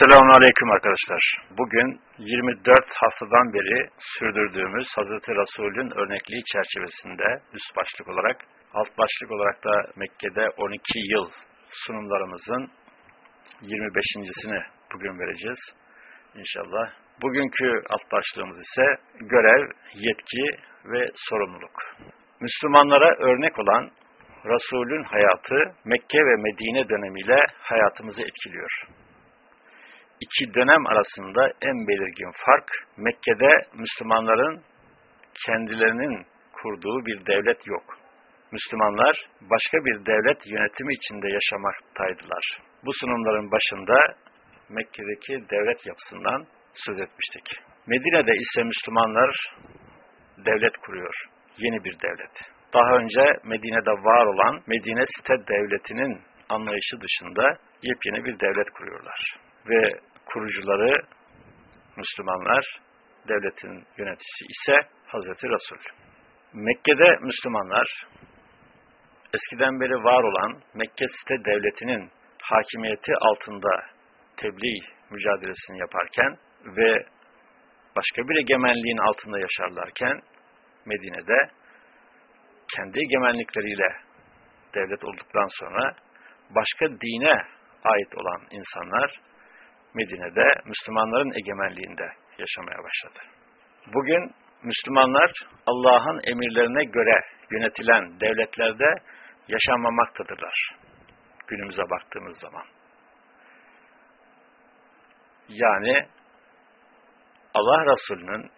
Selamun Aleyküm arkadaşlar. Bugün 24 haftadan beri sürdürdüğümüz Hazreti Resul'ün örnekliği çerçevesinde üst başlık olarak, alt başlık olarak da Mekke'de 12 yıl sunumlarımızın 25.sini bugün vereceğiz. İnşallah. Bugünkü alt başlığımız ise görev, yetki ve sorumluluk. Müslümanlara örnek olan Resul'ün hayatı Mekke ve Medine dönemiyle hayatımızı etkiliyor iki dönem arasında en belirgin fark, Mekke'de Müslümanların kendilerinin kurduğu bir devlet yok. Müslümanlar başka bir devlet yönetimi içinde yaşamaktaydılar. Bu sunumların başında Mekke'deki devlet yapısından söz etmiştik. Medine'de ise Müslümanlar devlet kuruyor. Yeni bir devlet. Daha önce Medine'de var olan Medine site devletinin anlayışı dışında yepyeni bir devlet kuruyorlar. Ve kurucuları Müslümanlar, devletin yöneticisi ise Hazreti Resul. Mekke'de Müslümanlar eskiden beri var olan Mekke site devletinin hakimiyeti altında tebliğ mücadelesini yaparken ve başka bir egemenliğin altında yaşarlarken Medine'de kendi egemenlikleriyle devlet olduktan sonra başka dine ait olan insanlar Medine'de Müslümanların egemenliğinde yaşamaya başladı. Bugün Müslümanlar Allah'ın emirlerine göre yönetilen devletlerde yaşanmamaktadırlar. Günümüze baktığımız zaman. Yani Allah Resulü'nün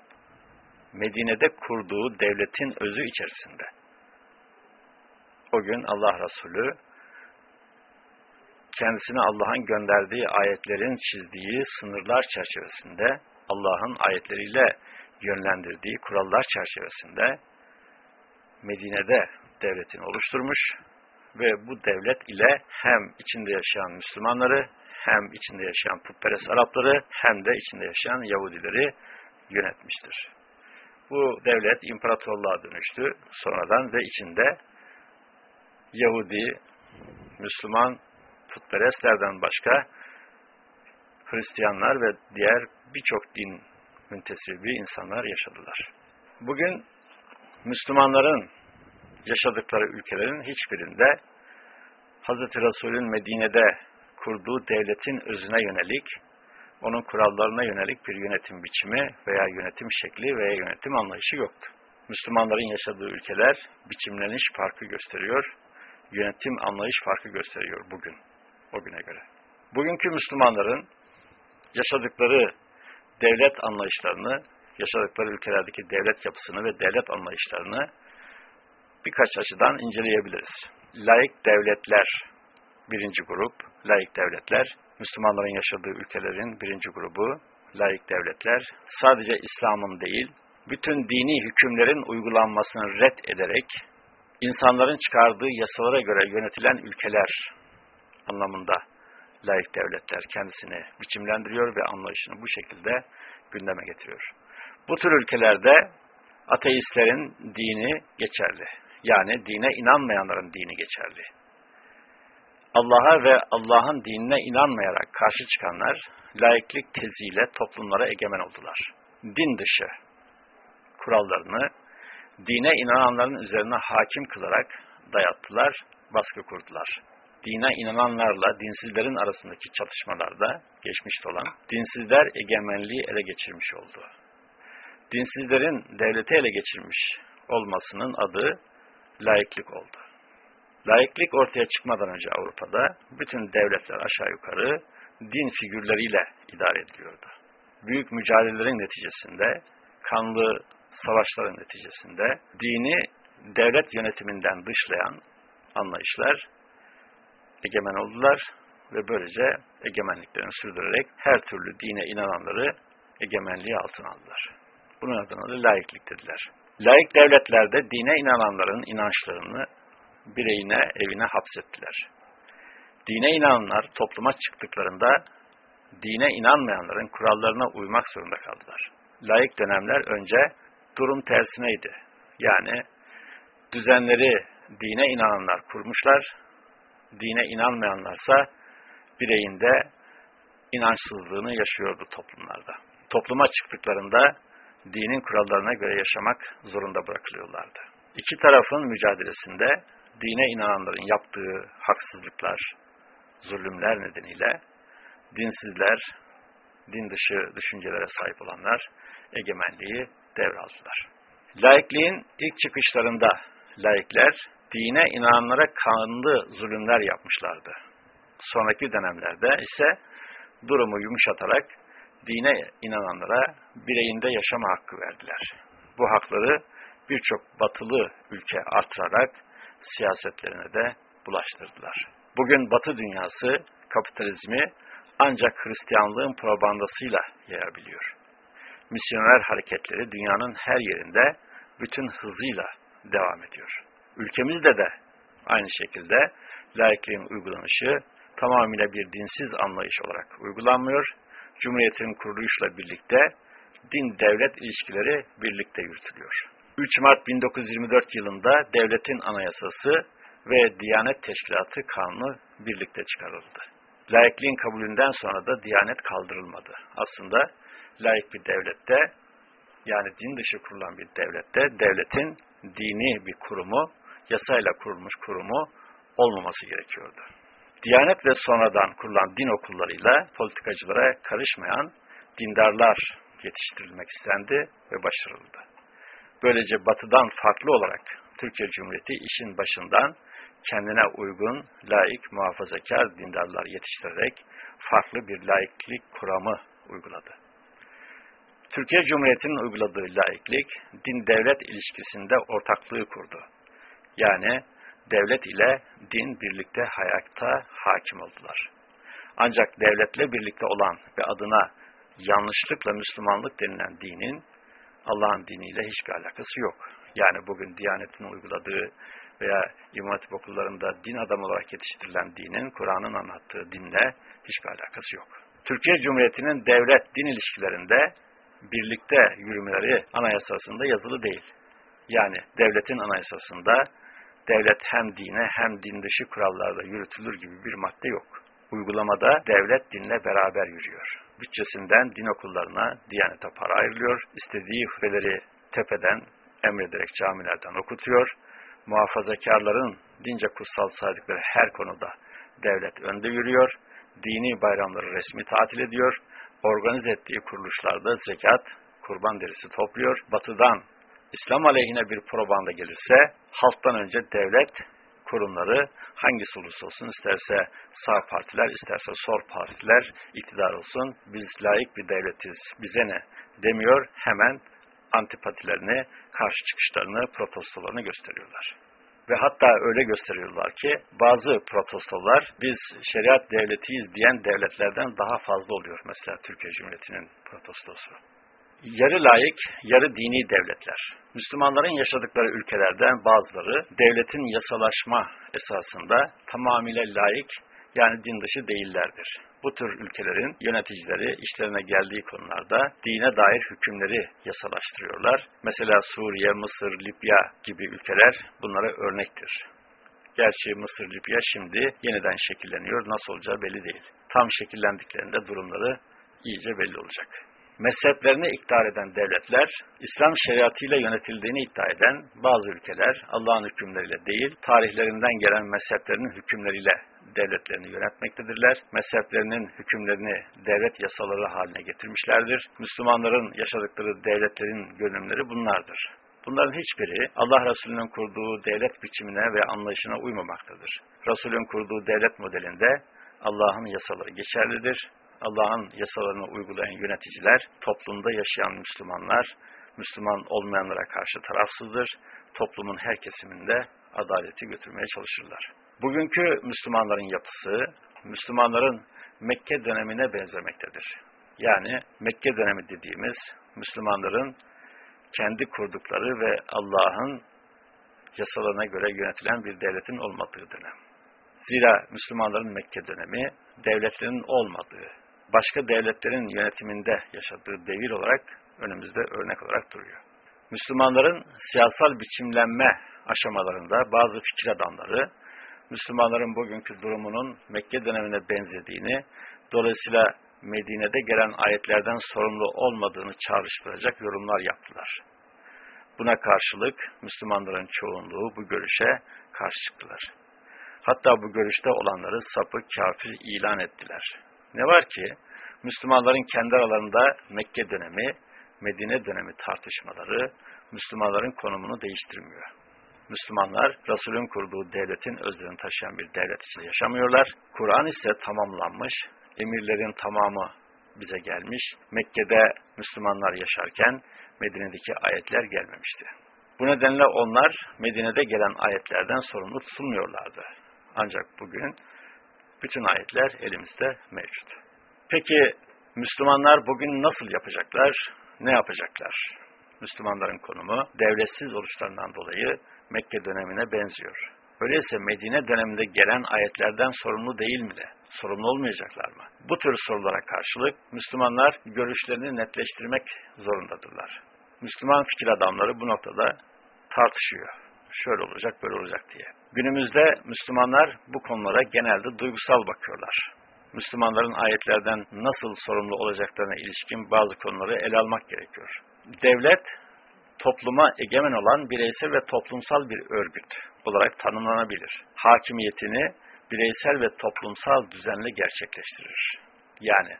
Medine'de kurduğu devletin özü içerisinde. O gün Allah Resulü kendisine Allah'ın gönderdiği ayetlerin çizdiği sınırlar çerçevesinde, Allah'ın ayetleriyle yönlendirdiği kurallar çerçevesinde Medine'de devletini oluşturmuş ve bu devlet ile hem içinde yaşayan Müslümanları, hem içinde yaşayan putperest Arapları, hem de içinde yaşayan Yahudileri yönetmiştir. Bu devlet imparatorluğa dönüştü sonradan ve içinde Yahudi, Müslüman putperestlerden başka Hristiyanlar ve diğer birçok din müntesibi insanlar yaşadılar. Bugün Müslümanların yaşadıkları ülkelerin hiçbirinde Hz. Resul'ün Medine'de kurduğu devletin özüne yönelik, onun kurallarına yönelik bir yönetim biçimi veya yönetim şekli veya yönetim anlayışı yoktu. Müslümanların yaşadığı ülkeler biçimleniş farkı gösteriyor, yönetim anlayış farkı gösteriyor bugün o güne göre. Bugünkü Müslümanların yaşadıkları devlet anlayışlarını, yaşadıkları ülkelerdeki devlet yapısını ve devlet anlayışlarını birkaç açıdan inceleyebiliriz. Laik devletler birinci grup, laik devletler, Müslümanların yaşadığı ülkelerin birinci grubu, laik devletler, sadece İslam'ın değil, bütün dini hükümlerin uygulanmasını red ederek, insanların çıkardığı yasalara göre yönetilen ülkeler anlamında layık devletler kendisini biçimlendiriyor ve anlayışını bu şekilde gündeme getiriyor. Bu tür ülkelerde ateistlerin dini geçerli. Yani dine inanmayanların dini geçerli. Allah'a ve Allah'ın dinine inanmayarak karşı çıkanlar laiklik teziyle toplumlara egemen oldular. Din dışı kurallarını dine inananların üzerine hakim kılarak dayattılar, baskı kurdular dine inananlarla dinsizlerin arasındaki çatışmalarda geçmişte olan dinsizler egemenliği ele geçirmiş oldu. Dinsizlerin devleti ele geçirmiş olmasının adı laiklik oldu. Laiklik ortaya çıkmadan önce Avrupa'da bütün devletler aşağı yukarı din figürleriyle idare ediliyordu. Büyük mücadelelerin neticesinde, kanlı savaşların neticesinde dini devlet yönetiminden dışlayan anlayışlar egemen oldular ve böylece egemenliklerini sürdürerek her türlü dine inananları egemenliği altına aldılar. Bunun adına da laiklik dediler. Laik devletlerde dine inananların inançlarını bireyine, evine hapsettiler. Dine inananlar topluma çıktıklarında dine inanmayanların kurallarına uymak zorunda kaldılar. Laik dönemler önce durum tersineydi. Yani düzenleri dine inananlar kurmuşlar, dine inanmayanlarsa bireyinde inançsızlığını yaşıyordu toplumlarda. Topluma çıktıklarında dinin kurallarına göre yaşamak zorunda bırakılıyorlardı. İki tarafın mücadelesinde dine inananların yaptığı haksızlıklar, zulümler nedeniyle dinsizler, din dışı düşüncelere sahip olanlar egemenliği devraldılar. Laikliğin ilk çıkışlarında laikler dine inananlara kanlı zulümler yapmışlardı. Sonraki dönemlerde ise durumu yumuşatarak dine inananlara bireyinde yaşama hakkı verdiler. Bu hakları birçok batılı ülke artırarak siyasetlerine de bulaştırdılar. Bugün batı dünyası kapitalizmi ancak Hristiyanlığın propagandasıyla yayabiliyor. Misyoner hareketleri dünyanın her yerinde bütün hızıyla devam ediyor. Ülkemizde de aynı şekilde laikliğin uygulanışı tamamıyla bir dinsiz anlayış olarak uygulanmıyor. Cumhuriyetin kuruluşla birlikte din-devlet ilişkileri birlikte yürütülüyor. 3 Mart 1924 yılında devletin anayasası ve Diyanet Teşkilatı Kanunu birlikte çıkarıldı. Laikliğin kabulünden sonra da Diyanet kaldırılmadı. Aslında laik bir devlette yani din dışı kurulan bir devlette devletin dini bir kurumu, yasayla kurulmuş kurumu olmaması gerekiyordu. Diyanet ve sonradan kurulan din okullarıyla politikacılara karışmayan dindarlar yetiştirilmek istendi ve başarıldı. Böylece batıdan farklı olarak Türkiye Cumhuriyeti işin başından kendine uygun, laik, muhafazakar dindarlar yetiştirerek farklı bir laiklik kuramı uyguladı. Türkiye Cumhuriyeti'nin uyguladığı laiklik, din-devlet ilişkisinde ortaklığı kurdu. Yani devlet ile din birlikte hayatta hakim oldular. Ancak devletle birlikte olan ve adına yanlışlıkla Müslümanlık denilen dinin Allah'ın diniyle hiçbir alakası yok. Yani bugün Diyanet'in uyguladığı veya İmam okullarında din adamı olarak yetiştirilen dinin, Kur'an'ın anlattığı dinle hiçbir alakası yok. Türkiye Cumhuriyeti'nin devlet-din ilişkilerinde birlikte yürümeleri anayasasında yazılı değil. Yani devletin anayasasında devlet hem dine hem din dışı kurallarda yürütülür gibi bir madde yok. Uygulamada devlet dinle beraber yürüyor. Bütçesinden din okullarına, diyanete para ayrılıyor, istediği hüfreleri tepeden emrederek camilerden okutuyor, muhafazakarların dince kutsal saydıkları her konuda devlet önde yürüyor, dini bayramları resmi tatil ediyor, organize ettiği kuruluşlarda zekat, kurban derisi topluyor, batıdan İslam aleyhine bir propaganda gelirse halktan önce devlet kurumları hangisi olursa olsun isterse sağ partiler isterse sol partiler iktidar olsun biz layık bir devletiz bize ne demiyor hemen antipatilerini karşı çıkışlarını protestolarını gösteriyorlar. Ve hatta öyle gösteriyorlar ki bazı protestolar biz şeriat devletiyiz diyen devletlerden daha fazla oluyor. Mesela Türkiye Cumhuriyeti'nin protestosu. Yarı layık, yarı dini devletler. Müslümanların yaşadıkları ülkelerden bazıları devletin yasalaşma esasında tamamıyla layık yani din dışı değillerdir. Bu tür ülkelerin yöneticileri işlerine geldiği konularda dine dair hükümleri yasalaştırıyorlar. Mesela Suriye, Mısır, Libya gibi ülkeler bunlara örnektir. Gerçi Mısır, Libya şimdi yeniden şekilleniyor. Nasıl olacağı belli değil. Tam şekillendiklerinde durumları iyice belli olacak mezheplerini iktidar eden devletler, İslam şeriatıyla yönetildiğini iddia eden bazı ülkeler Allah'ın hükümleriyle değil, tarihlerinden gelen mezheplerinin hükümleriyle devletlerini yönetmektedirler. Mezheplerinin hükümlerini devlet yasaları haline getirmişlerdir. Müslümanların yaşadıkları devletlerin görünümleri bunlardır. Bunların hiçbiri Allah Resulü'nün kurduğu devlet biçimine ve anlayışına uymamaktadır. Resulün kurduğu devlet modelinde Allah'ın yasaları geçerlidir. Allah'ın yasalarını uygulayan yöneticiler, toplumda yaşayan Müslümanlar, Müslüman olmayanlara karşı tarafsızdır. Toplumun her kesiminde adaleti götürmeye çalışırlar. Bugünkü Müslümanların yapısı, Müslümanların Mekke dönemine benzemektedir. Yani Mekke dönemi dediğimiz Müslümanların kendi kurdukları ve Allah'ın yasalarına göre yönetilen bir devletin olmadığı dönem. Zira Müslümanların Mekke dönemi devletlerin olmadığı, başka devletlerin yönetiminde yaşadığı devir olarak önümüzde örnek olarak duruyor. Müslümanların siyasal biçimlenme aşamalarında bazı fikir adamları Müslümanların bugünkü durumunun Mekke dönemine benzediğini, dolayısıyla Medine'de gelen ayetlerden sorumlu olmadığını çağrıştıracak yorumlar yaptılar. Buna karşılık Müslümanların çoğunluğu bu görüşe karşı çıktılar. Hatta bu görüşte olanları sapı kafir ilan ettiler. Ne var ki Müslümanların kendi aralarında Mekke dönemi, Medine dönemi tartışmaları Müslümanların konumunu değiştirmiyor. Müslümanlar Resul'ün kurduğu devletin özlerini taşıyan bir devlet içinde yaşamıyorlar. Kur'an ise tamamlanmış, emirlerin tamamı bize gelmiş. Mekke'de Müslümanlar yaşarken Medine'deki ayetler gelmemişti. Bu nedenle onlar Medine'de gelen ayetlerden sorumlu tutulmuyorlardı. Ancak bugün bütün ayetler elimizde mevcut. Peki Müslümanlar bugün nasıl yapacaklar, ne yapacaklar? Müslümanların konumu devletsiz oruçlarından dolayı Mekke dönemine benziyor. Öyleyse Medine döneminde gelen ayetlerden sorumlu değil mi de? Sorumlu olmayacaklar mı? Bu tür sorulara karşılık Müslümanlar görüşlerini netleştirmek zorundadırlar. Müslüman fikir adamları bu noktada tartışıyor. Şöyle olacak, böyle olacak diye. Günümüzde Müslümanlar bu konulara genelde duygusal bakıyorlar. Müslümanların ayetlerden nasıl sorumlu olacaklarına ilişkin bazı konuları ele almak gerekiyor. Devlet, topluma egemen olan bireysel ve toplumsal bir örgüt olarak tanımlanabilir. Hakimiyetini bireysel ve toplumsal düzenle gerçekleştirir. Yani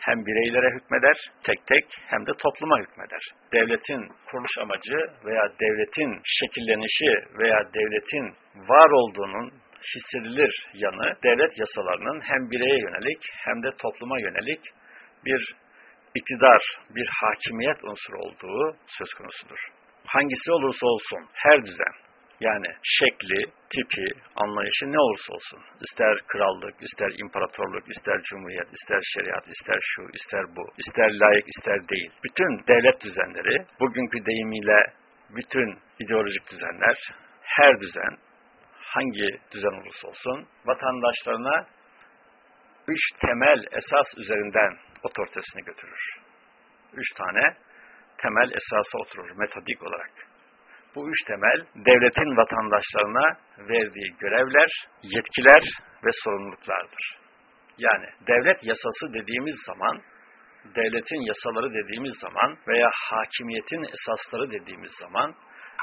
hem bireylere hükmeder, tek tek hem de topluma hükmeder. Devletin kuruluş amacı veya devletin şekillenişi veya devletin var olduğunun hissedilir yanı devlet yasalarının hem bireye yönelik hem de topluma yönelik bir iktidar, bir hakimiyet unsuru olduğu söz konusudur. Hangisi olursa olsun her düzen, yani şekli, tipi, anlayışı ne olursa olsun, ister krallık, ister imparatorluk, ister cumhuriyet, ister şeriat, ister şu, ister bu, ister layık, ister değil. Bütün devlet düzenleri, bugünkü deyimiyle bütün ideolojik düzenler, her düzen, hangi düzen olursa olsun, vatandaşlarına üç temel esas üzerinden otoritesini götürür. Üç tane temel esası oturur metodik olarak. Bu üç temel devletin vatandaşlarına verdiği görevler, yetkiler ve sorumluluklardır. Yani devlet yasası dediğimiz zaman, devletin yasaları dediğimiz zaman veya hakimiyetin esasları dediğimiz zaman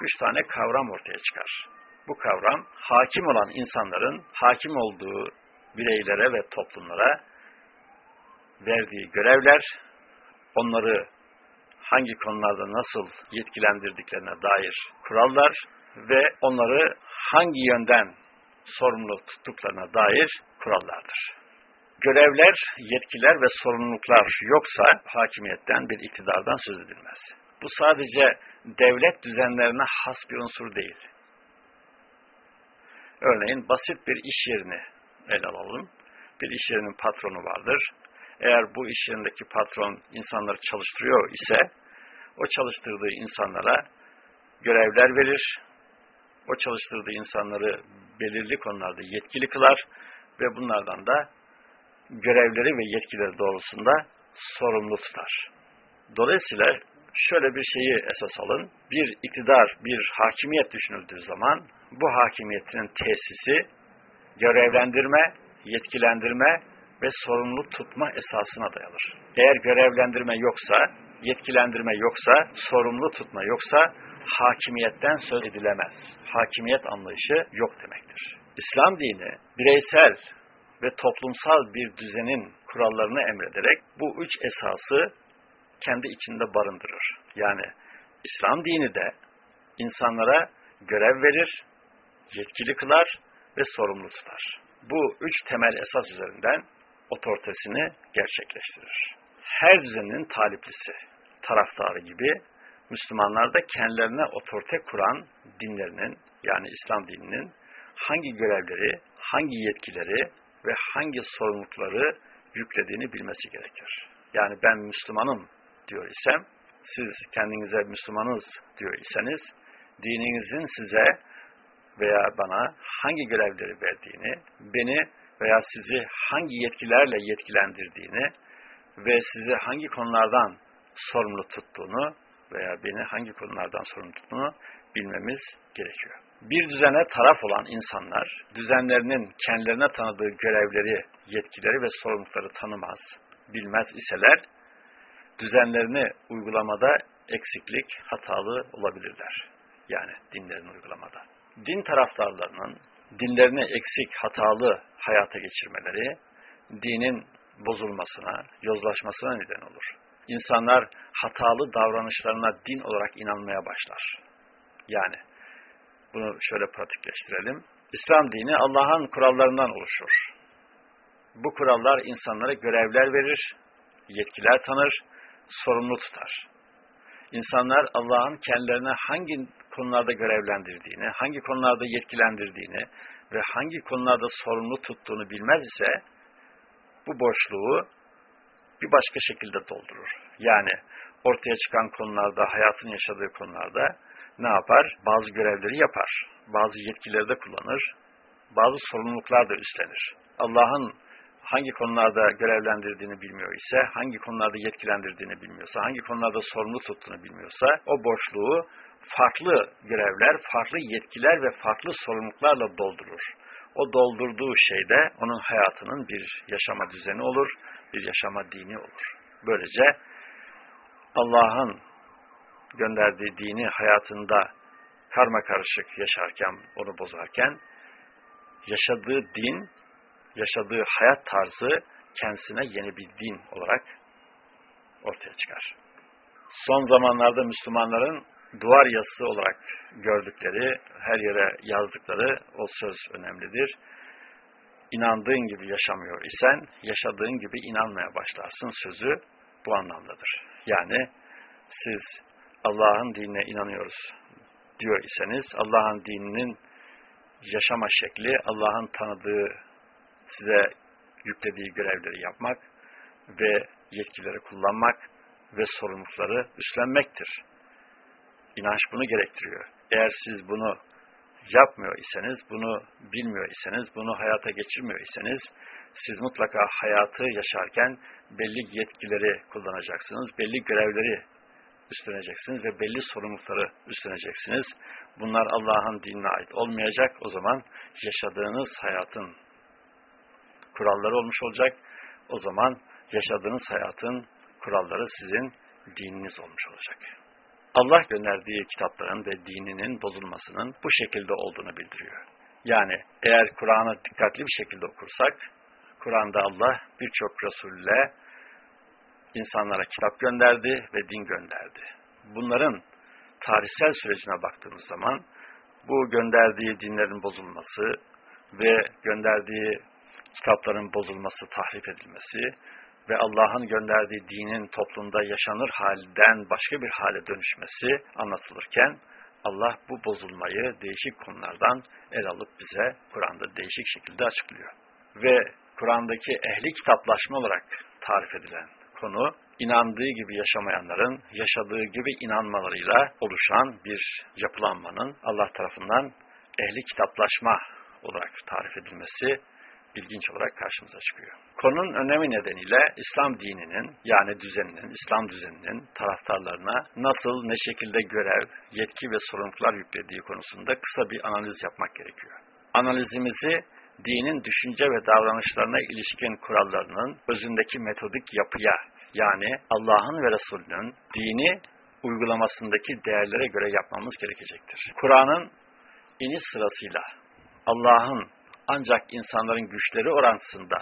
üç tane kavram ortaya çıkar. Bu kavram hakim olan insanların hakim olduğu bireylere ve toplumlara verdiği görevler, onları hangi konularda nasıl yetkilendirdiklerine dair kurallar ve onları hangi yönden sorumlu tuttuklarına dair kurallardır. Görevler, yetkiler ve sorumluluklar yoksa hakimiyetten bir iktidardan söz edilmez. Bu sadece devlet düzenlerine has bir unsur değil. Örneğin basit bir iş yerini ele alalım. Bir iş yerinin patronu vardır. Eğer bu iş yerindeki patron insanları çalıştırıyor ise o çalıştırdığı insanlara görevler verir. O çalıştırdığı insanları belirli konularda yetkili kılar ve bunlardan da görevleri ve yetkileri doğrultusunda sorumlu tutar. Dolayısıyla şöyle bir şeyi esas alın. Bir iktidar, bir hakimiyet düşünüldüğü zaman bu hakimiyetin tesisi görevlendirme, yetkilendirme ve sorumlu tutma esasına dayanır. Eğer görevlendirme yoksa, yetkilendirme yoksa, sorumlu tutma yoksa hakimiyetten söz edilemez. Hakimiyet anlayışı yok demektir. İslam dini bireysel ve toplumsal bir düzenin kurallarını emrederek bu üç esası kendi içinde barındırır. Yani İslam dini de insanlara görev verir, yetkili kılar ve sorumlu tutar. Bu üç temel esas üzerinden otoritesini gerçekleştirir. Her düzenin taliplisi, taraftarı gibi Müslümanlar da kendilerine otorite kuran dinlerinin yani İslam dininin hangi görevleri, hangi yetkileri ve hangi sorumlulukları yüklediğini bilmesi gerekir. Yani ben Müslümanım diyor isem, siz kendinize Müslümanız diyor iseniz, dininizin size veya bana hangi görevleri verdiğini, beni veya sizi hangi yetkilerle yetkilendirdiğini ve sizi hangi konulardan sorumlu tuttuğunu veya beni hangi konulardan sorumlu tuttuğunu bilmemiz gerekiyor. Bir düzene taraf olan insanlar, düzenlerinin kendilerine tanıdığı görevleri, yetkileri ve sorumlulukları tanımaz. bilmez iseler, düzenlerini uygulamada eksiklik, hatalı olabilirler. Yani dinlerini uygulamada. Din taraftarlarının dinlerini eksik, hatalı hayata geçirmeleri, dinin bozulmasına, yozlaşmasına neden olur. İnsanlar hatalı davranışlarına din olarak inanmaya başlar. Yani bunu şöyle pratikleştirelim. İslam dini Allah'ın kurallarından oluşur. Bu kurallar insanlara görevler verir, yetkiler tanır, sorumlu tutar. İnsanlar Allah'ın kendilerine hangi konularda görevlendirdiğini, hangi konularda yetkilendirdiğini ve hangi konularda sorumlu tuttuğunu bilmez ise bu boşluğu bir başka şekilde doldurur. Yani ortaya çıkan konularda, hayatın yaşadığı konularda ne yapar? Bazı görevleri yapar. Bazı yetkileri de kullanır. Bazı sorumluluklar da üstlenir. Allah'ın hangi konularda görevlendirdiğini bilmiyor ise, hangi konularda yetkilendirdiğini bilmiyorsa, hangi konularda sorumlu tuttuğunu bilmiyorsa, o boşluğu farklı görevler, farklı yetkiler ve farklı sorumluluklarla doldurur. O doldurduğu şey de onun hayatının bir yaşama düzeni olur, bir yaşama dini olur. Böylece Allah'ın gönderdiği dini hayatında karma karışık yaşarken, onu bozarken, yaşadığı din, yaşadığı hayat tarzı kendisine yeni bir din olarak ortaya çıkar. Son zamanlarda Müslümanların duvar yazısı olarak gördükleri, her yere yazdıkları o söz önemlidir. İnandığın gibi yaşamıyor isen, yaşadığın gibi inanmaya başlarsın sözü bu anlamdadır. Yani siz Allah'ın dinine inanıyoruz diyor iseniz, Allah'ın dininin yaşama şekli, Allah'ın tanıdığı, size yüklediği görevleri yapmak ve yetkileri kullanmak ve sorumlulukları üstlenmektir. İnanç bunu gerektiriyor. Eğer siz bunu yapmıyor iseniz, bunu bilmiyor iseniz, bunu hayata geçirmiyor iseniz, siz mutlaka hayatı yaşarken belli yetkileri kullanacaksınız, belli görevleri üstleneceksiniz ve belli sorumlulukları üstleneceksiniz. Bunlar Allah'ın dinine ait olmayacak. O zaman yaşadığınız hayatın kuralları olmuş olacak. O zaman yaşadığınız hayatın kuralları sizin dininiz olmuş olacak. Allah gönderdiği kitapların ve dininin bozulmasının bu şekilde olduğunu bildiriyor. Yani eğer Kur'an'ı dikkatli bir şekilde okursak, Kur'an'da Allah birçok Resul'le insanlara kitap gönderdi ve din gönderdi. Bunların tarihsel sürecine baktığımız zaman bu gönderdiği dinlerin bozulması ve gönderdiği kitapların bozulması, tahrip edilmesi ve Allah'ın gönderdiği dinin toplumda yaşanır halden başka bir hale dönüşmesi anlatılırken Allah bu bozulmayı değişik konulardan el alıp bize Kur'an'da değişik şekilde açıklıyor. Ve Kur'an'daki ehli kitaplaşma olarak tarif edilen konu inandığı gibi yaşamayanların yaşadığı gibi inanmalarıyla oluşan bir yapılanmanın Allah tarafından ehli kitaplaşma olarak tarif edilmesi ilginç olarak karşımıza çıkıyor. Konunun önemi nedeniyle İslam dininin yani düzeninin, İslam düzeninin taraftarlarına nasıl, ne şekilde görev, yetki ve sorumluluklar yüklediği konusunda kısa bir analiz yapmak gerekiyor. Analizimizi dinin düşünce ve davranışlarına ilişkin kurallarının özündeki metodik yapıya yani Allah'ın ve Resulünün dini uygulamasındaki değerlere göre yapmamız gerekecektir. Kur'an'ın iniş sırasıyla Allah'ın ancak insanların güçleri orantısında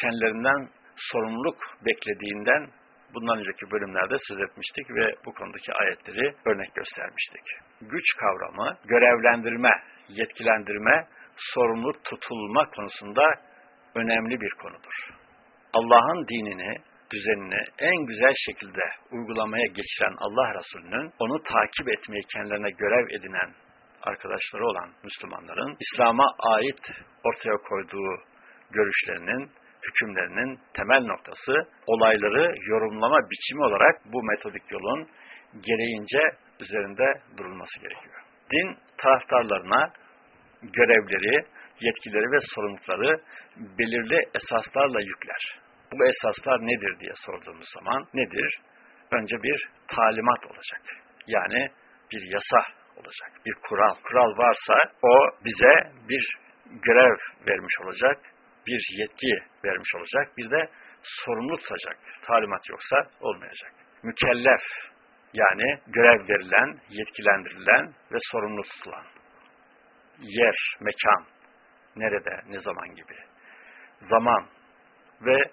kendilerinden sorumluluk beklediğinden bundan önceki bölümlerde söz etmiştik ve bu konudaki ayetleri örnek göstermiştik. Güç kavramı, görevlendirme, yetkilendirme, sorumlu tutulma konusunda önemli bir konudur. Allah'ın dinini, düzenini en güzel şekilde uygulamaya geçiren Allah Resulü'nün onu takip etmeyi kendilerine görev edinen arkadaşları olan Müslümanların İslam'a ait ortaya koyduğu görüşlerinin, hükümlerinin temel noktası olayları yorumlama biçimi olarak bu metodik yolun gereğince üzerinde durulması gerekiyor. Din taraftarlarına görevleri, yetkileri ve sorumlulukları belirli esaslarla yükler. Bu esaslar nedir diye sorduğumuz zaman nedir? Önce bir talimat olacak. Yani bir yasa olacak. Bir kural. Kural varsa o bize bir görev vermiş olacak, bir yetki vermiş olacak, bir de sorumlu tutacak talimat yoksa olmayacak. Mükellef yani görev verilen, yetkilendirilen ve sorumlu tutulan. Yer, mekan, nerede, ne zaman gibi. Zaman ve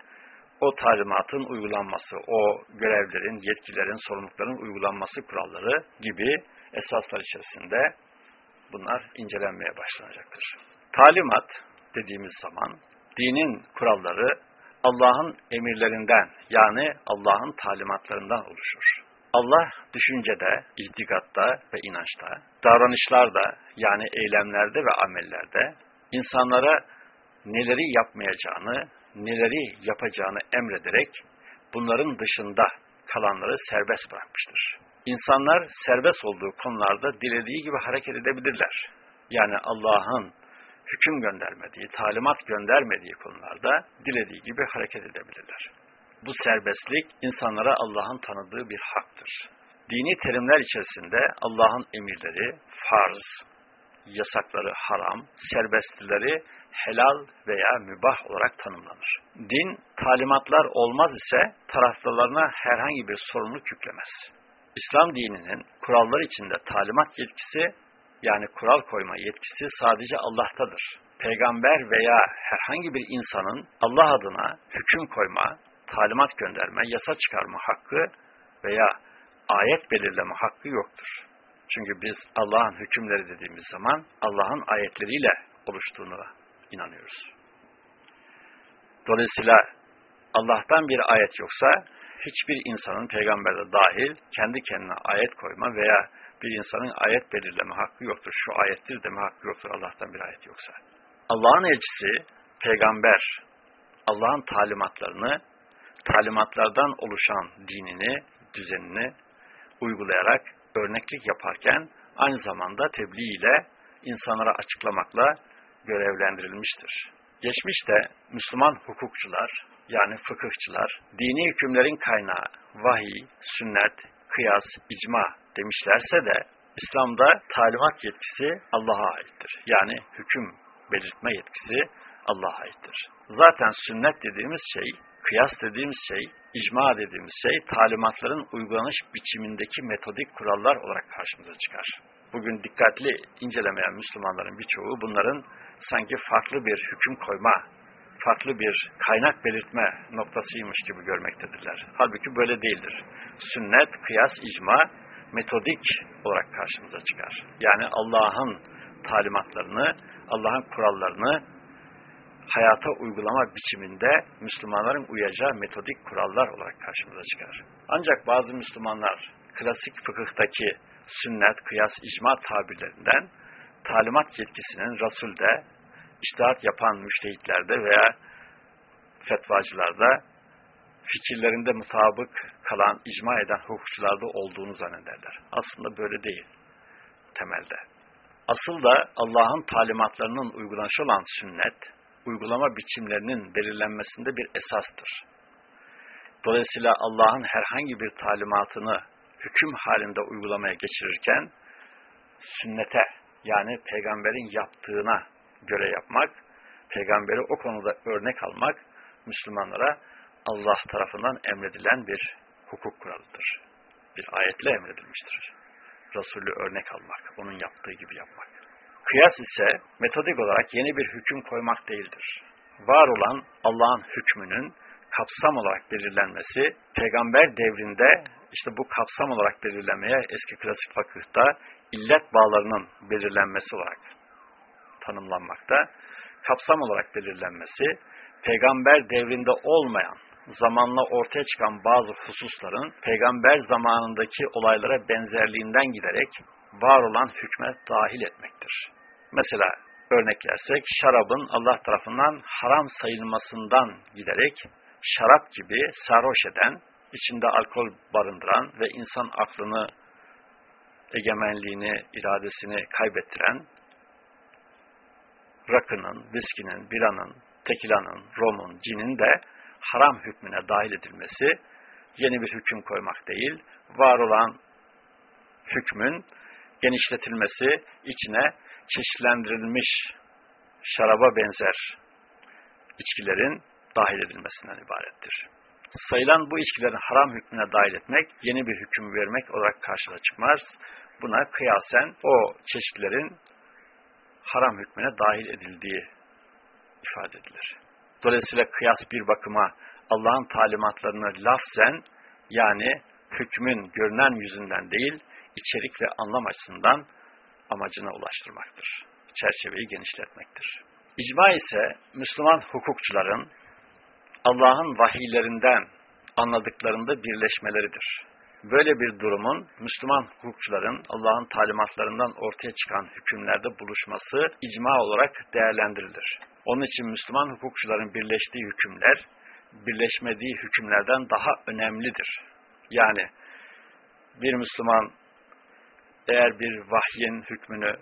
o talimatın uygulanması, o görevlerin, yetkilerin, sorumlulukların uygulanması kuralları gibi esaslar içerisinde bunlar incelenmeye başlanacaktır. Talimat dediğimiz zaman dinin kuralları Allah'ın emirlerinden yani Allah'ın talimatlarından oluşur. Allah düşüncede, itikatta ve inançta, davranışlarda yani eylemlerde ve amellerde insanlara neleri yapmayacağını, neleri yapacağını emrederek bunların dışında kalanları serbest bırakmıştır. İnsanlar serbest olduğu konularda dilediği gibi hareket edebilirler. Yani Allah'ın hüküm göndermediği, talimat göndermediği konularda dilediği gibi hareket edebilirler. Bu serbestlik insanlara Allah'ın tanıdığı bir haktır. Dini terimler içerisinde Allah'ın emirleri, farz, yasakları haram, serbestleri helal veya mübah olarak tanımlanır. Din, talimatlar olmaz ise taraftarlarına herhangi bir sorumluluk yüklemez. İslam dininin kurallar içinde talimat yetkisi yani kural koyma yetkisi sadece Allah'tadır. Peygamber veya herhangi bir insanın Allah adına hüküm koyma, talimat gönderme, yasa çıkarma hakkı veya ayet belirleme hakkı yoktur. Çünkü biz Allah'ın hükümleri dediğimiz zaman Allah'ın ayetleriyle oluştuğunu inanıyoruz. Dolayısıyla Allah'tan bir ayet yoksa hiçbir insanın peygamberde dahil kendi kendine ayet koyma veya bir insanın ayet belirleme hakkı yoktur. Şu ayettir deme hakkı yoktur Allah'tan bir ayet yoksa. Allah'ın elçisi, peygamber, Allah'ın talimatlarını, talimatlardan oluşan dinini, düzenini uygulayarak örneklik yaparken aynı zamanda tebliğ ile insanlara açıklamakla görevlendirilmiştir. Geçmişte Müslüman hukukçular yani fıkıhçılar dini hükümlerin kaynağı vahiy, sünnet, kıyas, icma demişlerse de İslam'da talimat yetkisi Allah'a aittir. Yani hüküm belirtme yetkisi Allah'a aittir. Zaten sünnet dediğimiz şey, kıyas dediğimiz şey, icma dediğimiz şey talimatların uygulanış biçimindeki metodik kurallar olarak karşımıza çıkar. Bugün dikkatli incelemeyen Müslümanların birçoğu bunların sanki farklı bir hüküm koyma, farklı bir kaynak belirtme noktasıymış gibi görmektedirler. Halbuki böyle değildir. Sünnet, kıyas, icma metodik olarak karşımıza çıkar. Yani Allah'ın talimatlarını, Allah'ın kurallarını hayata uygulama biçiminde Müslümanların uyacağı metodik kurallar olarak karşımıza çıkar. Ancak bazı Müslümanlar klasik fıkıhtaki sünnet, kıyas, icma tabirlerinden talimat yetkisinin Resul'de, iştihat yapan müştehitlerde veya fetvacılarda fikirlerinde mutabık kalan, icma eden hukukçularda olduğunu zannederler. Aslında böyle değil temelde. Asıl da Allah'ın talimatlarının uygulanışı olan sünnet, uygulama biçimlerinin belirlenmesinde bir esastır. Dolayısıyla Allah'ın herhangi bir talimatını hüküm halinde uygulamaya geçirirken, sünnete yani peygamberin yaptığına göre yapmak, peygamberi o konuda örnek almak, Müslümanlara Allah tarafından emredilen bir hukuk kuralıdır. Bir ayetle emredilmiştir. Resulü örnek almak, onun yaptığı gibi yapmak. Kıyas ise metodik olarak yeni bir hüküm koymak değildir. Var olan Allah'ın hükmünün kapsam olarak belirlenmesi, peygamber devrinde işte bu kapsam olarak belirlenmeye eski klasik fakıhta illet bağlarının belirlenmesi olarak tanımlanmakta. Kapsam olarak belirlenmesi, peygamber devrinde olmayan, zamanla ortaya çıkan bazı hususların peygamber zamanındaki olaylara benzerliğinden giderek var olan hükme dahil etmektir. Mesela örneklersek şarabın Allah tarafından haram sayılmasından giderek şarap gibi sarhoş eden, içinde alkol barındıran ve insan aklını, egemenliğini, iradesini kaybettiren rakının, viskinin, biranın, tekilanın, romun, cinin de haram hükmüne dahil edilmesi yeni bir hüküm koymak değil, var olan hükmün genişletilmesi, içine çeşitlendirilmiş şaraba benzer içkilerin dahil edilmesinden ibarettir. Sayılan bu içkilerin haram hükmüne dahil etmek, yeni bir hüküm vermek olarak karşıla çıkmaz. Buna kıyasen o çeşitlerin haram hükmüne dahil edildiği ifade edilir. Dolayısıyla kıyas bir bakıma Allah'ın talimatlarını lafzen yani hükmün görünen yüzünden değil, içerik ve anlam açısından amacına ulaştırmaktır. Çerçeveyi genişletmektir. İcma ise Müslüman hukukçuların Allah'ın vahiylerinden anladıklarında birleşmeleridir. Böyle bir durumun Müslüman hukukçuların Allah'ın talimatlarından ortaya çıkan hükümlerde buluşması icma olarak değerlendirilir. Onun için Müslüman hukukçuların birleştiği hükümler, birleşmediği hükümlerden daha önemlidir. Yani bir Müslüman eğer bir vahyin hükmünü,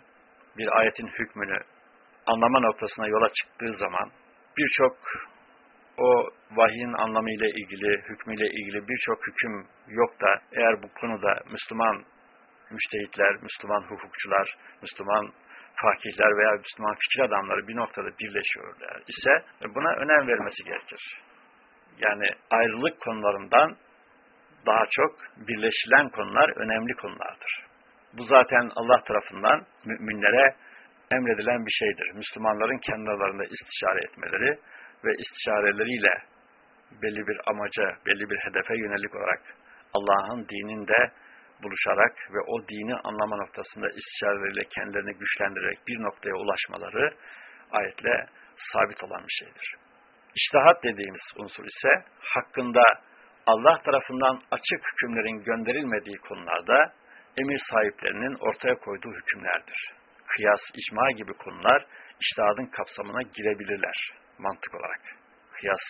bir ayetin hükmünü anlama noktasına yola çıktığı zaman birçok o vahyin anlamıyla ilgili, hükmüyle ilgili birçok hüküm yok da eğer bu konuda Müslüman müştehitler, Müslüman hukukçular, Müslüman fakihler veya Müslüman fikir adamları bir noktada birleşiyorlar ise buna önem vermesi gerekir. Yani ayrılık konularından daha çok birleşilen konular önemli konulardır. Bu zaten Allah tarafından müminlere emredilen bir şeydir. Müslümanların kendi aralarında istişare etmeleri ve istişareleriyle belli bir amaca, belli bir hedefe yönelik olarak Allah'ın dininde buluşarak ve o dini anlama noktasında istişareleriyle kendilerini güçlendirerek bir noktaya ulaşmaları ayetle sabit olan bir şeydir. İştihat dediğimiz unsur ise hakkında Allah tarafından açık hükümlerin gönderilmediği konularda emir sahiplerinin ortaya koyduğu hükümlerdir. Kıyas, icma gibi konular iştihadın kapsamına girebilirler mantık olarak. Kıyas,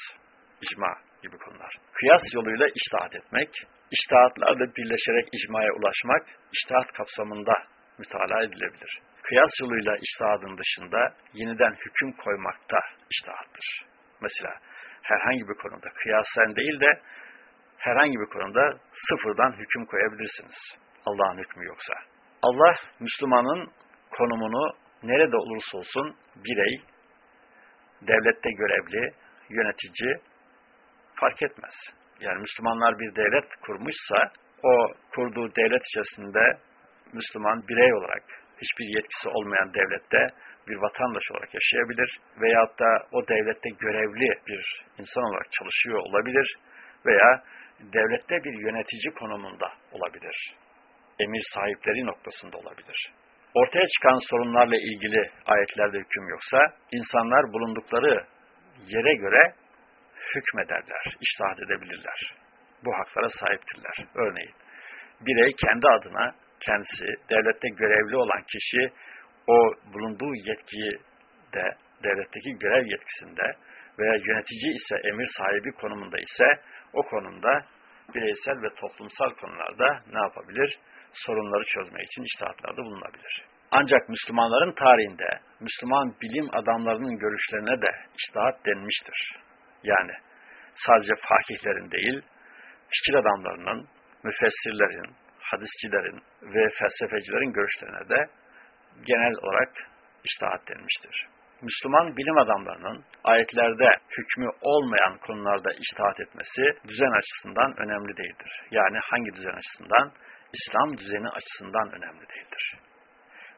icma gibi konular. Kıyas yoluyla iştahat etmek, iştahatlarla birleşerek icmaya ulaşmak, iştahat kapsamında mütalaa edilebilir. Kıyas yoluyla iştihadın dışında yeniden hüküm koymakta iştahattır. Mesela herhangi bir konuda kıyasen değil de herhangi bir konuda sıfırdan hüküm koyabilirsiniz. Allah'ın hükmü yoksa. Allah Müslümanın konumunu nerede olursa olsun birey, devlette görevli, yönetici fark etmez. Yani Müslümanlar bir devlet kurmuşsa o kurduğu devlet içerisinde Müslüman birey olarak hiçbir yetkisi olmayan devlette bir vatandaş olarak yaşayabilir veyahut da o devlette görevli bir insan olarak çalışıyor olabilir veya devlette bir yönetici konumunda olabilir. Emir sahipleri noktasında olabilir. Ortaya çıkan sorunlarla ilgili ayetlerde hüküm yoksa, insanlar bulundukları yere göre hükmederler, iştahat edebilirler. Bu haklara sahiptirler. Örneğin, birey kendi adına, kendisi, devlette görevli olan kişi, o bulunduğu yetkiyi de, devletteki görev yetkisinde veya yönetici ise, emir sahibi konumunda ise, o konumda bireysel ve toplumsal konularda ne yapabilir? Sorunları çözmek için iştahatlarda bulunabilir. Ancak Müslümanların tarihinde Müslüman bilim adamlarının görüşlerine de iştahat denmiştir. Yani sadece fakihlerin değil, fikir adamlarının, müfessirlerin, hadisçilerin ve felsefecilerin görüşlerine de genel olarak iştahat denmiştir. Müslüman bilim adamlarının ayetlerde hükmü olmayan konularda iştahat etmesi düzen açısından önemli değildir. Yani hangi düzen açısından? İslam düzeni açısından önemli değildir.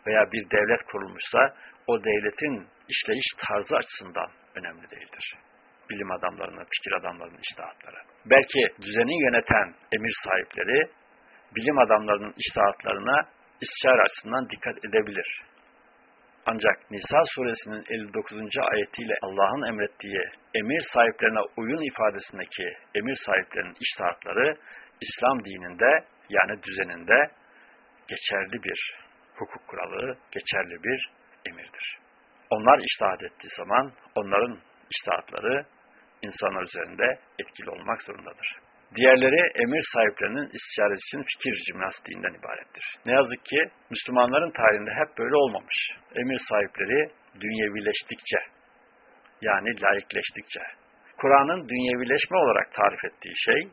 Veya bir devlet kurulmuşsa o devletin işleyiş tarzı açısından önemli değildir. Bilim adamlarının, fikir adamlarının iştahatları. Belki düzeni yöneten emir sahipleri bilim adamlarının iştahatlarına istişare açısından dikkat edebilir. Ancak Nisa suresinin 59. ayetiyle Allah'ın emrettiği emir sahiplerine uyun ifadesindeki emir sahiplerinin iştahatları İslam dininde yani düzeninde geçerli bir hukuk kuralı, geçerli bir emirdir. Onlar iştahat ettiği zaman onların iştahatları insanlar üzerinde etkili olmak zorundadır. Diğerleri emir sahiplerinin istişaresi için fikir jimnastiğinden ibarettir. Ne yazık ki Müslümanların tarihinde hep böyle olmamış. Emir sahipleri dünyevileştikçe, yani layıkleştikçe, Kur'an'ın dünyevileşme olarak tarif ettiği şey,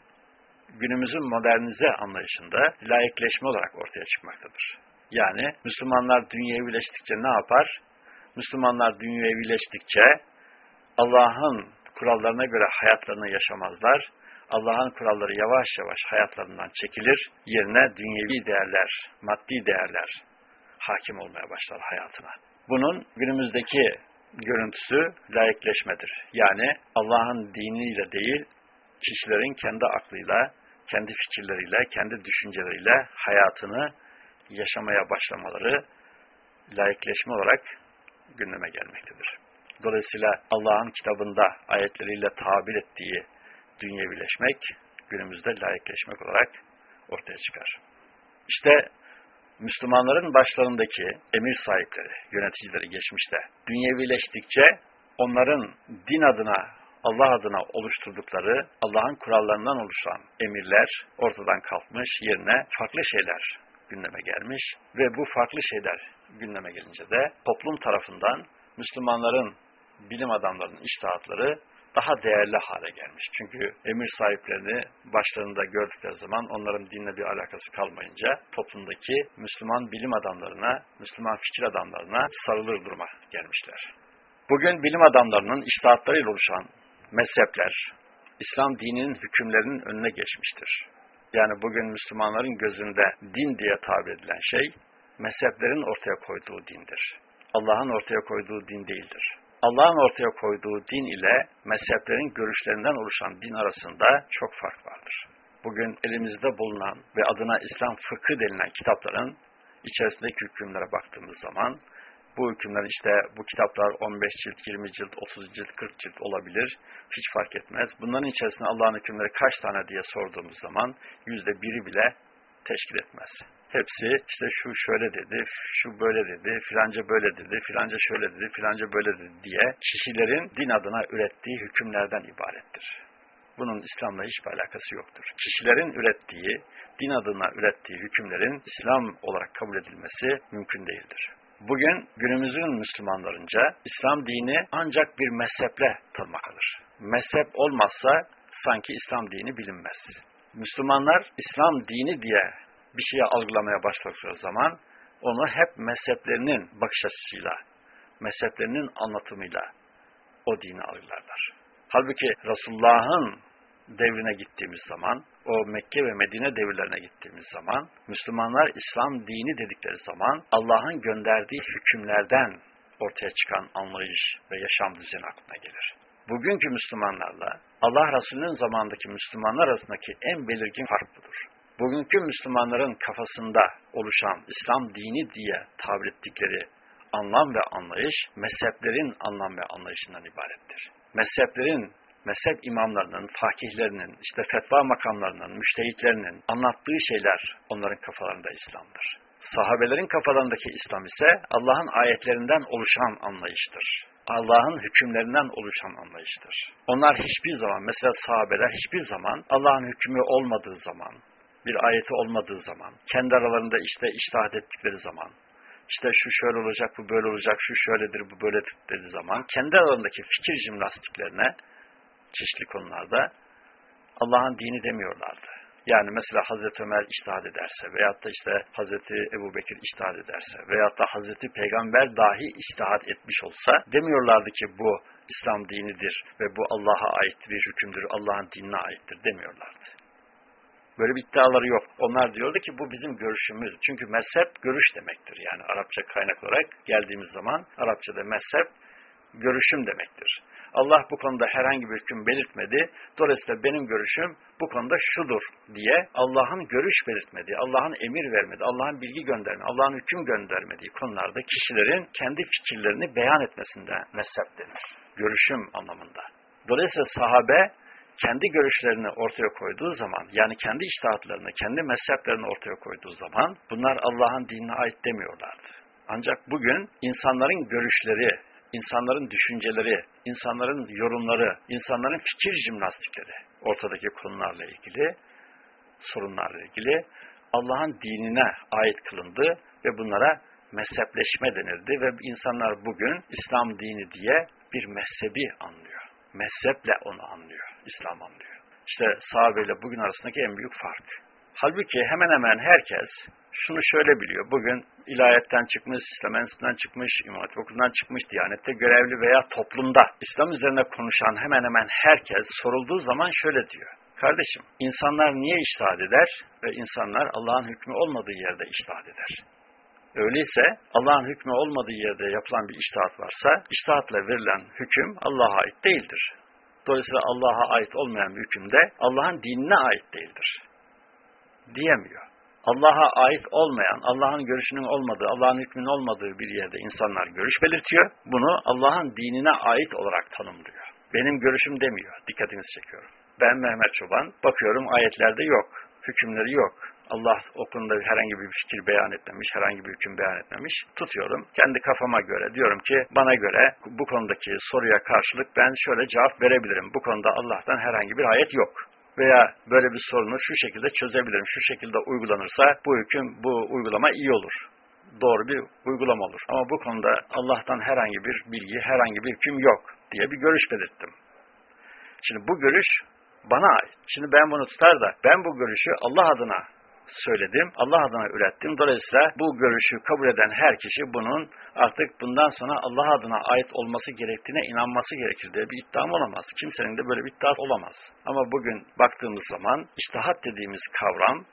günümüzün modernize anlayışında layıkleşme olarak ortaya çıkmaktadır. Yani Müslümanlar dünyevileştikçe ne yapar? Müslümanlar dünyevileştikçe Allah'ın kurallarına göre hayatlarını yaşamazlar. Allah'ın kuralları yavaş yavaş hayatlarından çekilir. Yerine dünyevi değerler, maddi değerler hakim olmaya başlar hayatına. Bunun günümüzdeki görüntüsü layıkleşmedir. Yani Allah'ın diniyle değil, kişilerin kendi aklıyla, kendi fikirleriyle, kendi düşünceleriyle hayatını yaşamaya başlamaları layıkleşme olarak gündeme gelmektedir. Dolayısıyla Allah'ın kitabında ayetleriyle tabir ettiği dünyevileşmek, günümüzde layıkleşmek olarak ortaya çıkar. İşte Müslümanların başlarındaki emir sahipleri, yöneticileri geçmişte dünyevileştikçe onların din adına, Allah adına oluşturdukları Allah'ın kurallarından oluşan emirler ortadan kalkmış, yerine farklı şeyler gündeme gelmiş ve bu farklı şeyler gündeme gelince de toplum tarafından Müslümanların bilim adamlarının iştahatları daha değerli hale gelmiş. Çünkü emir sahiplerini başlarında gördükleri zaman onların dinle bir alakası kalmayınca toplumdaki Müslüman bilim adamlarına, Müslüman fikir adamlarına sarılır duruma gelmişler. Bugün bilim adamlarının iştahatlarıyla oluşan mezhepler, İslam dininin hükümlerinin önüne geçmiştir. Yani bugün Müslümanların gözünde din diye tabir edilen şey, mezheplerin ortaya koyduğu dindir. Allah'ın ortaya koyduğu din değildir. Allah'ın ortaya koyduğu din ile mezheplerin görüşlerinden oluşan din arasında çok fark vardır. Bugün elimizde bulunan ve adına İslam fıkı denilen kitapların içerisindeki hükümlere baktığımız zaman bu hükümler işte bu kitaplar 15 cilt, 20 cilt, 30 cilt, 40 cilt olabilir. Hiç fark etmez. Bunların içerisinde Allah'ın hükümleri kaç tane diye sorduğumuz zaman yüzde biri bile teşkil etmez. Hepsi işte şu şöyle dedi, şu böyle dedi, filanca böyle dedi, filanca şöyle dedi, filanca böyle dedi diye kişilerin din adına ürettiği hükümlerden ibarettir. Bunun İslam'la hiçbir alakası yoktur. Kişilerin ürettiği, din adına ürettiği hükümlerin İslam olarak kabul edilmesi mümkün değildir. Bugün günümüzün Müslümanlarınca İslam dini ancak bir mezheple tanımaktadır. Mezhep olmazsa sanki İslam dini bilinmez. Müslümanlar İslam dini diye bir şeye algılamaya başladıkları zaman onu hep mezheplerinin bakış açısıyla, mezheplerinin anlatımıyla o dini algılarlar. Halbuki Resulullah'ın devrine gittiğimiz zaman, o Mekke ve Medine devirlerine gittiğimiz zaman, Müslümanlar İslam dini dedikleri zaman Allah'ın gönderdiği hükümlerden ortaya çıkan anlayış ve yaşam düzeni aklına gelir. Bugünkü Müslümanlarla Allah Resulü'nün zamandaki Müslümanlar arasındaki en belirgin fark budur. Bugünkü Müslümanların kafasında oluşan İslam dini diye tabir ettikleri anlam ve anlayış mezheplerin anlam ve anlayışından ibarettir. Mezheplerin mezhep imamlarının, fakihlerinin, işte fetva makamlarının, müştehitlerinin anlattığı şeyler onların kafalarında İslam'dır. Sahabelerin kafalarındaki İslam ise Allah'ın ayetlerinden oluşan anlayıştır. Allah'ın hükümlerinden oluşan anlayıştır. Onlar hiçbir zaman, mesela sahabeler hiçbir zaman Allah'ın hükmü olmadığı zaman, bir ayeti olmadığı zaman, kendi aralarında işte iştahat ettikleri zaman, işte şu şöyle olacak, bu böyle olacak, şu şöyledir, bu böyledir dediği zaman, kendi aralarındaki fikir jimnastiklerine çeşitli konularda Allah'ın dini demiyorlardı. Yani mesela Hazreti Ömer iştihad ederse veyahut da işte Hazreti Ebu Bekir iştihad ederse veyahut da Hazreti Peygamber dahi iştihad etmiş olsa demiyorlardı ki bu İslam dinidir ve bu Allah'a ait bir hükümdür, Allah'ın dinine aittir demiyorlardı. Böyle bir iddiaları yok. Onlar diyordu ki bu bizim görüşümüz. Çünkü mezhep görüş demektir. Yani Arapça kaynak olarak geldiğimiz zaman Arapçada mezhep görüşüm demektir. Allah bu konuda herhangi bir hüküm belirtmedi. Dolayısıyla benim görüşüm bu konuda şudur diye Allah'ın görüş belirtmediği, Allah'ın emir vermedi, Allah'ın bilgi göndermedi, Allah'ın hüküm göndermediği konularda kişilerin kendi fikirlerini beyan etmesinden mezhep denir. Görüşüm anlamında. Dolayısıyla sahabe kendi görüşlerini ortaya koyduğu zaman, yani kendi iştahatlarını, kendi mezheplerini ortaya koyduğu zaman bunlar Allah'ın dinine ait demiyorlardı. Ancak bugün insanların görüşleri, insanların düşünceleri, insanların yorumları, insanların fikir jimnastikleri ortadaki konularla ilgili, sorunlarla ilgili Allah'ın dinine ait kılındı ve bunlara mezhepleşme denildi ve insanlar bugün İslam dini diye bir mezhebi anlıyor. Mezheple onu anlıyor, İslam anlıyor. İşte sahabeyle bugün arasındaki en büyük fark. Halbuki hemen hemen herkes şunu şöyle biliyor. Bugün ilahiyetten çıkmış, İslam Enstitüsü'nden çıkmış, İmam Hatip Okulu'ndan çıkmış, Diyanet'te görevli veya toplumda İslam üzerine konuşan hemen hemen herkes sorulduğu zaman şöyle diyor. Kardeşim, insanlar niye iştahat eder ve insanlar Allah'ın hükmü olmadığı yerde iştahat eder? Öyleyse Allah'ın hükmü olmadığı yerde yapılan bir iştahat varsa, iştahatla verilen hüküm Allah'a ait değildir. Dolayısıyla Allah'a ait olmayan bir hüküm de Allah'ın dinine ait değildir. Diyemiyor. Allah'a ait olmayan, Allah'ın görüşünün olmadığı, Allah'ın hükmünün olmadığı bir yerde insanlar görüş belirtiyor. Bunu Allah'ın dinine ait olarak tanımlıyor. Benim görüşüm demiyor. Dikkatinizi çekiyorum. Ben Mehmet Çoban, bakıyorum ayetlerde yok, hükümleri yok. Allah o herhangi bir fikir beyan etmemiş, herhangi bir hüküm beyan etmemiş. Tutuyorum. Kendi kafama göre diyorum ki bana göre bu konudaki soruya karşılık ben şöyle cevap verebilirim. Bu konuda Allah'tan herhangi bir ayet yok. Veya böyle bir sorunu şu şekilde çözebilirim. Şu şekilde uygulanırsa bu hüküm, bu uygulama iyi olur. Doğru bir uygulama olur. Ama bu konuda Allah'tan herhangi bir bilgi, herhangi bir hüküm yok diye bir görüş belirttim. Şimdi bu görüş bana ait. Şimdi ben bunu tutar da ben bu görüşü Allah adına söyledim. Allah adına ürettim. Dolayısıyla bu görüşü kabul eden her kişi bunun artık bundan sonra Allah adına ait olması gerektiğine inanması gerekir diye bir iddiam olamaz. Kimsenin de böyle bir iddiası olamaz. Ama bugün baktığımız zaman iştihat dediğimiz kavram,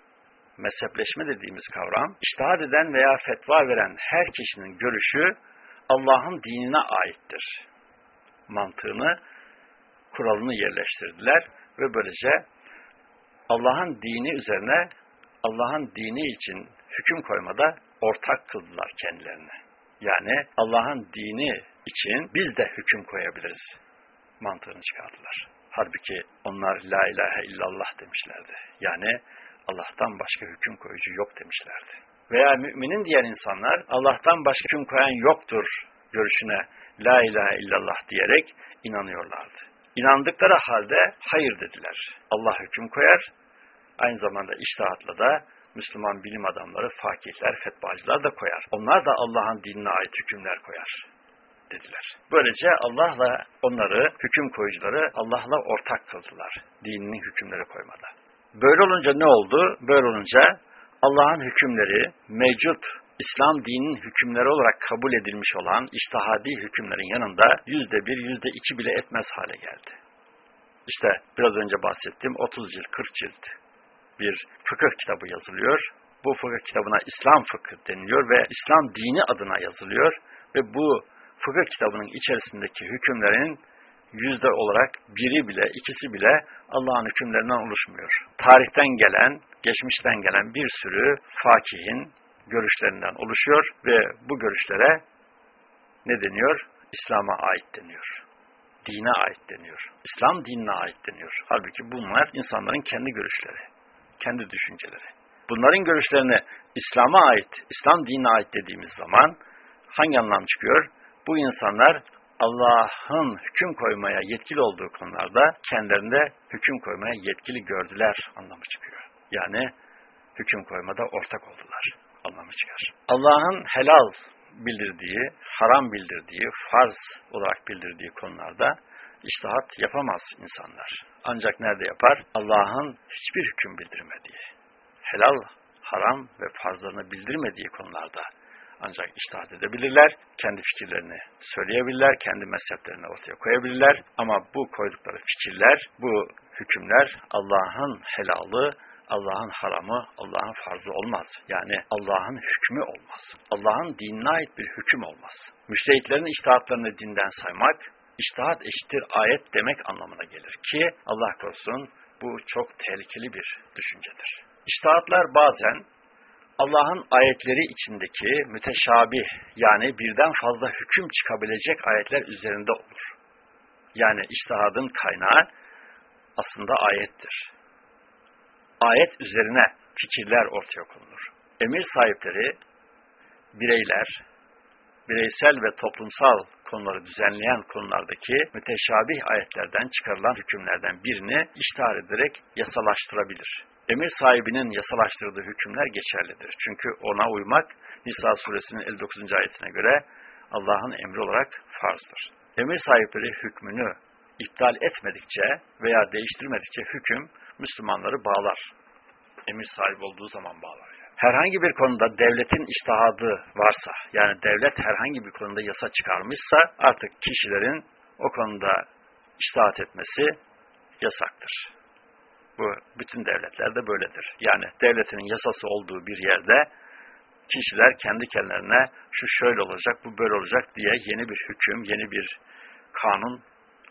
mezhepleşme dediğimiz kavram, iştihat eden veya fetva veren her kişinin görüşü Allah'ın dinine aittir. Mantığını, kuralını yerleştirdiler ve böylece Allah'ın dini üzerine Allah'ın dini için hüküm koymada ortak kıldılar kendilerini. Yani Allah'ın dini için biz de hüküm koyabiliriz mantığını çıkardılar. Halbuki onlar la ilahe illallah demişlerdi. Yani Allah'tan başka hüküm koyucu yok demişlerdi. Veya müminin diyen insanlar Allah'tan başka hüküm koyan yoktur görüşüne la ilahe illallah diyerek inanıyorlardı. İnandıkları halde hayır dediler. Allah hüküm koyar, aynı zamanda iştahatla da Müslüman bilim adamları, fakihler, fetvacılar da koyar. Onlar da Allah'ın dinine ait hükümler koyar dediler. Böylece Allah'la onları, hüküm koyucuları Allah'la ortak kıldılar. Dininin hükümleri koymada. Böyle olunca ne oldu? Böyle olunca Allah'ın hükümleri mevcut İslam dininin hükümleri olarak kabul edilmiş olan iştihadi hükümlerin yanında yüzde bir, yüzde iki bile etmez hale geldi. İşte biraz önce bahsettiğim 30 cilt, 40 cilt bir fıkıh kitabı yazılıyor. Bu fıkıh kitabına İslam fıkıh deniliyor ve İslam dini adına yazılıyor ve bu fıkıh kitabının içerisindeki hükümlerin yüzde olarak biri bile, ikisi bile Allah'ın hükümlerinden oluşmuyor. Tarihten gelen, geçmişten gelen bir sürü fakihin görüşlerinden oluşuyor ve bu görüşlere ne deniyor? İslam'a ait deniyor. Dine ait deniyor. İslam dinine ait deniyor. Halbuki bunlar insanların kendi görüşleri kendi düşünceleri. Bunların görüşlerini İslam'a ait, İslam dinine ait dediğimiz zaman hangi anlam çıkıyor? Bu insanlar Allah'ın hüküm koymaya yetkili olduğu konularda kendilerinde hüküm koymaya yetkili gördüler anlamı çıkıyor. Yani hüküm koymada ortak oldular anlamı çıkar. Allah'ın helal bildirdiği, haram bildirdiği, farz olarak bildirdiği konularda iştihat yapamaz insanlar. Ancak nerede yapar? Allah'ın hiçbir hüküm bildirmediği, helal, haram ve farzlarını bildirmediği konularda ancak iştihat edebilirler, kendi fikirlerini söyleyebilirler, kendi mezheplerini ortaya koyabilirler. Ama bu koydukları fikirler, bu hükümler Allah'ın helalı, Allah'ın haramı, Allah'ın farzı olmaz. Yani Allah'ın hükmü olmaz. Allah'ın dinine ait bir hüküm olmaz. Müştehitlerin iştihatlarını dinden saymak, İçtihat eşittir ayet demek anlamına gelir ki Allah korusun bu çok tehlikeli bir düşüncedir. İçtihatlar bazen Allah'ın ayetleri içindeki müteşabih yani birden fazla hüküm çıkabilecek ayetler üzerinde olur. Yani iştihadın kaynağı aslında ayettir. Ayet üzerine fikirler ortaya konulur. Emir sahipleri, bireyler, bireysel ve toplumsal konuları düzenleyen konulardaki müteşabih ayetlerden çıkarılan hükümlerden birini iştihar ederek yasalaştırabilir. Emir sahibinin yasalaştırdığı hükümler geçerlidir. Çünkü ona uymak Nisa suresinin 59. ayetine göre Allah'ın emri olarak farzdır. Emir sahipleri hükmünü iptal etmedikçe veya değiştirmedikçe hüküm Müslümanları bağlar. emir sahibi olduğu zaman bağlanıyor. Herhangi bir konuda devletin iştihadı varsa, yani devlet herhangi bir konuda yasa çıkarmışsa artık kişilerin o konuda iştahat etmesi yasaktır. Bu bütün devletlerde böyledir. Yani devletin yasası olduğu bir yerde kişiler kendi kendilerine şu şöyle olacak, bu böyle olacak diye yeni bir hüküm, yeni bir kanun,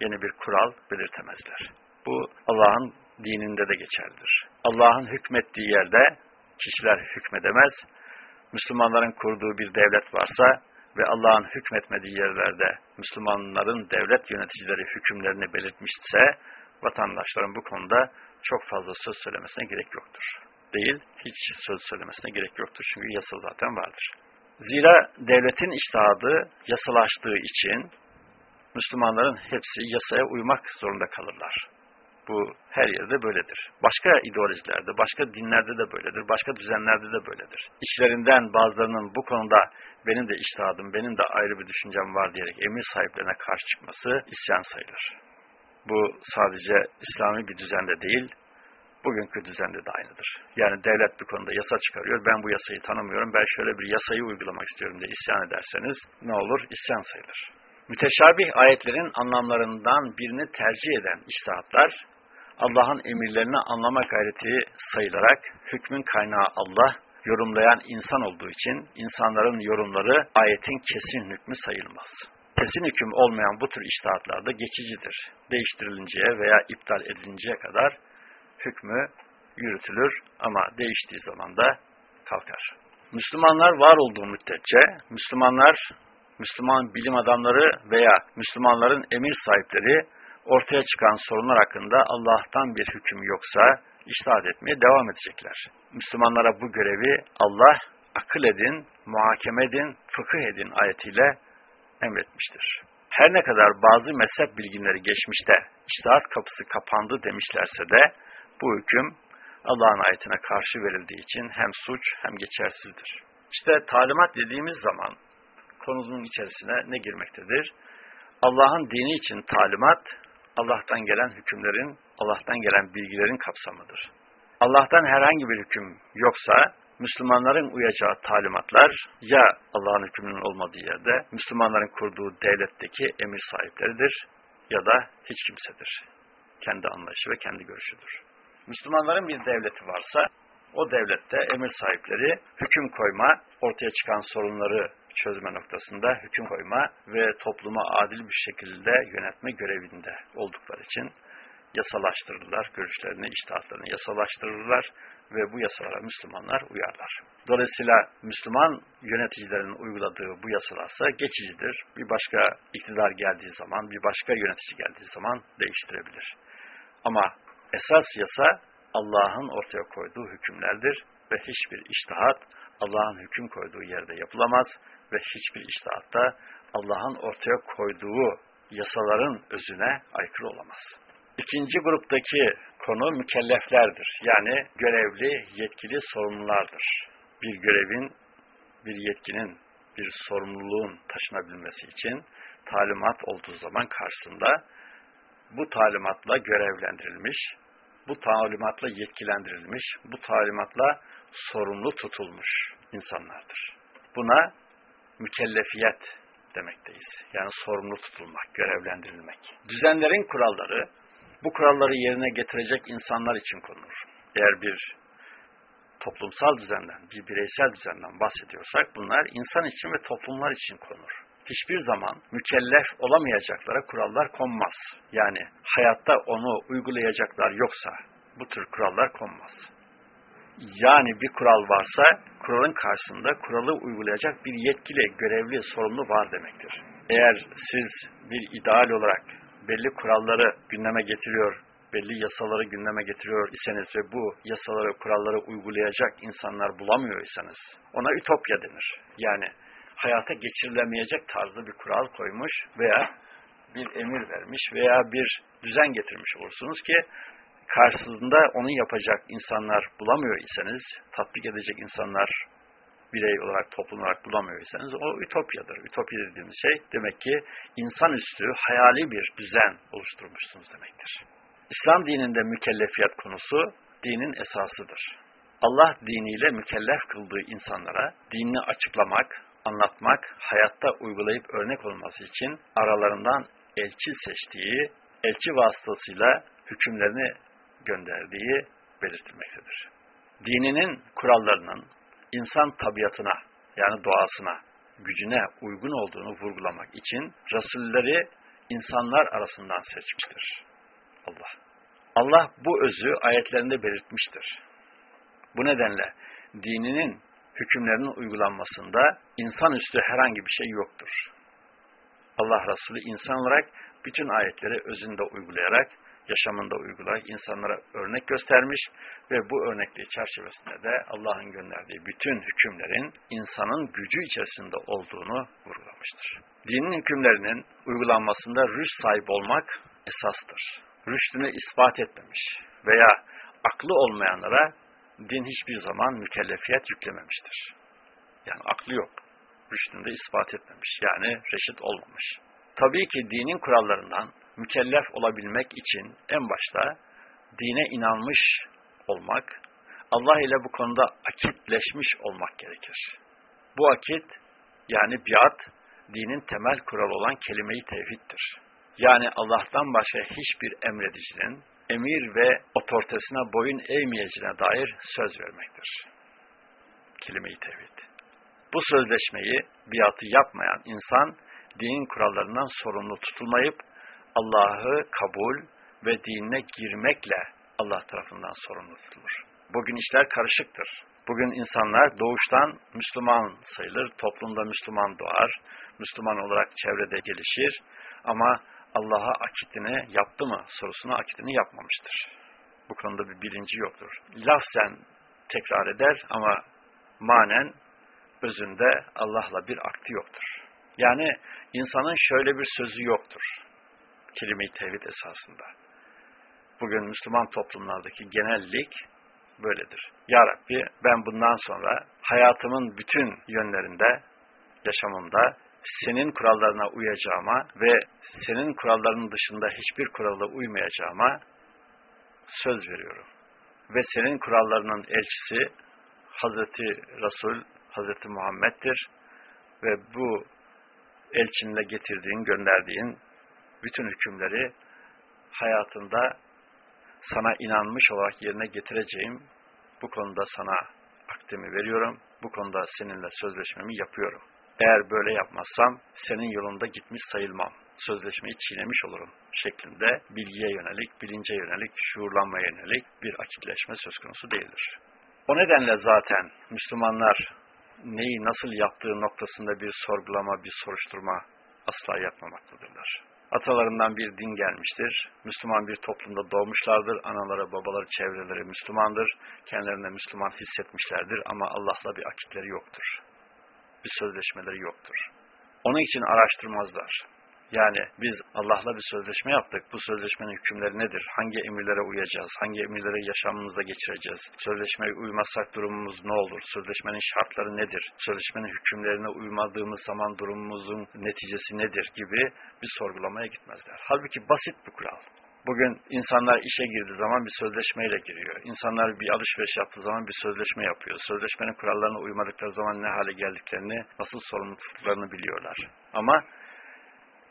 yeni bir kural belirtemezler. Bu Allah'ın dininde de geçerlidir. Allah'ın hükmettiği yerde kişiler hükmedemez. Müslümanların kurduğu bir devlet varsa ve Allah'ın hükmetmediği yerlerde Müslümanların devlet yöneticileri hükümlerini belirtmişse vatandaşların bu konuda çok fazla söz söylemesine gerek yoktur. Değil, hiç söz söylemesine gerek yoktur çünkü yasa zaten vardır. Zira devletin iştahadı yasalaştığı için Müslümanların hepsi yasaya uymak zorunda kalırlar. Bu her yerde böyledir. Başka ideolojilerde, başka dinlerde de böyledir, başka düzenlerde de böyledir. İşlerinden bazılarının bu konuda benim de iştahadım, benim de ayrı bir düşüncem var diyerek emir sahiplerine karşı çıkması isyan sayılır. Bu sadece İslami bir düzende değil, bugünkü düzende de aynıdır. Yani devlet bir konuda yasa çıkarıyor, ben bu yasayı tanımıyorum, ben şöyle bir yasayı uygulamak istiyorum diye isyan ederseniz ne olur? İsyan sayılır. Müteşabih ayetlerin anlamlarından birini tercih eden iştahatlar, Allah'ın emirlerini anlama gayreti sayılarak hükmün kaynağı Allah, yorumlayan insan olduğu için insanların yorumları ayetin kesin hükmü sayılmaz. Kesin hüküm olmayan bu tür iştahatlarda geçicidir. Değiştirilinceye veya iptal edilinceye kadar hükmü yürütülür ama değiştiği zaman da kalkar. Müslümanlar var olduğu müddetçe, Müslümanlar, Müslüman bilim adamları veya Müslümanların emir sahipleri ortaya çıkan sorunlar hakkında Allah'tan bir hüküm yoksa iştahat etmeye devam edecekler. Müslümanlara bu görevi Allah akıl edin, muhakeme edin, fıkıh edin ayetiyle emretmiştir. Her ne kadar bazı mezhep bilginleri geçmişte iştahat kapısı kapandı demişlerse de bu hüküm Allah'ın ayetine karşı verildiği için hem suç hem geçersizdir. İşte talimat dediğimiz zaman konumuzun içerisine ne girmektedir? Allah'ın dini için talimat, Allah'tan gelen hükümlerin, Allah'tan gelen bilgilerin kapsamıdır. Allah'tan herhangi bir hüküm yoksa, Müslümanların uyacağı talimatlar ya Allah'ın hükmünün olmadığı yerde Müslümanların kurduğu devletteki emir sahipleridir ya da hiç kimsedir. Kendi anlayışı ve kendi görüşüdür. Müslümanların bir devleti varsa o devlette emir sahipleri hüküm koyma, ortaya çıkan sorunları çözme noktasında hüküm koyma ve topluma adil bir şekilde yönetme görevinde oldukları için yasalaştırırlar, görüşlerini, iştahatlarını yasalaştırırlar ve bu yasalara Müslümanlar uyarlar. Dolayısıyla Müslüman yöneticilerin uyguladığı bu yasalarsa geçicidir. Bir başka iktidar geldiği zaman, bir başka yönetici geldiği zaman değiştirebilir. Ama esas yasa Allah'ın ortaya koyduğu hükümlerdir ve hiçbir iştahat Allah'ın hüküm koyduğu yerde yapılamaz ve hiçbir iştahatta Allah'ın ortaya koyduğu yasaların özüne aykırı olamaz. İkinci gruptaki konu mükelleflerdir. Yani görevli, yetkili sorumlulardır. Bir görevin, bir yetkinin, bir sorumluluğun taşınabilmesi için talimat olduğu zaman karşısında bu talimatla görevlendirilmiş, bu talimatla yetkilendirilmiş, bu talimatla sorumlu tutulmuş insanlardır. Buna mükellefiyet demekteyiz. Yani sorumlu tutulmak, görevlendirilmek. Düzenlerin kuralları, bu kuralları yerine getirecek insanlar için konulur. Eğer bir toplumsal düzenden, bir bireysel düzenden bahsediyorsak bunlar insan için ve toplumlar için konur. Hiçbir zaman mükellef olamayacaklara kurallar konmaz. Yani hayatta onu uygulayacaklar yoksa bu tür kurallar konmaz. Yani bir kural varsa kuralın karşısında kuralı uygulayacak bir yetkili, görevli, sorumlu var demektir. Eğer siz bir ideal olarak belli kuralları gündeme getiriyor, belli yasaları gündeme getiriyor iseniz ve bu yasaları, kuralları uygulayacak insanlar bulamıyorsanız ona ütopya denir. Yani hayata geçirilemeyecek tarzda bir kural koymuş veya bir emir vermiş veya bir düzen getirmiş olursunuz ki karşısında onu yapacak insanlar bulamıyor iseniz, tatbik edecek insanlar birey olarak, toplum olarak bulamıyor iseniz o ütopyadır. Ütopya dediğimiz şey demek ki insanüstü, hayali bir düzen oluşturmuşsunuz demektir. İslam dininde mükellefiyet konusu dinin esasıdır. Allah diniyle mükellef kıldığı insanlara dinini açıklamak, anlatmak, hayatta uygulayıp örnek olması için aralarından elçi seçtiği, elçi vasıtasıyla hükümlerini gönderdiği belirtilmektedir. Dininin kurallarının insan tabiatına yani doğasına, gücüne uygun olduğunu vurgulamak için Resulleri insanlar arasından seçmiştir. Allah. Allah bu özü ayetlerinde belirtmiştir. Bu nedenle dininin hükümlerinin uygulanmasında insanüstü herhangi bir şey yoktur. Allah Resulü insan olarak bütün ayetleri özünde uygulayarak, yaşamında uygulayarak insanlara örnek göstermiş ve bu örnekliği çerçevesinde de Allah'ın gönderdiği bütün hükümlerin insanın gücü içerisinde olduğunu vurgulamıştır. Dinin hükümlerinin uygulanmasında rüşt sahibi olmak esastır. Rüştünü ispat etmemiş veya aklı olmayanlara din hiçbir zaman mükellefiyet yüklememiştir. Yani aklı yok. Rüştünü de ispat etmemiş. Yani reşit olmamış. Tabii ki dinin kurallarından mükellef olabilmek için en başta dine inanmış olmak, Allah ile bu konuda akitleşmiş olmak gerekir. Bu akit, yani biat, dinin temel kuralı olan kelime-i tevhiddir. Yani Allah'tan başka hiçbir emredicinin, emir ve otoritesine boyun eğmeyeceğine dair söz vermektir. Kelime-i tevhid. Bu sözleşmeyi, biatı yapmayan insan, dinin kurallarından sorumlu tutulmayıp, Allah'ı kabul ve dinine girmekle Allah tarafından sorumlu tutulur. Bugün işler karışıktır. Bugün insanlar doğuştan Müslüman sayılır, toplumda Müslüman doğar, Müslüman olarak çevrede gelişir ama Allah'a akitini yaptı mı sorusuna akitini yapmamıştır. Bu konuda bir bilinci yoktur. Lafzen tekrar eder ama manen özünde Allah'la bir akti yoktur. Yani insanın şöyle bir sözü yoktur. Kelime-i tevhid esasında. Bugün Müslüman toplumlardaki genellik böyledir. Ya Rabbi ben bundan sonra hayatımın bütün yönlerinde, yaşamımda senin kurallarına uyacağıma ve senin kurallarının dışında hiçbir kurala uymayacağıma söz veriyorum. Ve senin kurallarının elçisi Hazreti Resul, Hazreti Muhammed'dir. Ve bu elçinle getirdiğin, gönderdiğin bütün hükümleri hayatında sana inanmış olarak yerine getireceğim. Bu konuda sana akdemi veriyorum. Bu konuda seninle sözleşmemi yapıyorum. Eğer böyle yapmazsam senin yolunda gitmiş sayılmam. Sözleşmeyi çiğnemiş olurum şeklinde bilgiye yönelik, bilince yönelik, şuurlanmaya yönelik bir akitleşme söz konusu değildir. O nedenle zaten Müslümanlar neyi nasıl yaptığı noktasında bir sorgulama, bir soruşturma asla yapmamaktadırlar. Atalarından bir din gelmiştir. Müslüman bir toplumda doğmuşlardır. Anaları, babaları, çevreleri Müslümandır. Kendilerine Müslüman hissetmişlerdir ama Allah'la bir akitleri yoktur bir sözleşmeleri yoktur. Onun için araştırmazlar. Yani biz Allah'la bir sözleşme yaptık. Bu sözleşmenin hükümleri nedir? Hangi emirlere uyacağız? Hangi emirleri yaşamımızda geçireceğiz? Sözleşmeye uymazsak durumumuz ne olur? Sözleşmenin şartları nedir? Sözleşmenin hükümlerine uymadığımız zaman durumumuzun neticesi nedir? Gibi bir sorgulamaya gitmezler. Halbuki basit bir kural. Bugün insanlar işe girdiği zaman bir sözleşmeyle giriyor. İnsanlar bir alışveriş yaptığı zaman bir sözleşme yapıyor. Sözleşmenin kurallarına uymadıkları zaman ne hale geldiklerini, nasıl sorumluluklarını biliyorlar. Ama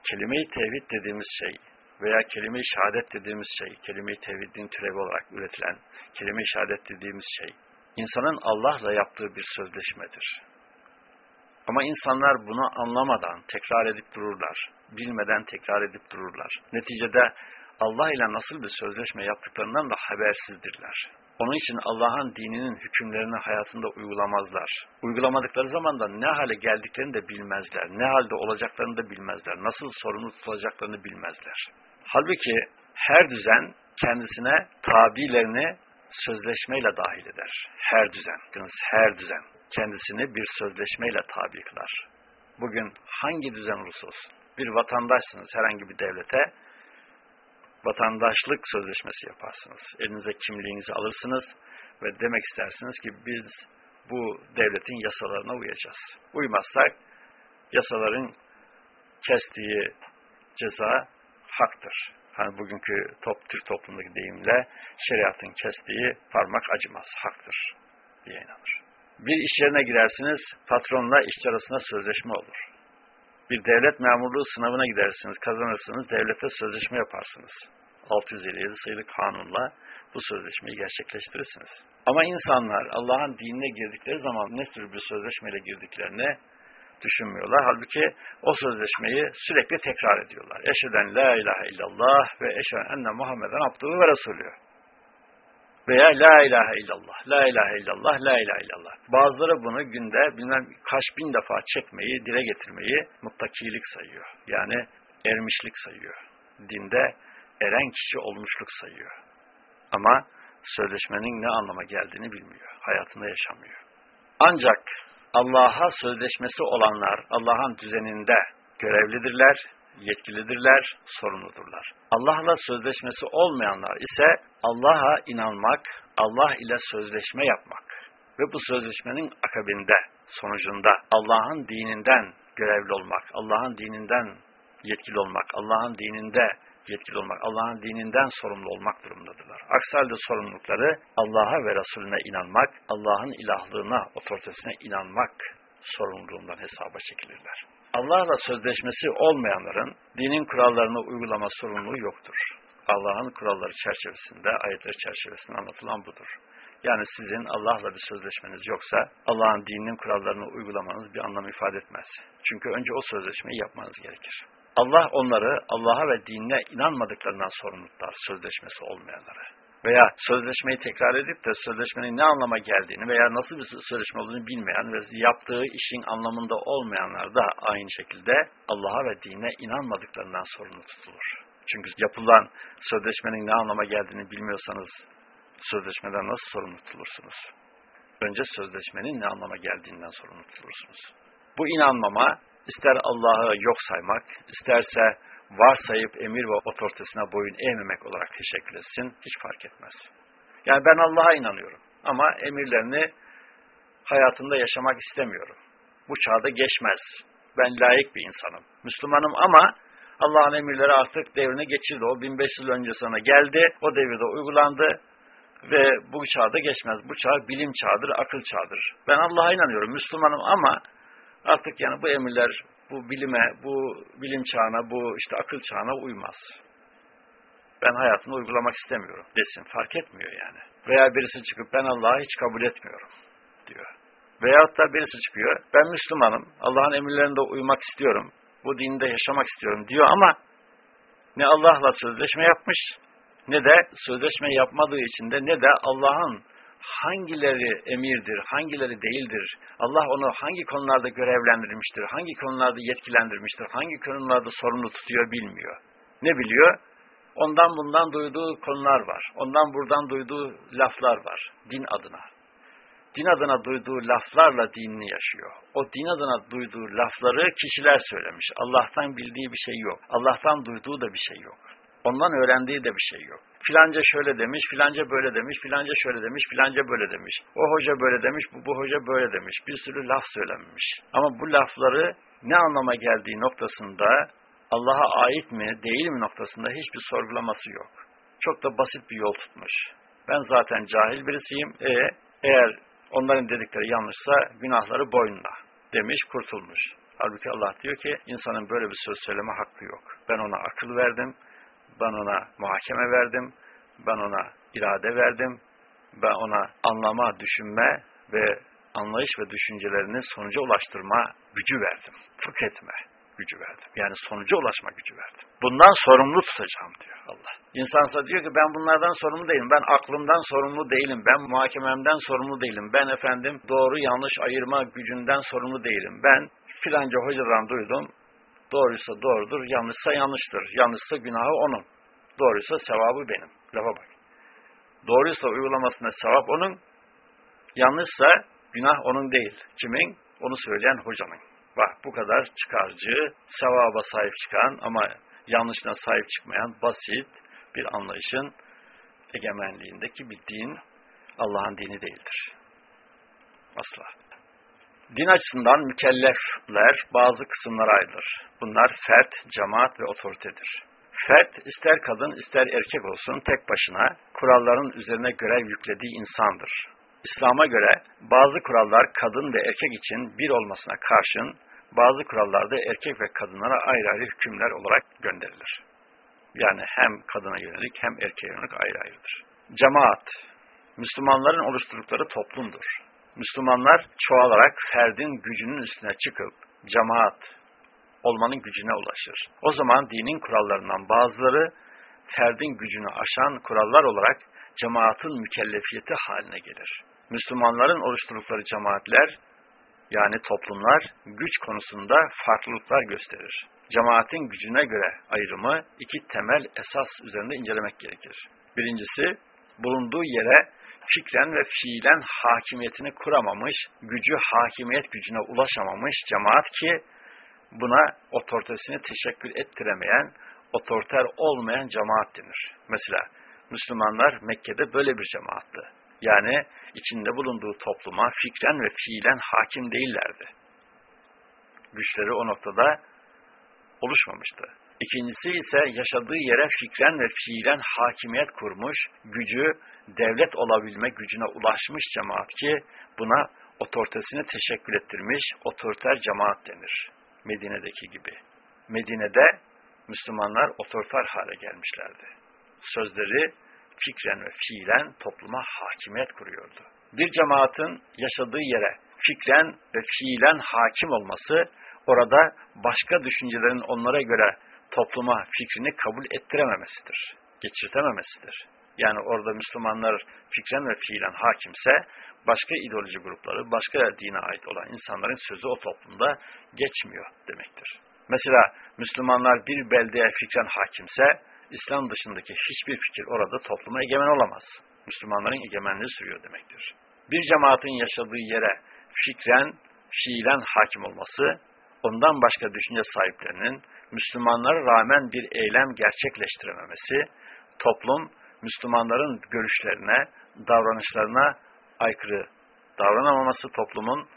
kelime-i tevhid dediğimiz şey veya kelime-i şehadet dediğimiz şey, kelime-i tevhidin türevi olarak üretilen kelime-i şehadet dediğimiz şey, insanın Allah'la yaptığı bir sözleşmedir. Ama insanlar bunu anlamadan tekrar edip dururlar. Bilmeden tekrar edip dururlar. Neticede Allah ile nasıl bir sözleşme yaptıklarından da habersizdirler. Onun için Allah'ın dininin hükümlerini hayatında uygulamazlar. Uygulamadıkları zaman da ne hale geldiklerini de bilmezler. Ne halde olacaklarını da bilmezler. Nasıl sorumlu tutulacaklarını bilmezler. Halbuki her düzen kendisine tabilerini sözleşmeyle dahil eder. Her düzen, her düzen kendisini bir sözleşmeyle tabi kılar. Bugün hangi düzen olursa olsun, bir vatandaşsınız herhangi bir devlete, vatandaşlık sözleşmesi yaparsınız. Elinize kimliğinizi alırsınız ve demek istersiniz ki biz bu devletin yasalarına uyacağız. Uymazsak yasaların kestiği ceza haktır. Hani bugünkü top, Türk toplumundaki deyimle şeriatın kestiği parmak acımaz, haktır. diye inanır. Bir iş yerine girersiniz, patronla işçi arasında sözleşme olur. Bir devlet memurluğu sınavına gidersiniz, kazanırsınız, devlete sözleşme yaparsınız. 657 sayılı kanunla bu sözleşmeyi gerçekleştirirsiniz. Ama insanlar Allah'ın dinine girdikleri zaman ne tür bir sözleşmeyle girdiklerini düşünmüyorlar. Halbuki o sözleşmeyi sürekli tekrar ediyorlar. Eşheden la ilahe illallah ve eşheden enne Muhammeden abduhu ve resulü. Veya la ilahe illallah, la ilahe illallah, la ilahe illallah. Bazıları bunu günde bilmem kaç bin defa çekmeyi, dile getirmeyi muttakilik sayıyor. Yani ermişlik sayıyor. Dinde eren kişi olmuşluk sayıyor. Ama sözleşmenin ne anlama geldiğini bilmiyor. Hayatında yaşamıyor. Ancak Allah'a sözleşmesi olanlar Allah'ın düzeninde görevlidirler, yetkilidirler, sorumludurlar. Allah'la sözleşmesi olmayanlar ise Allah'a inanmak, Allah ile sözleşme yapmak ve bu sözleşmenin akabinde, sonucunda Allah'ın dininden görevli olmak, Allah'ın dininden yetkili olmak, Allah'ın dininde yetkili olmak, Allah'ın dininden sorumlu olmak durumundadırlar. Aksi halde sorumlulukları Allah'a ve Resulüne inanmak, Allah'ın ilahlığına, otoritesine inanmak sorumluluğundan hesaba çekilirler. Allah'la sözleşmesi olmayanların dinin kurallarını uygulama sorumluluğu yoktur. Allah'ın kuralları çerçevesinde, ayetleri çerçevesinde anlatılan budur. Yani sizin Allah'la bir sözleşmeniz yoksa Allah'ın dininin kurallarını uygulamanız bir anlam ifade etmez. Çünkü önce o sözleşmeyi yapmanız gerekir. Allah onları Allah'a ve dinine inanmadıklarından sorumlu sözleşmesi olmayanları. Veya sözleşmeyi tekrar edip de sözleşmenin ne anlama geldiğini veya nasıl bir sözleşme olduğunu bilmeyen ve yaptığı işin anlamında olmayanlar da aynı şekilde Allah'a ve dine inanmadıklarından sorumlu tutulur. Çünkü yapılan sözleşmenin ne anlama geldiğini bilmiyorsanız sözleşmeden nasıl sorumlu tutulursunuz? Önce sözleşmenin ne anlama geldiğinden sorumlu tutulursunuz. Bu inanmama ister Allah'ı yok saymak, isterse varsayıp emir ve otoritesine boyun eğmemek olarak teşekkür etsin, hiç fark etmez. Yani ben Allah'a inanıyorum ama emirlerini hayatında yaşamak istemiyorum. Bu çağda geçmez. Ben layık bir insanım. Müslümanım ama Allah'ın emirleri artık devrine geçirdi. O 1500 yıl önce sana geldi, o devirde uygulandı ve bu çağda geçmez. Bu çağ bilim çağıdır, akıl çağıdır. Ben Allah'a inanıyorum, Müslümanım ama artık yani bu emirler bu bilime, bu bilim çağına, bu işte akıl çağına uymaz. Ben hayatımda uygulamak istemiyorum desin. Fark etmiyor yani. Veya birisi çıkıp ben Allah'ı hiç kabul etmiyorum diyor. Veyahut da birisi çıkıyor ben Müslümanım, Allah'ın emirlerinde uymak istiyorum, bu dinde yaşamak istiyorum diyor ama ne Allah'la sözleşme yapmış ne de sözleşme yapmadığı için de ne de Allah'ın hangileri emirdir, hangileri değildir, Allah onu hangi konularda görevlendirmiştir, hangi konularda yetkilendirmiştir, hangi konularda sorumlu tutuyor bilmiyor. Ne biliyor? Ondan bundan duyduğu konular var. Ondan buradan duyduğu laflar var. Din adına. Din adına duyduğu laflarla dinini yaşıyor. O din adına duyduğu lafları kişiler söylemiş. Allah'tan bildiği bir şey yok. Allah'tan duyduğu da bir şey yok. Ondan öğrendiği de bir şey yok. Filanca şöyle demiş, filanca böyle demiş, filanca şöyle demiş, filanca böyle demiş. O hoca böyle demiş, bu, bu hoca böyle demiş. Bir sürü laf söylenmiş. Ama bu lafları ne anlama geldiği noktasında Allah'a ait mi, değil mi noktasında hiçbir sorgulaması yok. Çok da basit bir yol tutmuş. Ben zaten cahil birisiyim. E, eğer onların dedikleri yanlışsa günahları boynuna demiş, kurtulmuş. Halbuki Allah diyor ki insanın böyle bir söz söyleme hakkı yok. Ben ona akıl verdim, ben ona muhakeme verdim, ben ona irade verdim, ben ona anlama, düşünme ve anlayış ve düşüncelerini sonuca ulaştırma gücü verdim. Fıkh gücü verdim. Yani sonuca ulaşma gücü verdim. Bundan sorumlu tutacağım diyor Allah. İnsansa diyor ki ben bunlardan sorumlu değilim. Ben aklımdan sorumlu değilim. Ben muhakememden sorumlu değilim. Ben efendim doğru yanlış ayırma gücünden sorumlu değilim. Ben filanca hocadan duydum. Doğruysa doğrudur, yanlışsa yanlıştır. Yanlışsa günahı onun. Doğruysa sevabı benim. Lafa bak. Doğruysa uygulamasında sevap onun. Yanlışsa günah onun değil. Kimin? Onu söyleyen hocanın. Bak bu kadar çıkarcı, sevaba sahip çıkan ama yanlışına sahip çıkmayan basit bir anlayışın egemenliğindeki bir din Allah'ın dini değildir. Asla. Din açısından mükellefler bazı kısımlara ayrılır. Bunlar fert, cemaat ve otoritedir. Fert ister kadın ister erkek olsun tek başına kuralların üzerine görev yüklediği insandır. İslam'a göre bazı kurallar kadın ve erkek için bir olmasına karşın bazı kurallarda erkek ve kadınlara ayrı ayrı hükümler olarak gönderilir. Yani hem kadına yönelik hem erkeğe yönelik ayrı ayrıdır. Cemaat, Müslümanların oluşturdukları toplumdur. Müslümanlar çoğalarak ferdin gücünün üstüne çıkıp cemaat olmanın gücüne ulaşır. O zaman dinin kurallarından bazıları ferdin gücünü aşan kurallar olarak cemaatin mükellefiyeti haline gelir. Müslümanların oluşturdukları cemaatler yani toplumlar güç konusunda farklılıklar gösterir. Cemaatin gücüne göre ayrımı iki temel esas üzerinde incelemek gerekir. Birincisi, bulunduğu yere fikren ve fiilen hakimiyetini kuramamış, gücü hakimiyet gücüne ulaşamamış cemaat ki buna otoritesini teşekkür ettiremeyen, otoriter olmayan cemaat denir. Mesela Müslümanlar Mekke'de böyle bir cemaattı. Yani içinde bulunduğu topluma fikren ve fiilen hakim değillerdi. Güçleri o noktada oluşmamıştı. İkincisi ise yaşadığı yere fikren ve fiilen hakimiyet kurmuş, gücü devlet olabilme gücüne ulaşmış cemaat ki buna otoritesini teşekkül ettirmiş otoriter cemaat denir. Medine'deki gibi. Medine'de Müslümanlar otoriter hale gelmişlerdi. Sözleri fikren ve fiilen topluma hakimiyet kuruyordu. Bir cemaatin yaşadığı yere fikren ve fiilen hakim olması, orada başka düşüncelerin onlara göre topluma fikrini kabul ettirememesidir, geçirtememesidir. Yani orada Müslümanlar fikren ve fiilen hakimse, başka ideoloji grupları, başka dine ait olan insanların sözü o toplumda geçmiyor demektir. Mesela Müslümanlar bir beldeye fikren hakimse, İslam dışındaki hiçbir fikir orada topluma egemen olamaz. Müslümanların egemenliği sürüyor demektir. Bir cemaatin yaşadığı yere fikren, fiilen hakim olması, ondan başka düşünce sahiplerinin Müslümanlara rağmen bir eylem gerçekleştirememesi, toplum Müslümanların görüşlerine, davranışlarına aykırı davranamaması toplumun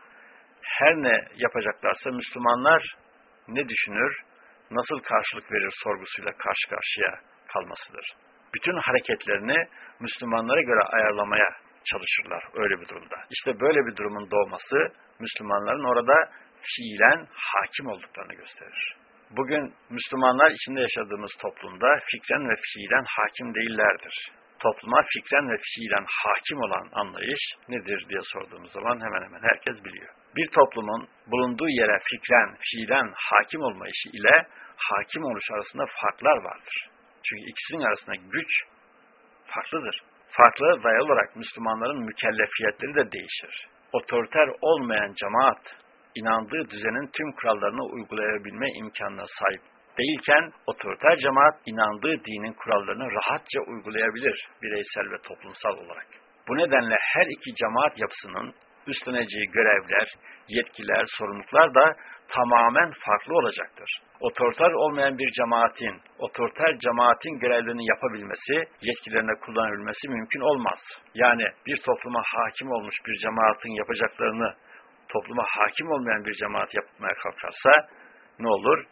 her ne yapacaklarsa Müslümanlar ne düşünür, nasıl karşılık verir sorgusuyla karşı karşıya kalmasıdır. Bütün hareketlerini Müslümanlara göre ayarlamaya çalışırlar öyle bir durumda. İşte böyle bir durumun doğması Müslümanların orada fiilen hakim olduklarını gösterir. Bugün Müslümanlar içinde yaşadığımız toplumda fikren ve fiilen hakim değillerdir. Topluma fikren ve fiilen hakim olan anlayış nedir diye sorduğumuz zaman hemen hemen herkes biliyor. Bir toplumun bulunduğu yere fikren, fiilen hakim olma işi ile hakim oluş arasında farklar vardır. Çünkü ikisinin arasında güç farklıdır. Farklara dayalı olarak Müslümanların mükellefiyetleri de değişir. Otoriter olmayan cemaat, inandığı düzenin tüm kurallarını uygulayabilme imkanına sahip değilken, otoriter cemaat inandığı dinin kurallarını rahatça uygulayabilir bireysel ve toplumsal olarak. Bu nedenle her iki cemaat yapısının üstleneceği görevler, yetkiler, sorumluluklar da tamamen farklı olacaktır. Otoriter olmayan bir cemaatin, otoriter cemaatin görevlerini yapabilmesi, yetkilerini kullanabilmesi mümkün olmaz. Yani bir topluma hakim olmuş bir cemaatin yapacaklarını topluma hakim olmayan bir cemaat yapmaya kalkarsa ne olur?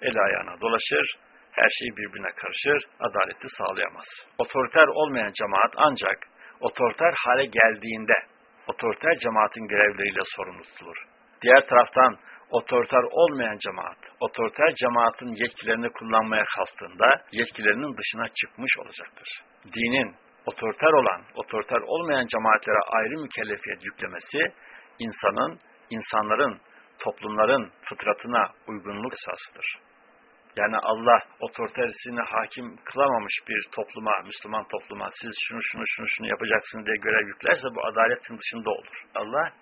El ayağına dolaşır, her şey birbirine karışır, adaleti sağlayamaz. Otoriter olmayan cemaat ancak otoriter hale geldiğinde otoriter cemaatin görevleriyle sorumlu tutulur. Diğer taraftan otoriter olmayan cemaat, otoriter cemaatin yetkilerini kullanmaya kalktığında yetkilerinin dışına çıkmış olacaktır. Dinin otoriter olan, otoriter olmayan cemaatlere ayrı mükellefiyet yüklemesi, insanın, insanların, toplumların fıtratına uygunluk esasıdır. Yani Allah otoriterisini hakim kılamamış bir topluma, Müslüman topluma siz şunu şunu şunu şunu yapacaksın diye görev yüklerse bu adaletin dışında olur. Allah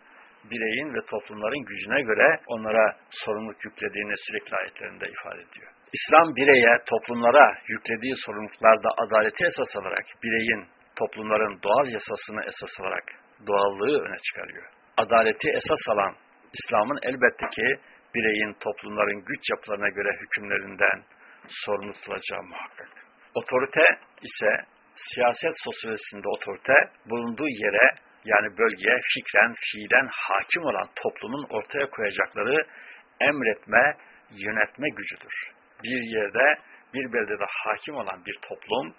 bireyin ve toplumların gücüne göre onlara sorumluluk yüklediğini sürekli ayetlerinde ifade ediyor. İslam bireye, toplumlara yüklediği sorumluluklarda adaleti esas alarak bireyin, toplumların doğal yasasını esas alarak doğallığı öne çıkarıyor. Adaleti esas alan İslam'ın elbette ki bireyin, toplumların güç yapılarına göre hükümlerinden sorumlu tutulacağı muhakkak. Otorite ise siyaset sosyolojisinde otorite bulunduğu yere yani bölgeye fikren, fiilen hakim olan toplumun ortaya koyacakları emretme, yönetme gücüdür. Bir yerde, bir beldede hakim olan bir toplum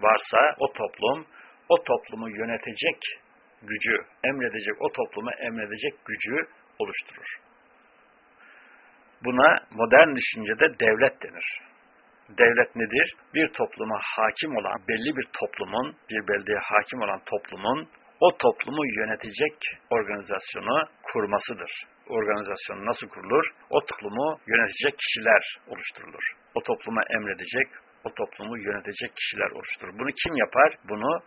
varsa o toplum, o toplumu yönetecek gücü, emredecek, o topluma emredecek gücü oluşturur. Buna modern düşüncede devlet denir. Devlet nedir? Bir topluma hakim olan, belli bir toplumun, bir beldeye hakim olan toplumun o toplumu yönetecek organizasyonu kurmasıdır. Organizasyon nasıl kurulur? O toplumu yönetecek kişiler oluşturulur. O topluma emredecek, o toplumu yönetecek kişiler oluşturur. Bunu kim yapar? Bunu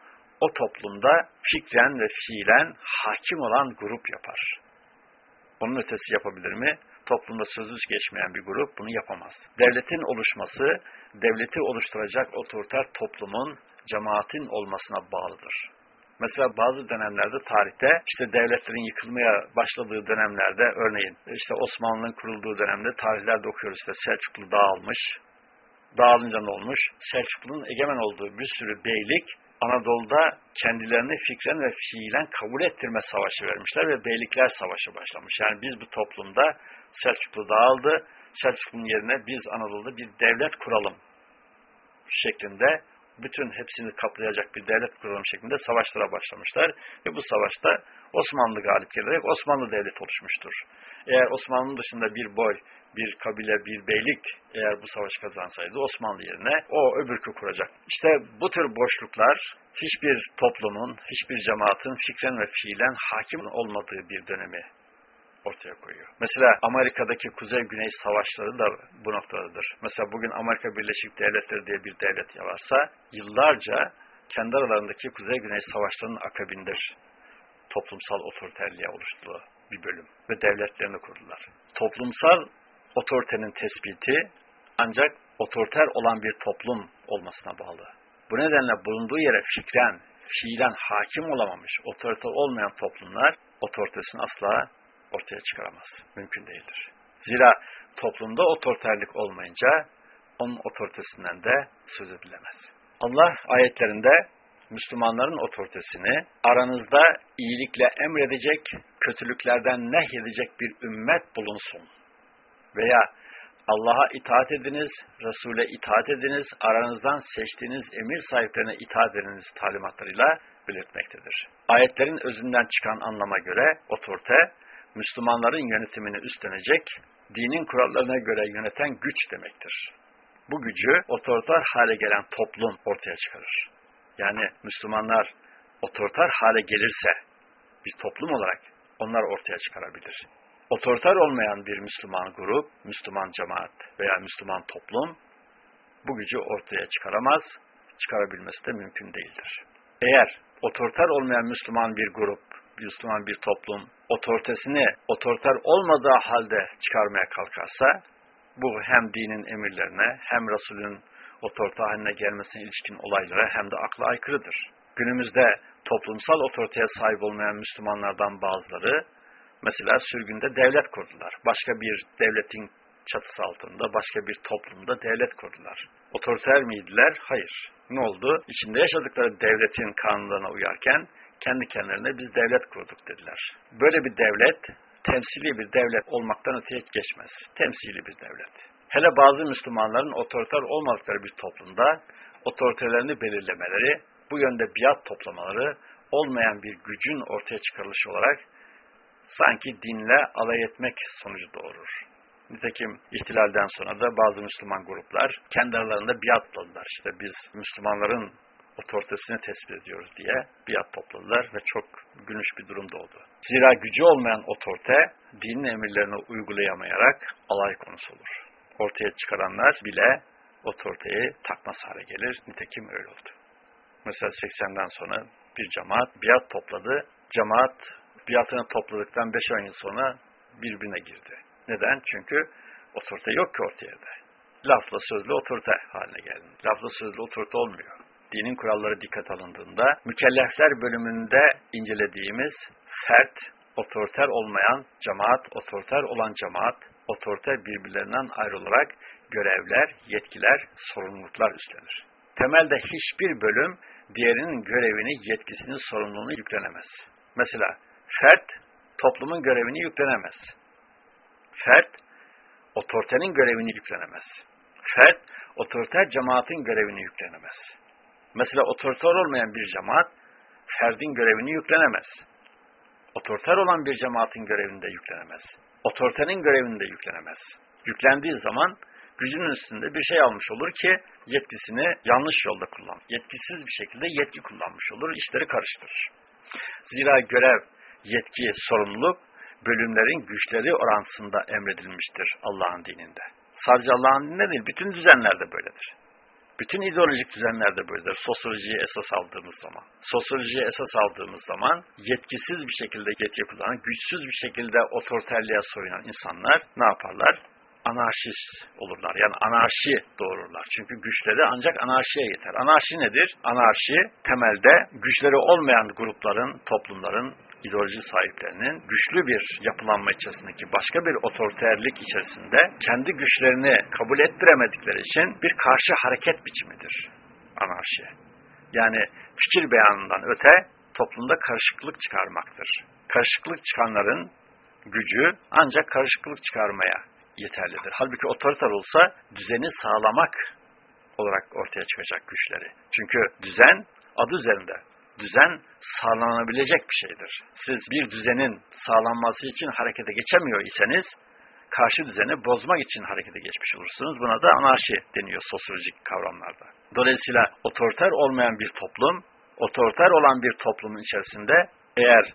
o toplumda fikren ve fiilen hakim olan grup yapar. Onun ötesi yapabilir mi? Toplumda sözlüs geçmeyen bir grup bunu yapamaz. Devletin oluşması, devleti oluşturacak otoriter toplumun, cemaatin olmasına bağlıdır. Mesela bazı dönemlerde tarihte işte devletlerin yıkılmaya başladığı dönemlerde örneğin işte Osmanlı'nın kurulduğu dönemde tarihlerde okuyoruz işte Selçuklu dağılmış. Dağılınca ne olmuş? Selçuklu'nun egemen olduğu bir sürü beylik Anadolu'da kendilerini fikren ve fiilen kabul ettirme savaşı vermişler ve beylikler savaşı başlamış. Yani biz bu toplumda Selçuklu dağıldı, Selçuklu'nun yerine biz Anadolu'da bir devlet kuralım şeklinde bütün hepsini kaplayacak bir devlet kuralım şeklinde savaşlara başlamışlar. Ve bu savaşta Osmanlı galip gelerek Osmanlı devlet oluşmuştur. Eğer Osmanlı'nın dışında bir boy, bir kabile, bir beylik eğer bu savaşı kazansaydı Osmanlı yerine o öbürkü kuracak. İşte bu tür boşluklar hiçbir toplumun, hiçbir cemaatin fikren ve fiilen hakim olmadığı bir dönemi ortaya koyuyor. Mesela Amerika'daki Kuzey-Güney savaşları da bu noktadadır. Mesela bugün Amerika Birleşik Devletleri diye bir devlet varsa yıllarca kendi aralarındaki Kuzey-Güney savaşlarının akabindir toplumsal otoriterliğe oluştuğu bir bölüm ve devletlerini kurdular. Toplumsal otoritenin tespiti ancak otoriter olan bir toplum olmasına bağlı. Bu nedenle bulunduğu yere fikren, fiilen hakim olamamış, otoriter olmayan toplumlar otoritesini asla ortaya çıkaramaz. Mümkün değildir. Zira toplumda otoriterlik olmayınca onun otoritesinden de söz edilemez. Allah ayetlerinde Müslümanların otoritesini aranızda iyilikle emredecek, kötülüklerden nehyedecek bir ümmet bulunsun. Veya Allah'a itaat ediniz, Resul'e itaat ediniz, aranızdan seçtiğiniz emir sahiplerine itaat ediniz talimatlarıyla belirtmektedir. Ayetlerin özünden çıkan anlama göre otorite, Müslümanların yönetimini üstlenecek, dinin kurallarına göre yöneten güç demektir. Bu gücü otoriter hale gelen toplum ortaya çıkarır. Yani Müslümanlar otoriter hale gelirse, biz toplum olarak onlar ortaya çıkarabilir. Otoriter olmayan bir Müslüman grup, Müslüman cemaat veya Müslüman toplum bu gücü ortaya çıkaramaz, çıkarabilmesi de mümkün değildir. Eğer otoriter olmayan Müslüman bir grup, Müslüman bir toplum otoritesini otoriter olmadığı halde çıkarmaya kalkarsa, bu hem dinin emirlerine hem Resulün otorite haline gelmesine ilişkin olaylara hem de akla aykırıdır. Günümüzde toplumsal otoriteye sahip olmayan Müslümanlardan bazıları mesela sürgünde devlet kurdular. Başka bir devletin çatısı altında, başka bir toplumda devlet kurdular. Otoriter miydiler? Hayır. Ne oldu? İçinde yaşadıkları devletin kanunlarına uyarken kendi kendilerine biz devlet kurduk dediler. Böyle bir devlet temsili bir devlet olmaktan öteye geçmez. Temsili bir devlet. Hele bazı Müslümanların otoriter olmadıkları bir toplumda otoritelerini belirlemeleri, bu yönde biat toplamaları olmayan bir gücün ortaya çıkarılışı olarak sanki dinle alay etmek sonucu doğurur. Nitekim ihtilalden sonra da bazı Müslüman gruplar kendi aralarında biat topladılar. İşte biz Müslümanların otoritesini tespit ediyoruz diye biat topladılar ve çok gülünç bir durum da oldu. Zira gücü olmayan otorite dinin emirlerini uygulayamayarak alay konusu olur. Ortaya çıkaranlar bile otoriteyi takmaz hale gelir. Nitekim öyle oldu. Mesela 80'den sonra bir cemaat biat topladı. Cemaat biatını topladıktan 5-10 yıl sonra birbirine girdi. Neden? Çünkü otorite yok ki ortaya da. Lafla sözlü otorite haline geldi. Lafla sözlü otorite olmuyor. Dinin kuralları dikkat alındığında mükellefler bölümünde incelediğimiz fert, otoriter olmayan cemaat, otoriter olan cemaat, otoriter birbirlerinden ayrılarak görevler, yetkiler, sorumluluklar üstlenir. Temelde hiçbir bölüm diğerinin görevini, yetkisini, sorumluluğunu yüklenemez. Mesela fert toplumun görevini yüklenemez. Fert otoritenin görevini yüklenemez. Fert otoriter cemaatin görevini yüklenemez. Mesela otoriter olmayan bir cemaat ferdin görevini yüklenemez. Otoriter olan bir cemaatin görevinde yüklenemez. Otoritenin görevinde yüklenemez. Yüklendiği zaman gücünün üstünde bir şey almış olur ki yetkisini yanlış yolda kullan. Yetkisiz bir şekilde yetki kullanmış olur, işleri karıştırır. Zira görev, yetki, sorumluluk bölümlerin güçleri orantısında emredilmiştir Allah'ın dininde. Sadece Allah'ın dininde değil, bütün düzenlerde böyledir. Bütün ideolojik düzenlerde böyledir. Sosyolojiyi esas aldığımız zaman. Sosyolojiyi esas aldığımız zaman yetkisiz bir şekilde yetki kullanan, güçsüz bir şekilde otoriterliğe soyunan insanlar ne yaparlar? anarşist olurlar. Yani anarşi doğururlar. Çünkü güçleri ancak anarşiye yeter. Anarşi nedir? Anarşi temelde güçleri olmayan grupların, toplumların, ideoloji sahiplerinin güçlü bir yapılanma içerisindeki başka bir otoriterlik içerisinde kendi güçlerini kabul ettiremedikleri için bir karşı hareket biçimidir anarşi. Yani fikir beyanından öte toplumda karışıklık çıkarmaktır. Karışıklık çıkanların gücü ancak karışıklık çıkarmaya yeterlidir. Halbuki otoriter olsa düzeni sağlamak olarak ortaya çıkacak güçleri. Çünkü düzen adı üzerinde. Düzen sağlanabilecek bir şeydir. Siz bir düzenin sağlanması için harekete geçemiyor iseniz karşı düzeni bozmak için harekete geçmiş olursunuz. Buna da anarşi deniyor sosyolojik kavramlarda. Dolayısıyla otoriter olmayan bir toplum, otoriter olan bir toplumun içerisinde eğer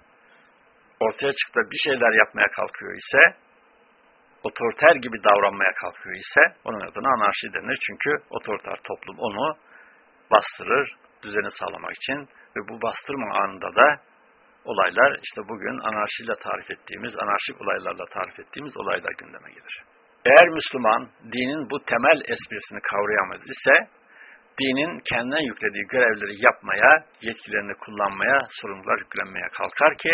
ortaya çıktı bir şeyler yapmaya kalkıyor ise otoriter gibi davranmaya kalkıyor ise onun adına anarşi denir. Çünkü otoriter toplum onu bastırır düzeni sağlamak için ve bu bastırma anında da olaylar işte bugün anarşiyle tarif ettiğimiz, anarşik olaylarla tarif ettiğimiz olaylar gündeme gelir. Eğer Müslüman dinin bu temel esprisini kavrayamaz ise dinin kendine yüklediği görevleri yapmaya, yetkilerini kullanmaya, sorumlular yüklenmeye kalkar ki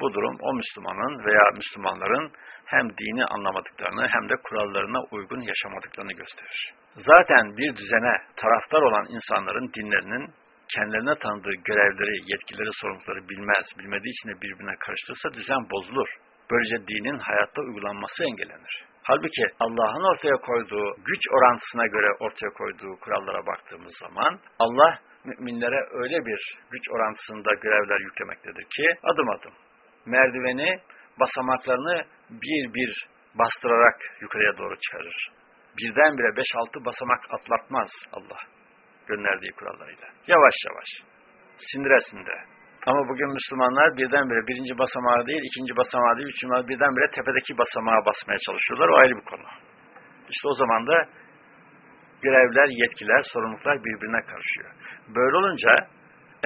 bu durum o Müslümanın veya Müslümanların hem dini anlamadıklarını hem de kurallarına uygun yaşamadıklarını gösterir. Zaten bir düzene taraftar olan insanların dinlerinin kendilerine tanıdığı görevleri, yetkileri, sorumlulukları bilmez, bilmediği için de birbirine karıştırırsa düzen bozulur. Böylece dinin hayatta uygulanması engellenir. Halbuki Allah'ın ortaya koyduğu, güç orantısına göre ortaya koyduğu kurallara baktığımız zaman Allah müminlere öyle bir güç orantısında görevler yüklemektedir ki adım adım merdiveni basamaklarını bir bir bastırarak yukarıya doğru çıkarır. Birdenbire 5-6 basamak atlatmaz Allah gönderdiği kurallarıyla. Yavaş yavaş, sindire sindire. Ama bugün Müslümanlar birdenbire birinci basamağı değil, ikinci basamağı değil, üçüncü basamağı birdenbire tepedeki basamağa basmaya çalışıyorlar. O ayrı bir konu. İşte o zaman da görevler, yetkiler, sorumluluklar birbirine karışıyor. Böyle olunca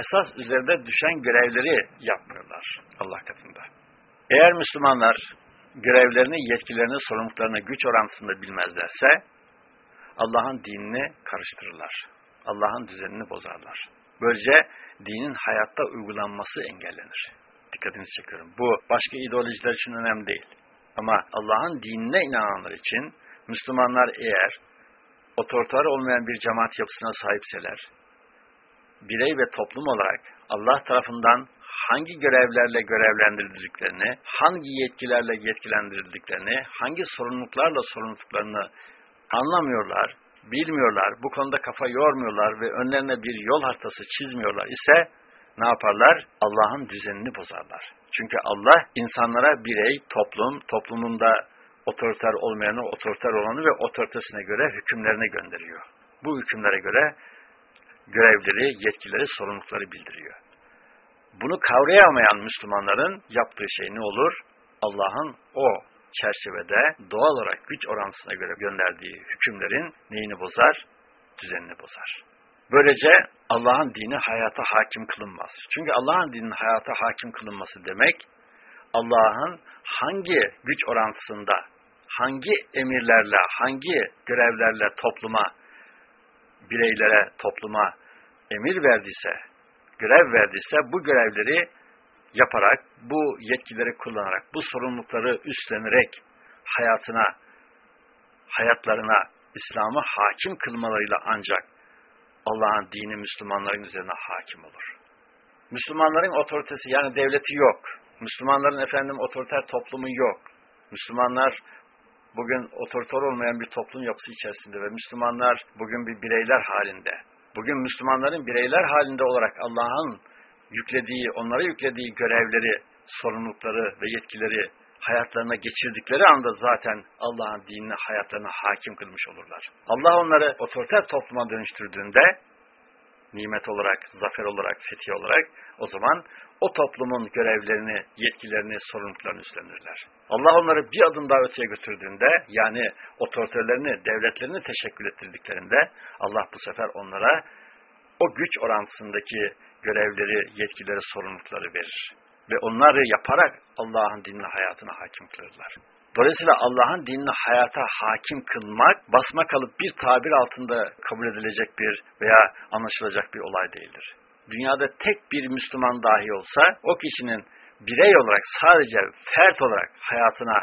esas üzerinde düşen görevleri yapmıyorlar Allah katında. Eğer Müslümanlar görevlerini, yetkilerini, sorumluluklarını güç orantısında bilmezlerse Allah'ın dinini karıştırırlar. Allah'ın düzenini bozarlar. Böylece dinin hayatta uygulanması engellenir. Dikkatinizi çekiyorum. Bu başka ideolojiler için önemli değil. Ama Allah'ın dinine inananlar için Müslümanlar eğer otoriter olmayan bir cemaat yapısına sahipseler, birey ve toplum olarak Allah tarafından hangi görevlerle görevlendirildiklerini, hangi yetkilerle yetkilendirildiklerini, hangi sorumluluklarla sorumluluklarını anlamıyorlar, bilmiyorlar, bu konuda kafa yormuyorlar ve önlerine bir yol haritası çizmiyorlar ise ne yaparlar? Allah'ın düzenini bozarlar. Çünkü Allah insanlara birey, toplum, toplumunda otoriter olmayanı, otoriter olanı ve otoritesine göre hükümlerine gönderiyor. Bu hükümlere göre görevleri, yetkileri, sorumlulukları bildiriyor. Bunu kavrayamayan Müslümanların yaptığı şey ne olur? Allah'ın o çerçevede doğal olarak güç orantısına göre gönderdiği hükümlerin neyini bozar? Düzenini bozar. Böylece Allah'ın dini hayata hakim kılınmaz. Çünkü Allah'ın dininin hayata hakim kılınması demek, Allah'ın hangi güç orantısında, hangi emirlerle, hangi görevlerle topluma, bireylere, topluma emir verdiyse, görev verdiyse bu görevleri yaparak, bu yetkileri kullanarak, bu sorumlulukları üstlenerek hayatına, hayatlarına İslam'ı hakim kılmalarıyla ancak Allah'ın dini Müslümanların üzerine hakim olur. Müslümanların otoritesi yani devleti yok. Müslümanların efendim otoriter toplumu yok. Müslümanlar bugün otoriter olmayan bir toplum yapısı içerisinde ve Müslümanlar bugün bir bireyler halinde. Bugün Müslümanların bireyler halinde olarak Allah'ın yüklediği, onlara yüklediği görevleri, sorumlulukları ve yetkileri hayatlarına geçirdikleri anda zaten Allah'ın dinini hayatlarına hakim kılmış olurlar. Allah onları otoriter topluma dönüştürdüğünde nimet olarak, zafer olarak, fethi olarak o zaman o toplumun görevlerini, yetkilerini, sorumluluklarını üstlenirler. Allah onları bir adım daha öteye götürdüğünde, yani otoriterlerini, devletlerini teşekkül ettirdiklerinde Allah bu sefer onlara o güç orantısındaki görevleri, yetkileri, sorumlulukları verir. Ve onları yaparak Allah'ın dinine hayatına hakim kılırlar. Dolayısıyla Allah'ın dinini hayata hakim kılmak, basma kalıp bir tabir altında kabul edilecek bir veya anlaşılacak bir olay değildir. Dünyada tek bir Müslüman dahi olsa, o kişinin birey olarak sadece fert olarak hayatına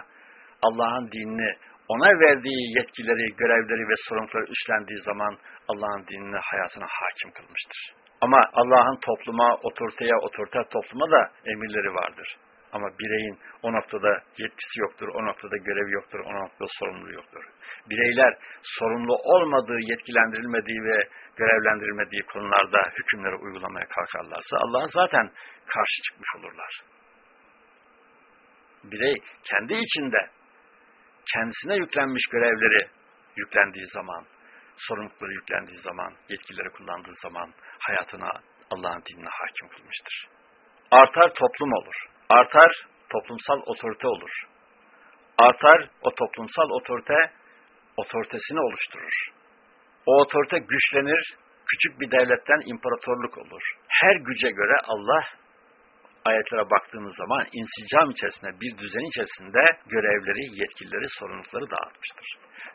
Allah'ın dinini, ona verdiği yetkileri, görevleri ve sorumlulukları üstlendiği zaman Allah'ın dinini hayatına hakim kılmıştır. Ama Allah'ın topluma, otoriteye, otoriter topluma da emirleri vardır. Ama bireyin o noktada yetkisi yoktur, o noktada görevi yoktur, o noktada sorumluluğu yoktur. Bireyler sorumlu olmadığı, yetkilendirilmediği ve görevlendirilmediği konularda hükümleri uygulamaya kalkarlarsa Allah'a zaten karşı çıkmış olurlar. Birey kendi içinde kendisine yüklenmiş görevleri yüklendiği zaman, sorumlulukları yüklendiği zaman, yetkileri kullandığı zaman hayatına Allah'ın dinine hakim kılmıştır. Artar toplum olur. Artar toplumsal otorite olur. Artar o toplumsal otorite otoritesini oluşturur. O otorite güçlenir, küçük bir devletten imparatorluk olur. Her güce göre Allah ayetlere baktığımız zaman insicam içerisinde, bir düzen içerisinde görevleri, yetkileri, sorumlulukları dağıtmıştır.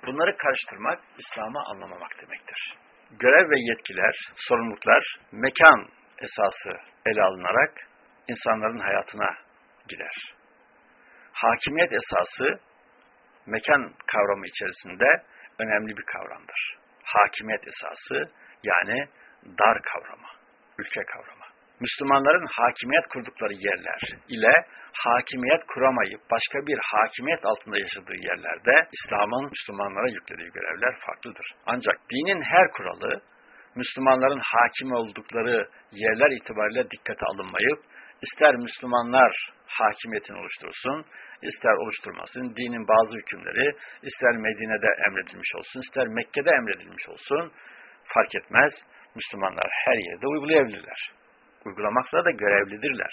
Bunları karıştırmak, İslam'ı anlamamak demektir. Görev ve yetkiler, sorumluluklar, mekan esası ele alınarak insanların hayatına girer. Hakimiyet esası, mekan kavramı içerisinde önemli bir kavramdır. Hakimiyet esası, yani dar kavramı, ülke kavramı. Müslümanların hakimiyet kurdukları yerler ile hakimiyet kuramayıp başka bir hakimiyet altında yaşadığı yerlerde İslam'ın Müslümanlara yüklediği görevler farklıdır. Ancak dinin her kuralı Müslümanların hakim oldukları yerler itibariyle dikkate alınmayıp ister Müslümanlar hakimiyetini oluştursun, ister oluşturmasın, dinin bazı hükümleri ister Medine'de emredilmiş olsun, ister Mekke'de emredilmiş olsun, fark etmez, Müslümanlar her yerde uygulayabilirler uygulamakla da görevlidirler.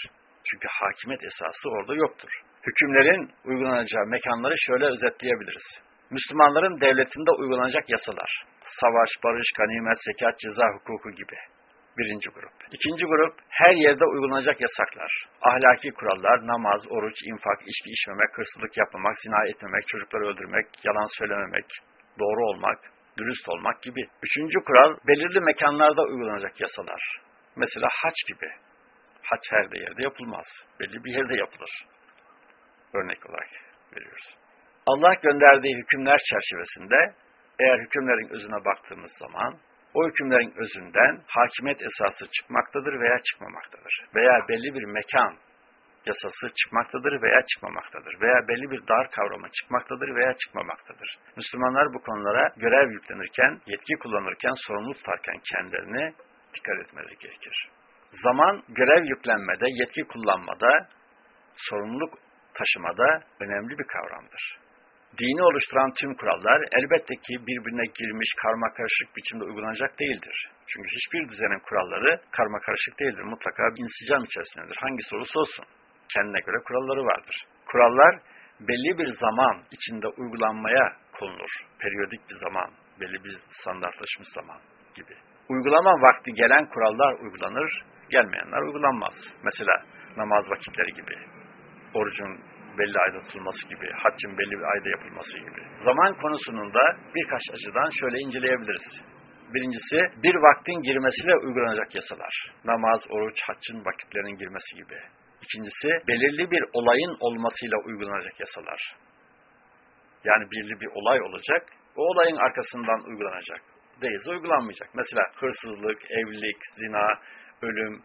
Çünkü hakimiyet esası orada yoktur. Hükümlerin uygulanacağı mekanları şöyle özetleyebiliriz. Müslümanların devletinde uygulanacak yasalar, savaş, barış, ganimet, zekat, ceza hukuku gibi. Birinci grup. İkinci grup, her yerde uygulanacak yasaklar. Ahlaki kurallar, namaz, oruç, infak, içki içmemek, hırsızlık yapmamak, zina etmemek, çocukları öldürmek, yalan söylememek, doğru olmak, dürüst olmak gibi. Üçüncü kural, belirli mekanlarda uygulanacak yasalar. Mesela haç gibi. Haç her de yerde yapılmaz. Belli bir yerde yapılır. Örnek olarak veriyoruz. Allah gönderdiği hükümler çerçevesinde eğer hükümlerin özüne baktığımız zaman o hükümlerin özünden hakimiyet esası çıkmaktadır veya çıkmamaktadır. Veya belli bir mekan yasası çıkmaktadır veya çıkmamaktadır. Veya belli bir dar kavramı çıkmaktadır veya çıkmamaktadır. Müslümanlar bu konulara görev yüklenirken, yetki kullanırken, sorumluluk tutarken kendilerini dikkat etmeleri gerekir. Zaman görev yüklenmede, yetki kullanmada, sorumluluk taşımada önemli bir kavramdır. Dini oluşturan tüm kurallar elbette ki birbirine girmiş karma karışık biçimde uygulanacak değildir. Çünkü hiçbir düzenin kuralları karma karışık değildir. Mutlaka bir insicam içerisindedir. Hangisi olursa olsun. Kendine göre kuralları vardır. Kurallar belli bir zaman içinde uygulanmaya konulur. Periyodik bir zaman, belli bir standartlaşmış zaman gibi uygulama vakti gelen kurallar uygulanır, gelmeyenler uygulanmaz. Mesela namaz vakitleri gibi, orucun belli ayda tutulması gibi, haccın belli bir ayda yapılması gibi. Zaman konusunun da birkaç açıdan şöyle inceleyebiliriz. Birincisi, bir vaktin girmesiyle uygulanacak yasalar. Namaz, oruç, haccın vakitlerinin girmesi gibi. İkincisi, belirli bir olayın olmasıyla uygulanacak yasalar. Yani belirli bir olay olacak, o olayın arkasından uygulanacak değilse uygulanmayacak. Mesela hırsızlık, evlilik, zina, ölüm,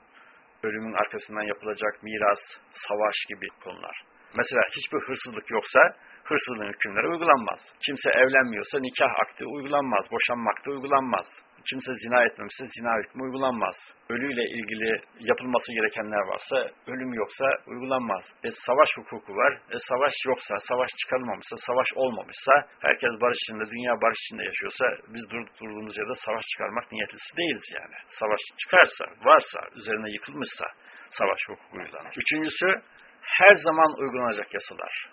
ölümün arkasından yapılacak miras, savaş gibi konular. Mesela hiçbir hırsızlık yoksa hırsızlığın hükümleri uygulanmaz. Kimse evlenmiyorsa nikah akti uygulanmaz, boşanma akti uygulanmaz Kimse zina etmemişse zina hükmü uygulanmaz. Ölüyle ilgili yapılması gerekenler varsa, ölüm yoksa uygulanmaz. E savaş hukuku var. E savaş yoksa, savaş çıkarılmamışsa, savaş olmamışsa, herkes barış içinde, dünya barış içinde yaşıyorsa, biz durduk durduğumuz yerde savaş çıkarmak niyetlisi değiliz yani. Savaş çıkarsa, varsa, üzerine yıkılmışsa, savaş hukuku uygulanır. Üçüncüsü, her zaman uygulanacak yasalar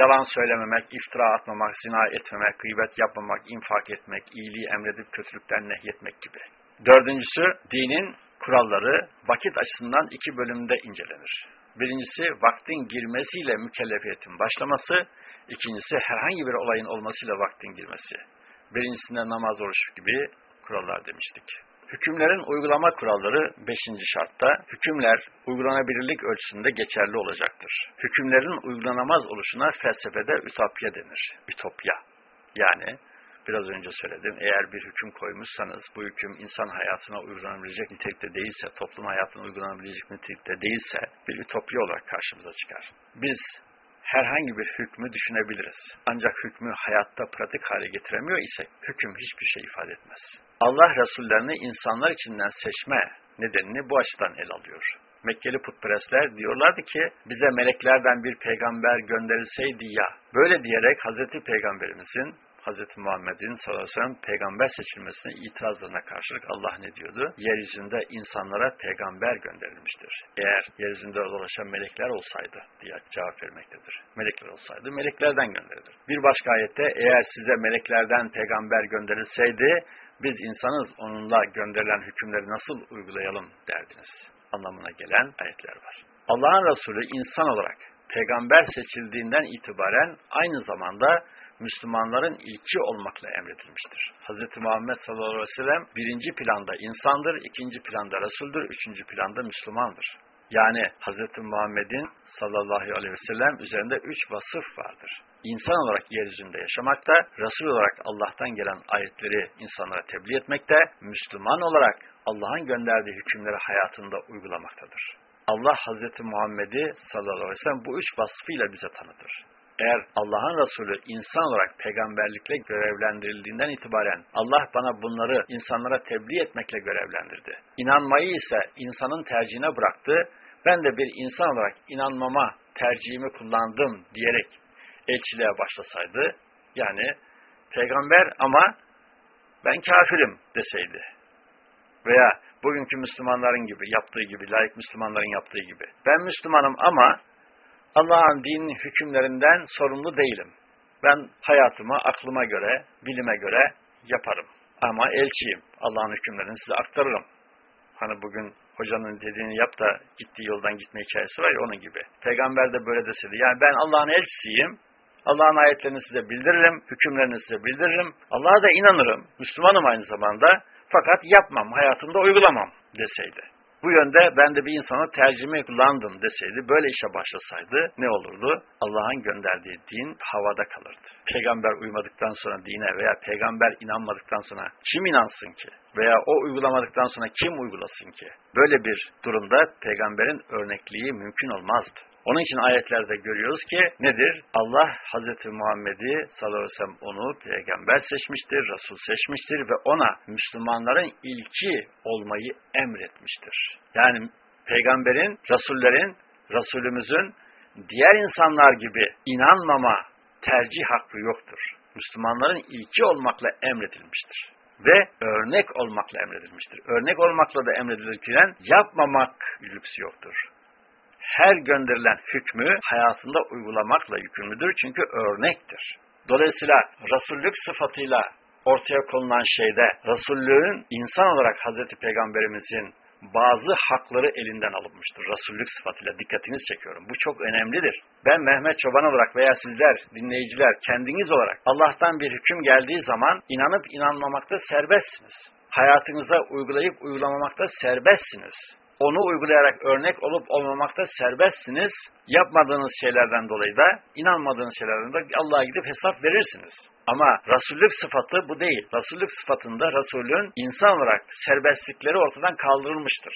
yalan söylememek, iftira atmamak, zina etmemek, gıybet yapmamak, infak etmek, iyiliği emredip kötülükten nehyetmek gibi. Dördüncüsü, dinin kuralları vakit açısından iki bölümde incelenir. Birincisi, vaktin girmesiyle mükellefiyetin başlaması, ikincisi, herhangi bir olayın olmasıyla vaktin girmesi. Birincisinde namaz, oruç gibi kurallar demiştik. Hükümlerin uygulama kuralları 5. şartta, hükümler uygulanabilirlik ölçüsünde geçerli olacaktır. Hükümlerin uygulanamaz oluşuna felsefede ütopya denir. Ütopya. Yani biraz önce söyledim, eğer bir hüküm koymuşsanız, bu hüküm insan hayatına uygulanabilecek nitelikte değilse, toplum hayatına uygulanabilecek nitelikte değilse, bir ütopya olarak karşımıza çıkar. Biz herhangi bir hükmü düşünebiliriz. Ancak hükmü hayatta pratik hale getiremiyor ise hüküm hiçbir şey ifade etmez. Allah Resullerini insanlar içinden seçme nedenini bu açıdan el alıyor. Mekkeli putperestler diyorlardı ki bize meleklerden bir peygamber gönderilseydi ya. Böyle diyerek Hazreti Peygamberimizin Hz. Muhammed'in sallallahu peygamber seçilmesine itirazlarına karşılık Allah ne diyordu? Yeryüzünde insanlara peygamber gönderilmiştir. Eğer yeryüzünde dolaşan melekler olsaydı diye cevap vermektedir. Melekler olsaydı meleklerden gönderilir. Bir başka ayette eğer size meleklerden peygamber gönderilseydi biz insanız onunla gönderilen hükümleri nasıl uygulayalım derdiniz anlamına gelen ayetler var. Allah'ın Resulü insan olarak peygamber seçildiğinden itibaren aynı zamanda Müslümanların ilki olmakla emredilmiştir. Hz. Muhammed sallallahu aleyhi ve sellem birinci planda insandır, ikinci planda Resul'dür, üçüncü planda Müslümandır. Yani Hz. Muhammed'in sallallahu aleyhi ve sellem üzerinde üç vasıf vardır. İnsan olarak yeryüzünde yaşamakta, Resul olarak Allah'tan gelen ayetleri insanlara tebliğ etmekte, Müslüman olarak Allah'ın gönderdiği hükümleri hayatında uygulamaktadır. Allah Hz. Muhammed'i sallallahu aleyhi ve sellem bu üç vasfıyla bize tanıtır. Eğer Allah'ın Resulü insan olarak peygamberlikle görevlendirildiğinden itibaren Allah bana bunları insanlara tebliğ etmekle görevlendirdi. İnanmayı ise insanın tercihine bıraktı. Ben de bir insan olarak inanmama tercihimi kullandım diyerek elçiliğe başlasaydı, yani peygamber ama ben kafirim deseydi veya bugünkü Müslümanların gibi yaptığı gibi, layık Müslümanların yaptığı gibi ben Müslümanım ama Allah'ın dinin hükümlerinden sorumlu değilim. Ben hayatımı aklıma göre, bilime göre yaparım. Ama elçiyim. Allah'ın hükümlerini size aktarırım. Hani bugün hocanın dediğini yap da gittiği yoldan gitme hikayesi var ya onun gibi. Peygamber de böyle deseydi. Yani ben Allah'ın elçisiyim. Allah'ın ayetlerini size bildiririm, hükümlerini size bildiririm. Allah'a da inanırım. Müslümanım aynı zamanda. Fakat yapmam, hayatımda uygulamam deseydi bu yönde ben de bir insana tercüme kullandım deseydi, böyle işe başlasaydı ne olurdu? Allah'ın gönderdiği din havada kalırdı. Peygamber uymadıktan sonra dine veya peygamber inanmadıktan sonra kim inansın ki? Veya o uygulamadıktan sonra kim uygulasın ki? Böyle bir durumda peygamberin örnekliği mümkün olmazdı. Onun için ayetlerde görüyoruz ki nedir? Allah Hazreti Muhammed'i sallallahu aleyhi ve sellem onu peygamber seçmiştir, Resul seçmiştir ve ona Müslümanların ilki olmayı emretmiştir. Yani peygamberin, Resullerin, Resulümüzün diğer insanlar gibi inanmama tercih hakkı yoktur. Müslümanların ilki olmakla emredilmiştir ve örnek olmakla emredilmiştir. Örnek olmakla da emredilirken yapmamak lüksü yoktur her gönderilen hükmü hayatında uygulamakla yükümlüdür. Çünkü örnektir. Dolayısıyla Resullük sıfatıyla ortaya konulan şeyde Resullüğün insan olarak Hazreti Peygamberimizin bazı hakları elinden alınmıştır. Resullük sıfatıyla dikkatiniz çekiyorum. Bu çok önemlidir. Ben Mehmet Çoban olarak veya sizler dinleyiciler kendiniz olarak Allah'tan bir hüküm geldiği zaman inanıp inanmamakta serbestsiniz. Hayatınıza uygulayıp uygulamamakta serbestsiniz onu uygulayarak örnek olup olmamakta serbestsiniz. Yapmadığınız şeylerden dolayı da, inanmadığınız şeylerden de Allah'a gidip hesap verirsiniz. Ama Resullük sıfatı bu değil. Resullük sıfatında Resulün insan olarak serbestlikleri ortadan kaldırılmıştır.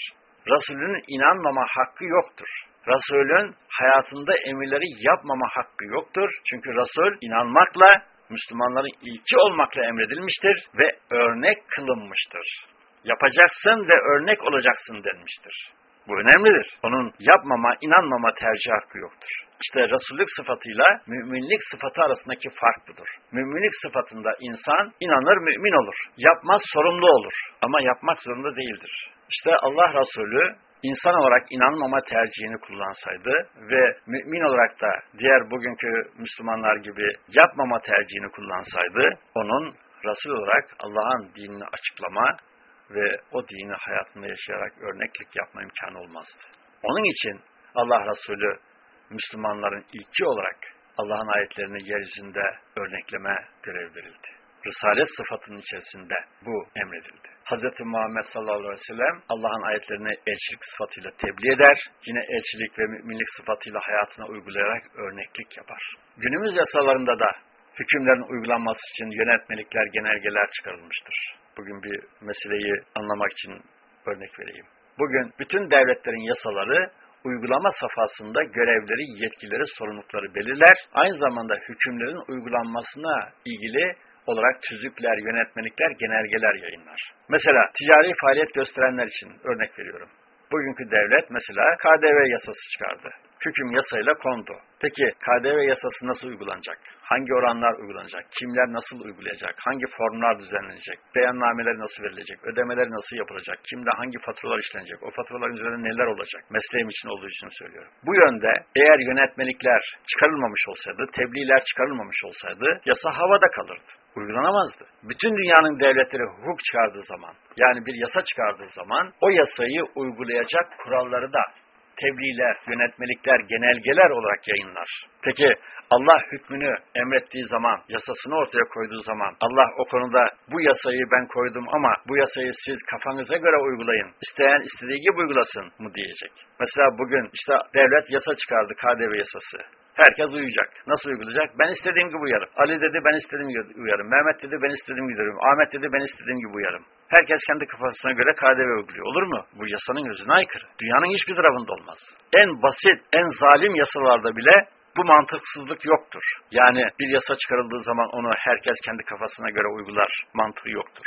Resulün inanmama hakkı yoktur. Resulün hayatında emirleri yapmama hakkı yoktur. Çünkü Resul inanmakla Müslümanların ilki olmakla emredilmiştir ve örnek kılınmıştır. Yapacaksın ve örnek olacaksın denmiştir. Bu önemlidir. Onun yapmama, inanmama tercih hakkı yoktur. İşte Resullük sıfatıyla müminlik sıfatı arasındaki fark budur. Müminlik sıfatında insan inanır mümin olur. Yapmaz sorumlu olur. Ama yapmak zorunda değildir. İşte Allah Resulü insan olarak inanmama tercihini kullansaydı ve mümin olarak da diğer bugünkü Müslümanlar gibi yapmama tercihini kullansaydı onun Resul olarak Allah'ın dinini açıklama ve o dini hayatında yaşayarak örneklik yapma imkanı olmazdı. Onun için Allah Resulü Müslümanların ilki olarak Allah'ın ayetlerini yeryüzünde örnekleme görev verildi. Risalet sıfatının içerisinde bu emredildi. Hz. Muhammed sallallahu aleyhi ve sellem Allah'ın ayetlerini elçilik sıfatıyla tebliğ eder. Yine elçilik ve müminlik sıfatıyla hayatına uygulayarak örneklik yapar. Günümüz yasalarında da hükümlerin uygulanması için yönetmelikler, genelgeler çıkarılmıştır. Bugün bir meseleyi anlamak için örnek vereyim. Bugün bütün devletlerin yasaları uygulama safhasında görevleri, yetkileri, sorumlulukları belirler. Aynı zamanda hükümlerin uygulanmasına ilgili olarak tüzükler, yönetmelikler, genelgeler yayınlar. Mesela ticari faaliyet gösterenler için örnek veriyorum. Bugünkü devlet mesela KDV yasası çıkardı. Hüküm yasayla kondu. Peki KDV yasası nasıl uygulanacak? Hangi oranlar uygulanacak? Kimler nasıl uygulayacak? Hangi formlar düzenlenecek? Beyannameler nasıl verilecek? Ödemeler nasıl yapılacak? Kimde hangi faturalar işlenecek? O faturaların üzerinde neler olacak? Mesleğim için olduğu için söylüyorum. Bu yönde eğer yönetmelikler çıkarılmamış olsaydı, tebliğler çıkarılmamış olsaydı yasa havada kalırdı uygulanamazdı. Bütün dünyanın devletleri hukuk çıkardığı zaman, yani bir yasa çıkardığı zaman o yasayı uygulayacak kuralları da tebliğler, yönetmelikler, genelgeler olarak yayınlar. Peki Allah hükmünü emrettiği zaman, yasasını ortaya koyduğu zaman, Allah o konuda bu yasayı ben koydum ama bu yasayı siz kafanıza göre uygulayın, isteyen istediği gibi uygulasın mı diyecek. Mesela bugün işte devlet yasa çıkardı, KDV yasası. Herkes uyuyacak. Nasıl uygulayacak? Ben istediğim gibi uyarım. Ali dedi ben istediğim gibi uyarım. Mehmet dedi ben istediğim gibi uyarım. Ahmet dedi ben istediğim gibi uyarım. Herkes kendi kafasına göre KDV uyguluyor. Olur mu? Bu yasanın gözüne aykırı. Dünyanın hiçbir tarafında olmaz. En basit, en zalim yasalarda bile bu mantıksızlık yoktur. Yani bir yasa çıkarıldığı zaman onu herkes kendi kafasına göre uygular mantığı yoktur.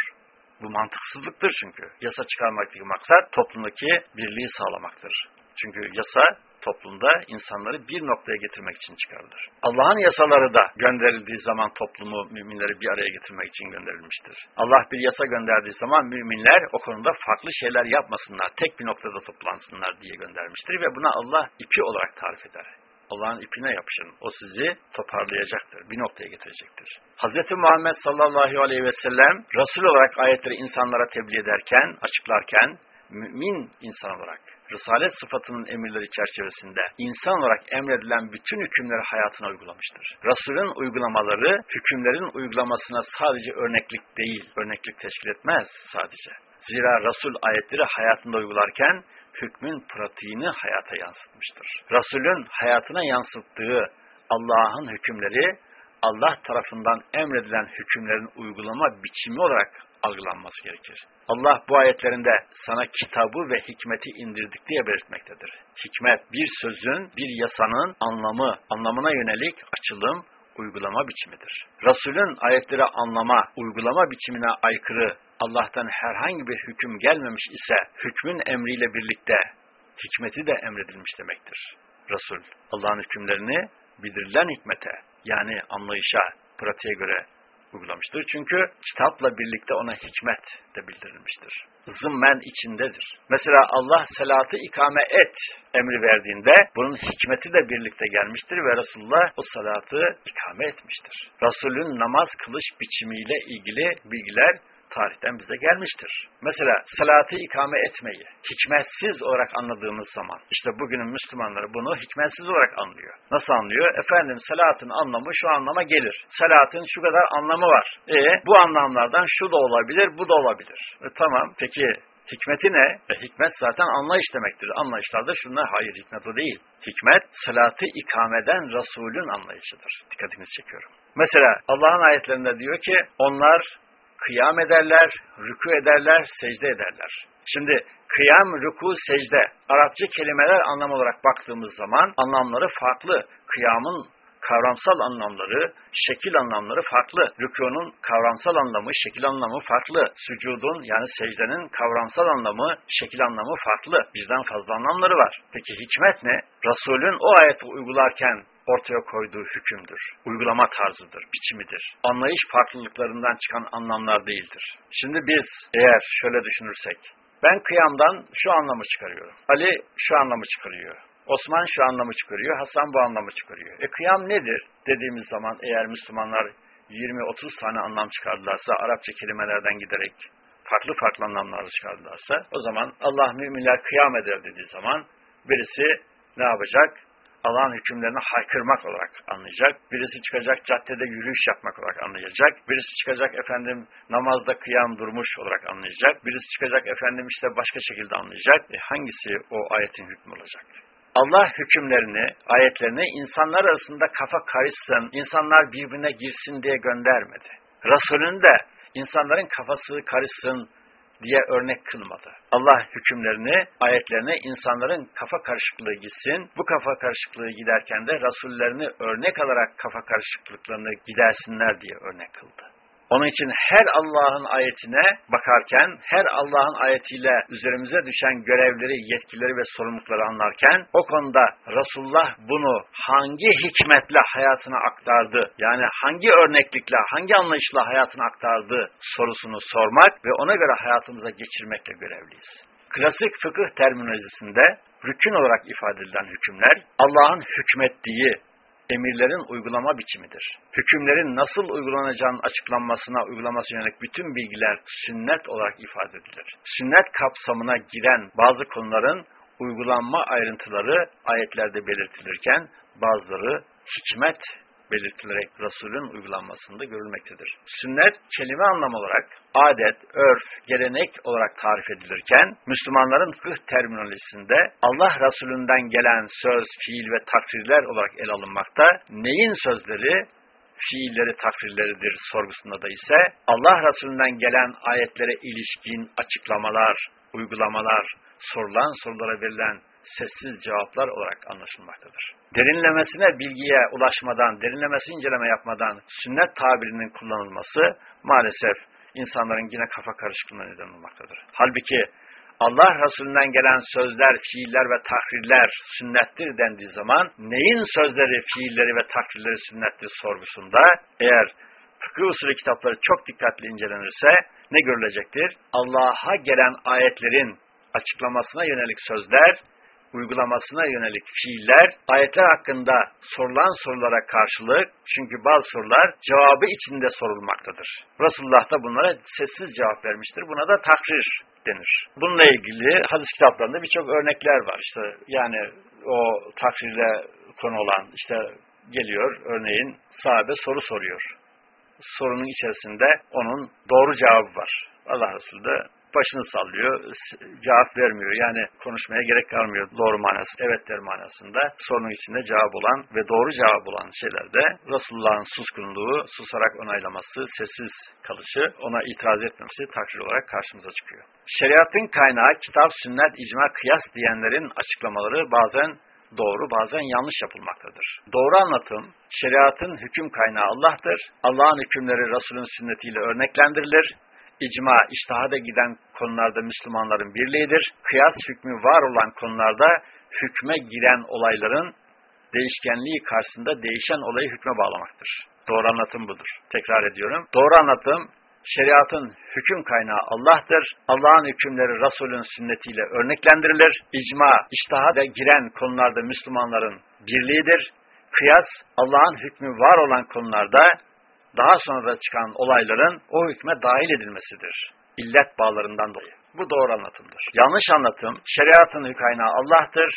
Bu mantıksızlıktır çünkü. Yasa çıkarmaktaki maksat toplumdaki birliği sağlamaktır. Çünkü yasa toplumda insanları bir noktaya getirmek için çıkarılır. Allah'ın yasaları da gönderildiği zaman toplumu, müminleri bir araya getirmek için gönderilmiştir. Allah bir yasa gönderdiği zaman müminler o konuda farklı şeyler yapmasınlar, tek bir noktada toplansınlar diye göndermiştir ve buna Allah ipi olarak tarif eder. Allah'ın ipine yapışın. O sizi toparlayacaktır. Bir noktaya getirecektir. Hz. Muhammed sallallahu aleyhi ve sellem Resul olarak ayetleri insanlara tebliğ ederken, açıklarken, mümin insan olarak Risalet sıfatının emirleri çerçevesinde insan olarak emredilen bütün hükümleri hayatına uygulamıştır. Resulün uygulamaları hükümlerin uygulamasına sadece örneklik değil, örneklik teşkil etmez sadece. Zira Resul ayetleri hayatında uygularken hükmün pratiğini hayata yansıtmıştır. Resulün hayatına yansıttığı Allah'ın hükümleri Allah tarafından emredilen hükümlerin uygulama biçimi olarak algılanması gerekir. Allah bu ayetlerinde sana kitabı ve hikmeti indirdik diye belirtmektedir. Hikmet bir sözün, bir yasanın anlamı, anlamına yönelik açılım, uygulama biçimidir. Resulün ayetleri anlama, uygulama biçimine aykırı Allah'tan herhangi bir hüküm gelmemiş ise hükmün emriyle birlikte hikmeti de emredilmiş demektir. Resul Allah'ın hükümlerini bildirilen hikmete yani anlayışa, pratiğe göre uygulamıştır. Çünkü kitapla birlikte ona hikmet de bildirilmiştir. Zımmen içindedir. Mesela Allah salatı ikame et emri verdiğinde bunun hikmeti de birlikte gelmiştir ve Resulullah o salatı ikame etmiştir. Resulün namaz kılış biçimiyle ilgili bilgiler tarihten bize gelmiştir. Mesela salatı ikame etmeyi hikmetsiz olarak anladığımız zaman işte bugünün Müslümanları bunu hikmetsiz olarak anlıyor. Nasıl anlıyor? Efendim salatın anlamı şu anlama gelir. Salatın şu kadar anlamı var. E bu anlamlardan şu da olabilir, bu da olabilir. E, tamam peki Hikmeti ne? E, hikmet zaten anlayış demektir. Anlayışlarda şunlar, hayır hikmet o değil. Hikmet, salatı ikameden Resulün anlayışıdır. Dikkatinizi çekiyorum. Mesela Allah'ın ayetlerinde diyor ki, onlar kıyam ederler, rükû ederler, secde ederler. Şimdi kıyam, rükû, secde Arapça kelimeler anlam olarak baktığımız zaman anlamları farklı. Kıyamın kavramsal anlamları, şekil anlamları farklı. Rükunun kavramsal anlamı, şekil anlamı farklı. Sücudun yani secdenin kavramsal anlamı, şekil anlamı farklı. Birden fazla anlamları var. Peki hikmet ne? Resulün o ayeti uygularken ortaya koyduğu hükümdür. Uygulama tarzıdır, biçimidir. Anlayış farklılıklarından çıkan anlamlar değildir. Şimdi biz eğer şöyle düşünürsek, ben kıyamdan şu anlamı çıkarıyorum. Ali şu anlamı çıkarıyor. Osman şu anlamı çıkarıyor, Hasan bu anlamı çıkarıyor. E kıyam nedir dediğimiz zaman eğer Müslümanlar 20-30 tane anlam çıkardılarsa, Arapça kelimelerden giderek farklı farklı anlamlar çıkardılarsa, o zaman Allah müminler kıyam eder dediği zaman birisi ne yapacak? Allah'ın hükümlerini haykırmak olarak anlayacak. Birisi çıkacak caddede yürüyüş yapmak olarak anlayacak. Birisi çıkacak efendim namazda kıyam durmuş olarak anlayacak. Birisi çıkacak efendim işte başka şekilde anlayacak. E hangisi o ayetin hükmü olacak? Allah hükümlerini, ayetlerini insanlar arasında kafa karışsın, insanlar birbirine girsin diye göndermedi. Resulün de insanların kafası karışsın diye örnek kılmadı. Allah hükümlerini, ayetlerini insanların kafa karışıklığı gitsin. Bu kafa karışıklığı giderken de Rasullerini örnek alarak kafa karışıklıklarını gidersinler diye örnek kıldı. Onun için her Allah'ın ayetine bakarken, her Allah'ın ayetiyle üzerimize düşen görevleri, yetkileri ve sorumlulukları anlarken, o konuda Resulullah bunu hangi hikmetle hayatına aktardı, yani hangi örneklikle, hangi anlayışla hayatına aktardı sorusunu sormak ve ona göre hayatımıza geçirmekle görevliyiz. Klasik fıkıh terminolojisinde rükün olarak ifade edilen hükümler, Allah'ın hükmettiği, emirlerin uygulama biçimidir. Hükümlerin nasıl uygulanacağının açıklanmasına, uygulaması yönelik bütün bilgiler sünnet olarak ifade edilir. Sünnet kapsamına giren bazı konuların uygulanma ayrıntıları ayetlerde belirtilirken bazıları hikmet belirtilerek Resulün uygulanmasında görülmektedir. Sünnet kelime anlamı olarak adet, örf, gelenek olarak tarif edilirken Müslümanların fıkıh terminolojisinde Allah Resulünden gelen söz, fiil ve takrirler olarak ele alınmakta. Neyin sözleri, fiilleri, takrirleridir sorgusunda da ise Allah Resulünden gelen ayetlere ilişkin açıklamalar, uygulamalar, sorulan sorulara verilen sessiz cevaplar olarak anlaşılmaktadır. Derinlemesine bilgiye ulaşmadan, derinlemesi inceleme yapmadan sünnet tabirinin kullanılması maalesef insanların yine kafa karışıklığına neden olmaktadır. Halbuki Allah Resulünden gelen sözler, fiiller ve tahrirler sünnettir dendiği zaman neyin sözleri, fiilleri ve tahrirleri sünnettir sorgusunda eğer fıkıh usulü kitapları çok dikkatli incelenirse ne görülecektir? Allah'a gelen ayetlerin açıklamasına yönelik sözler, uygulamasına yönelik fiiller, ayetler hakkında sorulan sorulara karşılık, çünkü bazı sorular cevabı içinde sorulmaktadır. Resulullah da bunlara sessiz cevap vermiştir. Buna da takrir denir. Bununla ilgili hadis kitaplarında birçok örnekler var. İşte yani o takrirle konu olan işte geliyor örneğin sahabe soru soruyor. Sorunun içerisinde onun doğru cevabı var. Allah Resulü de başını sallıyor, cevap vermiyor. Yani konuşmaya gerek kalmıyor doğru manası, evet der manasında. Sorunun içinde cevap olan ve doğru cevap olan şeylerde Resulullah'ın suskunluğu, susarak onaylaması, sessiz kalışı, ona itiraz etmemesi takdir olarak karşımıza çıkıyor. Şeriatın kaynağı kitap, sünnet, icma, kıyas diyenlerin açıklamaları bazen doğru bazen yanlış yapılmaktadır. Doğru anlatım, şeriatın hüküm kaynağı Allah'tır. Allah'ın hükümleri Resulün sünnetiyle örneklendirilir icma, iştihada giden konularda Müslümanların birliğidir. Kıyas hükmü var olan konularda hükme giren olayların değişkenliği karşısında değişen olayı hükme bağlamaktır. Doğru anlatım budur. Tekrar ediyorum. Doğru anlatım, şeriatın hüküm kaynağı Allah'tır. Allah'ın hükümleri Resulün sünnetiyle örneklendirilir. İcma, iştihada giren konularda Müslümanların birliğidir. Kıyas, Allah'ın hükmü var olan konularda daha sonra çıkan olayların o hükme dahil edilmesidir. İllet bağlarından dolayı. Bu doğru anlatımdır. Yanlış anlatım, şeriatın kaynağı Allah'tır,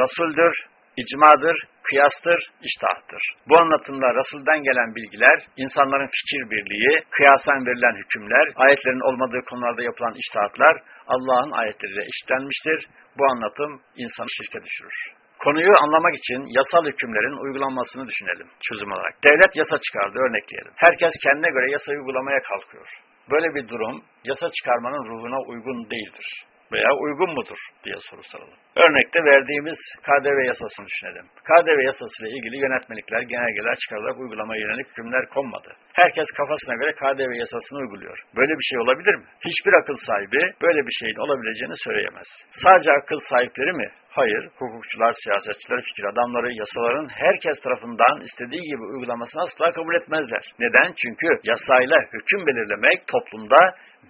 Resul'dür, icmadır, kıyastır, iştahtır. Bu anlatımda Resul'den gelen bilgiler, insanların fikir birliği, kıyasen verilen hükümler, ayetlerin olmadığı konularda yapılan iştahatlar Allah'ın ayetleriyle eşitlenmiştir. Bu anlatım insanı şirke düşürür. Konuyu anlamak için yasal hükümlerin uygulanmasını düşünelim çözüm olarak. Devlet yasa çıkardı örnekleyelim. Herkes kendine göre yasayı uygulamaya kalkıyor. Böyle bir durum yasa çıkarmanın ruhuna uygun değildir. Veya uygun mudur diye soru soralım. Örnekte verdiğimiz KDV yasasını düşünelim. KDV yasasıyla ilgili yönetmelikler, genelgeler çıkarılarak uygulama yönelik hükümler konmadı. Herkes kafasına göre KDV yasasını uyguluyor. Böyle bir şey olabilir mi? Hiçbir akıl sahibi böyle bir şeyin olabileceğini söyleyemez. Sadece akıl sahipleri mi? Hayır, hukukçular, siyasetçiler, fikir adamları yasaların herkes tarafından istediği gibi uygulamasını asla kabul etmezler. Neden? Çünkü yasayla hüküm belirlemek toplumda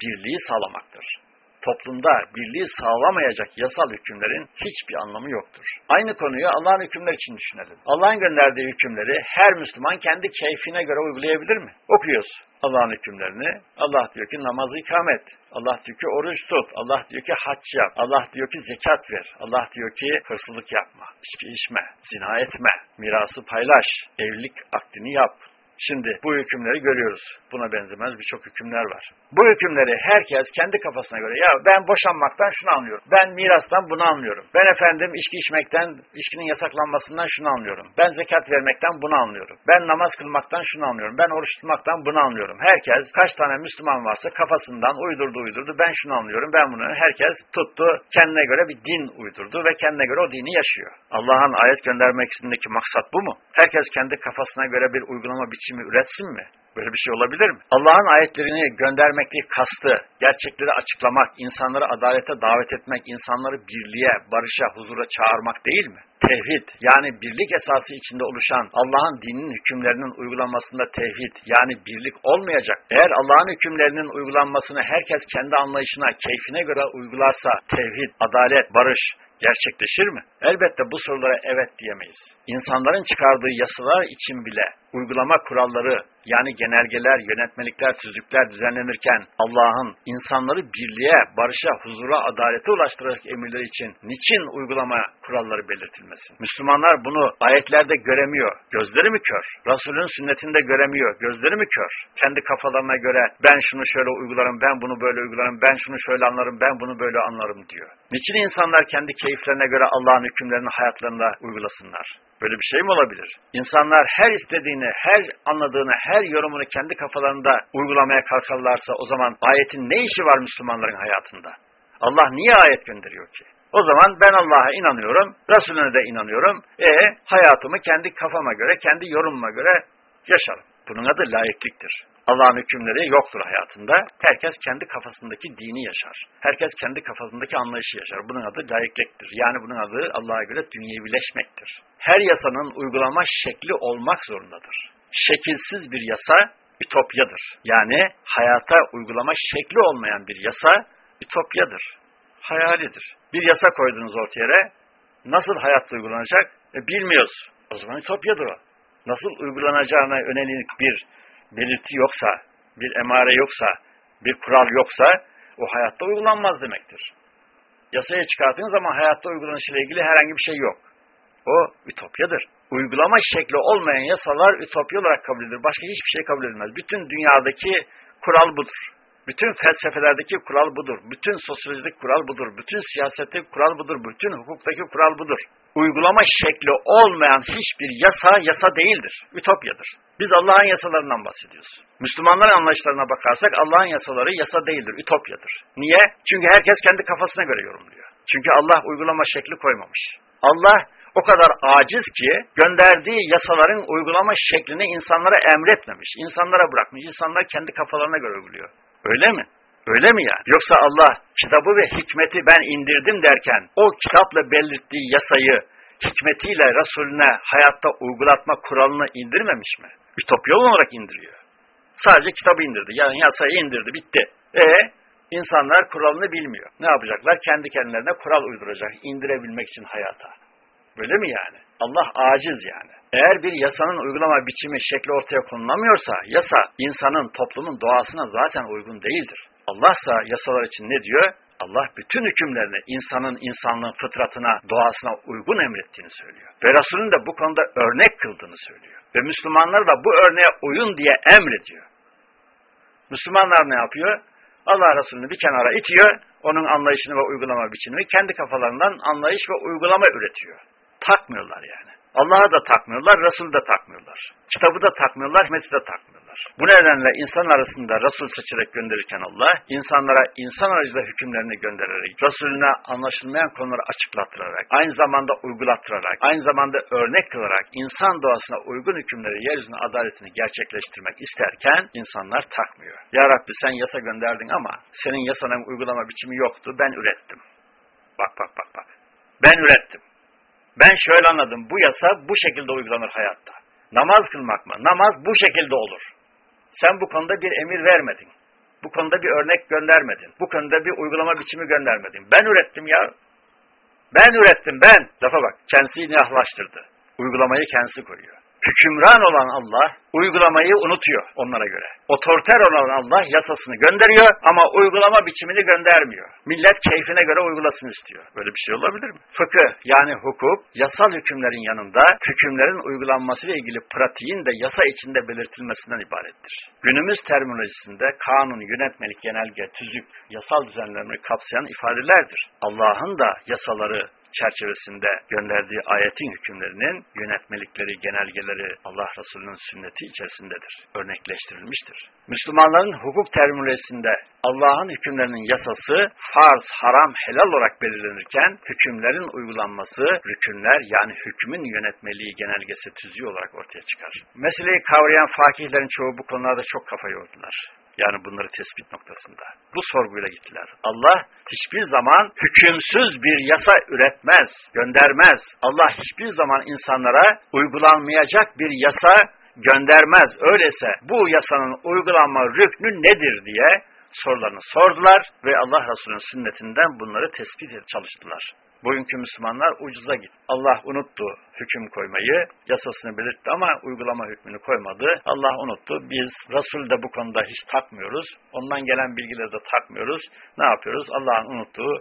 birliği sağlamaktır toplumda birliği sağlamayacak yasal hükümlerin hiçbir anlamı yoktur. Aynı konuyu Allah'ın hükümleri için düşünelim. Allah'ın gönderdiği hükümleri her Müslüman kendi keyfine göre uygulayabilir mi? Okuyoruz Allah'ın hükümlerini. Allah diyor ki namazı ikamet. Allah diyor ki oruç tut. Allah diyor ki hac yap. Allah diyor ki zekat ver. Allah diyor ki hırsızlık yapma. içki içme. Zina etme. Mirası paylaş. Evlilik akdini yap. Şimdi bu hükümleri görüyoruz. Buna benzemez birçok hükümler var. Bu hükümleri herkes kendi kafasına göre ya ben boşanmaktan şunu anlıyorum. Ben mirastan bunu anlıyorum. Ben efendim içki içmekten, içkinin yasaklanmasından şunu anlıyorum. Ben zekat vermekten bunu anlıyorum. Ben namaz kılmaktan şunu anlıyorum. Ben oruç tutmaktan bunu anlıyorum. Herkes kaç tane Müslüman varsa kafasından uydurdu uydurdu. Ben şunu anlıyorum. Ben bunu herkes tuttu. Kendine göre bir din uydurdu ve kendine göre o dini yaşıyor. Allah'ın ayet göndermek istediğindeki maksat bu mu? Herkes kendi kafasına göre bir uygulama biçimi üretsin mi? Böyle bir şey olabilir mi? Allah'ın ayetlerini göndermekle kastı, gerçekleri açıklamak, insanları adalete davet etmek, insanları birliğe, barışa, huzura çağırmak değil mi? Tevhid, yani birlik esası içinde oluşan Allah'ın dininin hükümlerinin uygulanmasında tevhid, yani birlik olmayacak. Eğer Allah'ın hükümlerinin uygulanmasını herkes kendi anlayışına, keyfine göre uygularsa tevhid, adalet, barış, gerçekleşir mi? Elbette bu sorulara evet diyemeyiz. İnsanların çıkardığı yasalar için bile uygulama kuralları yani genelgeler, yönetmelikler, tüzükler düzenlenirken Allah'ın insanları birliğe, barışa, huzura, adalete ulaştıracak emirleri için niçin uygulama kuralları belirtilmesin? Müslümanlar bunu ayetlerde göremiyor. Gözleri mi kör? Resulün sünnetinde göremiyor. Gözleri mi kör? Kendi kafalarına göre ben şunu şöyle uygularım, ben bunu böyle uygularım, ben şunu şöyle anlarım, ben bunu böyle anlarım diyor. Niçin insanlar kendi keyiflerine göre Allah'ın hükümlerini hayatlarında uygulasınlar? Böyle bir şey mi olabilir? İnsanlar her istediğini, her anladığını, her yorumunu kendi kafalarında uygulamaya kalkarlarsa o zaman ayetin ne işi var Müslümanların hayatında? Allah niye ayet gönderiyor ki? O zaman ben Allah'a inanıyorum, Resulüne de inanıyorum. E hayatımı kendi kafama göre, kendi yorumuma göre yaşarım. Bunun adı layıklıktır. Allah'ın hükümleri yoktur hayatında. Herkes kendi kafasındaki dini yaşar. Herkes kendi kafasındaki anlayışı yaşar. Bunun adı layıklıktır. Yani bunun adı Allah'a göre dünyevileşmektir. Her yasanın uygulama şekli olmak zorundadır. Şekilsiz bir yasa ütopyadır. Yani hayata uygulama şekli olmayan bir yasa ütopyadır. Hayalidir. Bir yasa koydunuz ortaya, nasıl hayatta uygulanacak? E, bilmiyoruz. O zaman ütopyadır o. Nasıl uygulanacağına yönelik bir belirti yoksa, bir emare yoksa, bir kural yoksa o hayatta uygulanmaz demektir. Yasaya çıkarttığın zaman hayatta uygulanışıyla ilgili herhangi bir şey yok. O ütopyadır. Uygulama şekli olmayan yasalar ütopya olarak kabul edilir. Başka hiçbir şey kabul edilmez. Bütün dünyadaki kural budur. Bütün felsefelerdeki kural budur. Bütün sosyolojik kural budur. Bütün siyasetteki kural budur. Bütün hukuktaki kural budur. Uygulama şekli olmayan hiçbir yasa, yasa değildir. Ütopyadır. Biz Allah'ın yasalarından bahsediyoruz. Müslümanların anlayışlarına bakarsak Allah'ın yasaları yasa değildir, ütopyadır. Niye? Çünkü herkes kendi kafasına göre yorumluyor. Çünkü Allah uygulama şekli koymamış. Allah o kadar aciz ki gönderdiği yasaların uygulama şeklini insanlara emretmemiş. İnsanlara bırakmış. İnsanlar kendi kafalarına göre uyguluyor. Öyle mi? Öyle mi yani? Yoksa Allah kitabı ve hikmeti ben indirdim derken o kitapla belirttiği yasayı hikmetiyle Resulüne hayatta uygulatma kuralını indirmemiş mi? Ütopya olarak indiriyor. Sadece kitabı indirdi. Yani yasayı indirdi. Bitti. E insanlar kuralını bilmiyor. Ne yapacaklar? Kendi kendilerine kural uyduracak. indirebilmek için hayata. Böyle mi yani? Allah aciz yani. Eğer bir yasanın uygulama biçimi, şekli ortaya konulamıyorsa, yasa insanın, toplumun doğasına zaten uygun değildir. Allah ise yasalar için ne diyor? Allah bütün hükümlerini insanın, insanlığın fıtratına, doğasına uygun emrettiğini söylüyor. Ve Resulün de bu konuda örnek kıldığını söylüyor. Ve Müslümanlar da bu örneğe uyun diye emrediyor. Müslümanlar ne yapıyor? Allah Resulü'nü bir kenara itiyor, onun anlayışını ve uygulama biçimini kendi kafalarından anlayış ve uygulama üretiyor. Takmıyorlar yani. Allah'a da takmıyorlar, Resulü de takmıyorlar. Kitabı da takmıyorlar, hikmeti de takmıyorlar. Bu nedenle insan arasında Resul seçerek gönderirken Allah, insanlara insan aracılığıyla hükümlerini göndererek, Resulüne anlaşılmayan konuları açıklattırarak, aynı zamanda uygulattırarak, aynı zamanda örnek kılarak, insan doğasına uygun hükümleri, yeryüzüne adaletini gerçekleştirmek isterken insanlar takmıyor. Ya Rabbi sen yasa gönderdin ama senin yasanın uygulama biçimi yoktu, ben ürettim. Bak bak bak bak. Ben ürettim. Ben şöyle anladım. Bu yasa bu şekilde uygulanır hayatta. Namaz kılmak mı? Namaz bu şekilde olur. Sen bu konuda bir emir vermedin. Bu konuda bir örnek göndermedin. Bu konuda bir uygulama biçimi göndermedin. Ben ürettim ya. Ben ürettim ben. Lafa bak. Kendisi ilahlaştırdı. Uygulamayı kendisi koyuyor. Hükümran olan Allah uygulamayı unutuyor onlara göre. Otoriter olan Allah yasasını gönderiyor ama uygulama biçimini göndermiyor. Millet keyfine göre uygulasın istiyor. Böyle bir şey olabilir mi? Fıkıh yani hukuk yasal hükümlerin yanında hükümlerin uygulanmasıyla ilgili pratiğin de yasa içinde belirtilmesinden ibarettir. Günümüz terminolojisinde kanun, yönetmelik, genelge, tüzük, yasal düzenlerini kapsayan ifadelerdir. Allah'ın da yasaları çerçevesinde gönderdiği ayetin hükümlerinin yönetmelikleri, genelgeleri Allah Resulü'nün sünneti içerisindedir. Örnekleştirilmiştir. Müslümanların hukuk terminolojisinde Allah'ın hükümlerinin yasası farz, haram, helal olarak belirlenirken hükümlerin uygulanması rükünler yani hükmün yönetmeliği, genelgesi, tüzüğü olarak ortaya çıkar. Meseleyi kavrayan fakihlerin çoğu bu konularda çok kafa yordular. Yani bunları tespit noktasında. Bu sorguyla gittiler. Allah hiçbir zaman hükümsüz bir yasa üretmez, göndermez. Allah hiçbir zaman insanlara uygulanmayacak bir yasa göndermez. Öyleyse bu yasanın uygulanma rüknü nedir diye sorularını sordular ve Allah Resulü'nün sünnetinden bunları tespit çalıştılar. Bugünkü Müslümanlar ucuza gitti. Allah unuttu hüküm koymayı, yasasını belirtti ama uygulama hükmünü koymadı. Allah unuttu. Biz Resul de bu konuda hiç takmıyoruz. Ondan gelen bilgileri de takmıyoruz. Ne yapıyoruz? Allah'ın unuttuğu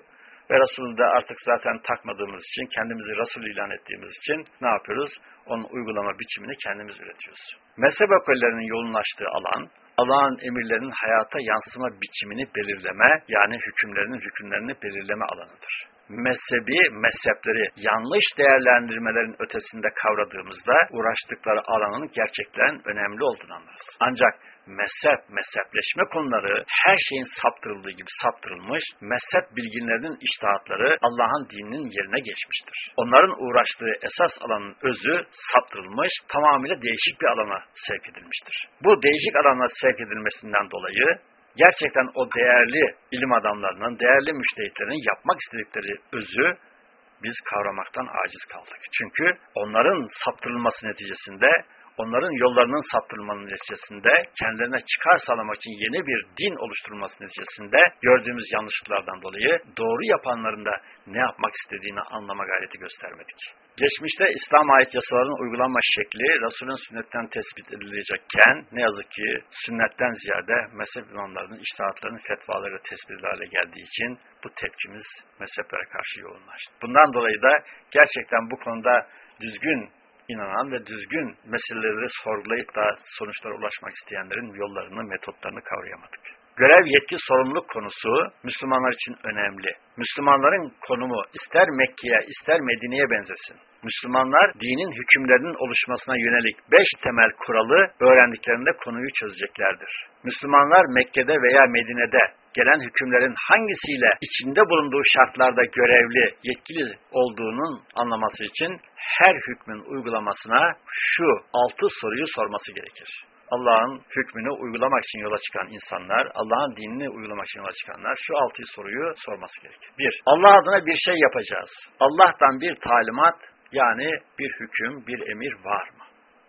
ve Resulü de artık zaten takmadığımız için, kendimizi Resul ilan ettiğimiz için ne yapıyoruz? Onun uygulama biçimini kendimiz üretiyoruz. Mezhep ekollerinin yolunu açtığı alan, Allah'ın emirlerinin hayata yansıma biçimini belirleme, yani hükümlerinin hükümlerini belirleme alanıdır mezhebi, mezhepleri yanlış değerlendirmelerin ötesinde kavradığımızda uğraştıkları alanın gerçekten önemli olduğunu anlarız. Ancak mezhep, mezhepleşme konuları her şeyin saptırıldığı gibi saptırılmış, mezhep bilginlerinin iştahatları Allah'ın dininin yerine geçmiştir. Onların uğraştığı esas alanın özü saptırılmış, tamamıyla değişik bir alana sevk edilmiştir. Bu değişik alana sevk edilmesinden dolayı gerçekten o değerli ilim adamlarının, değerli müştehitlerin yapmak istedikleri özü biz kavramaktan aciz kaldık. Çünkü onların saptırılması neticesinde, onların yollarının saptırılmanın neticesinde, kendilerine çıkar sağlamak için yeni bir din oluşturulması neticesinde gördüğümüz yanlışlıklardan dolayı doğru yapanların da ne yapmak istediğini anlama gayreti göstermedik. Geçmişte İslam ait yasaların uygulanma şekli Resulün sünnetten tespit edilecekken ne yazık ki sünnetten ziyade mezhep imamlarının iştahatlarının fetvaları tespit hale geldiği için bu tepkimiz mezheplere karşı yoğunlaştı. Bundan dolayı da gerçekten bu konuda düzgün inanan ve düzgün meseleleri sorgulayıp da sonuçlara ulaşmak isteyenlerin yollarını, metotlarını kavrayamadık. Görev, yetki, sorumluluk konusu Müslümanlar için önemli. Müslümanların konumu ister Mekke'ye ister Medine'ye benzesin. Müslümanlar dinin hükümlerinin oluşmasına yönelik beş temel kuralı öğrendiklerinde konuyu çözeceklerdir. Müslümanlar Mekke'de veya Medine'de gelen hükümlerin hangisiyle içinde bulunduğu şartlarda görevli, yetkili olduğunun anlaması için her hükmün uygulamasına şu altı soruyu sorması gerekir. Allah'ın hükmünü uygulamak için yola çıkan insanlar, Allah'ın dinini uygulamak için yola çıkanlar şu altı soruyu sorması gerekir. Bir, Allah adına bir şey yapacağız. Allah'tan bir talimat yani bir hüküm, bir emir var mı?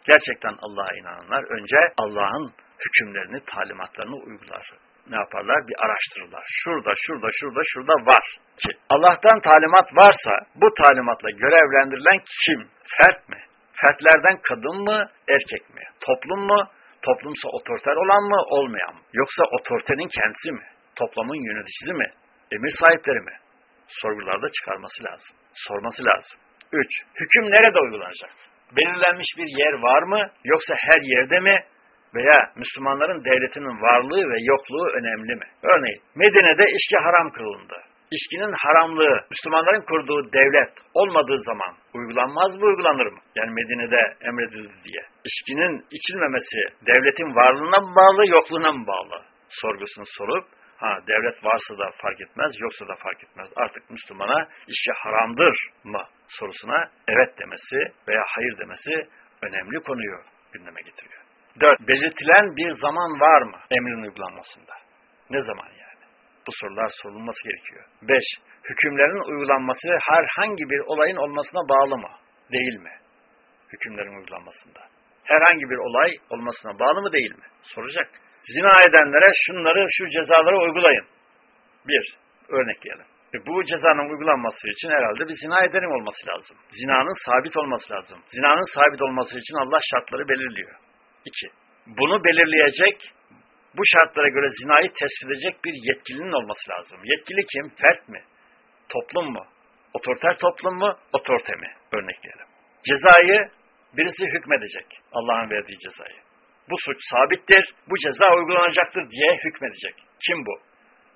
Gerçekten Allah'a inananlar önce Allah'ın hükümlerini, talimatlarını uygular. Ne yaparlar? Bir araştırırlar. Şurada, şurada, şurada, şurada var ki. Allah'tan talimat varsa bu talimatla görevlendirilen kim? Fert mi? Fertlerden kadın mı, erkek mi? Toplum mu? Toplumsa otoriter olan mı, olmayan mı? Yoksa otoritenin kendisi mi? Toplumun yöneticisi mi? Emir sahipleri mi? Sorgularda çıkarması lazım. Sorması lazım. 3. Hüküm nerede uygulanacak? Belirlenmiş bir yer var mı? Yoksa her yerde mi? Veya Müslümanların devletinin varlığı ve yokluğu önemli mi? Örneğin Medine'de içki haram kılındı. İçkinin haramlığı, Müslümanların kurduğu devlet olmadığı zaman uygulanmaz mı uygulanır mı? Yani Medine'de emredildi diye. İçkinin içilmemesi devletin varlığına mı bağlı, yokluğuna mı bağlı? Sorgusunu sorup, ha devlet varsa da fark etmez, yoksa da fark etmez. Artık Müslümana içki haramdır mı sorusuna evet demesi veya hayır demesi önemli konuyu gündeme getiriyor. 4. Belirtilen bir zaman var mı emrin uygulanmasında? Ne zaman yani? Bu sorular sorulması gerekiyor. 5. Hükümlerin uygulanması herhangi bir olayın olmasına bağlı mı? Değil mi? Hükümlerin uygulanmasında. Herhangi bir olay olmasına bağlı mı değil mi? Soracak. Zina edenlere şunları, şu cezaları uygulayın. Bir, örnekleyelim. E bu cezanın uygulanması için herhalde bir zina edenim olması lazım. Zinanın sabit olması lazım. Zinanın sabit olması için Allah şartları belirliyor. İki, bunu belirleyecek bu şartlara göre zinayı tespit edecek bir yetkilinin olması lazım. Yetkili kim? Fert mi? Toplum mu? Otoriter toplum mu? Otorite mi? Örnekleyelim. Cezayı birisi hükmedecek. Allah'ın verdiği cezayı. Bu suç sabittir, bu ceza uygulanacaktır diye hükmedecek. Kim bu?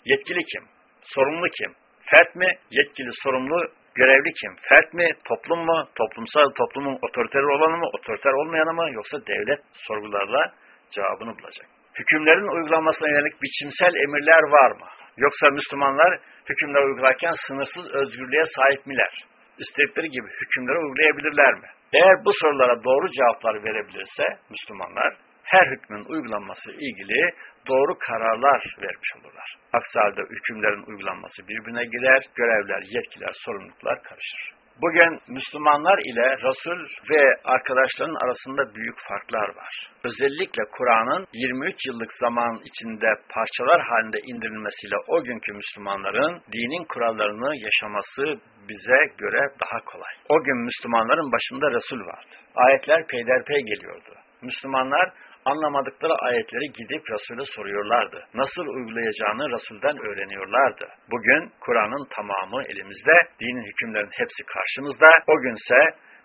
Yetkili kim? Sorumlu kim? Fert mi? Yetkili, sorumlu, görevli kim? Fert mi? Toplum mu? Toplumsal toplumun otoriter olanı mı? Otoriter olmayanı mı? Yoksa devlet sorgularla cevabını bulacak. Hükümlerin uygulanmasına yönelik biçimsel emirler var mı? Yoksa Müslümanlar hükümler uygularken sınırsız özgürlüğe sahip miler? İstedikleri gibi hükümleri uygulayabilirler mi? Eğer bu sorulara doğru cevaplar verebilirse Müslümanlar her hükmün uygulanması ilgili doğru kararlar vermiş olurlar. Aksi halde hükümlerin uygulanması birbirine girer, görevler, yetkiler, sorumluluklar karışır. Bugün Müslümanlar ile Resul ve arkadaşların arasında büyük farklar var. Özellikle Kur'an'ın 23 yıllık zaman içinde parçalar halinde indirilmesiyle o günkü Müslümanların dinin kurallarını yaşaması bize göre daha kolay. O gün Müslümanların başında Resul vardı. Ayetler peyderpey geliyordu. Müslümanlar anlamadıkları ayetleri gidip Resul'e soruyorlardı. Nasıl uygulayacağını Resul'den öğreniyorlardı. Bugün Kur'an'ın tamamı elimizde, dinin hükümlerin hepsi karşımızda. O günse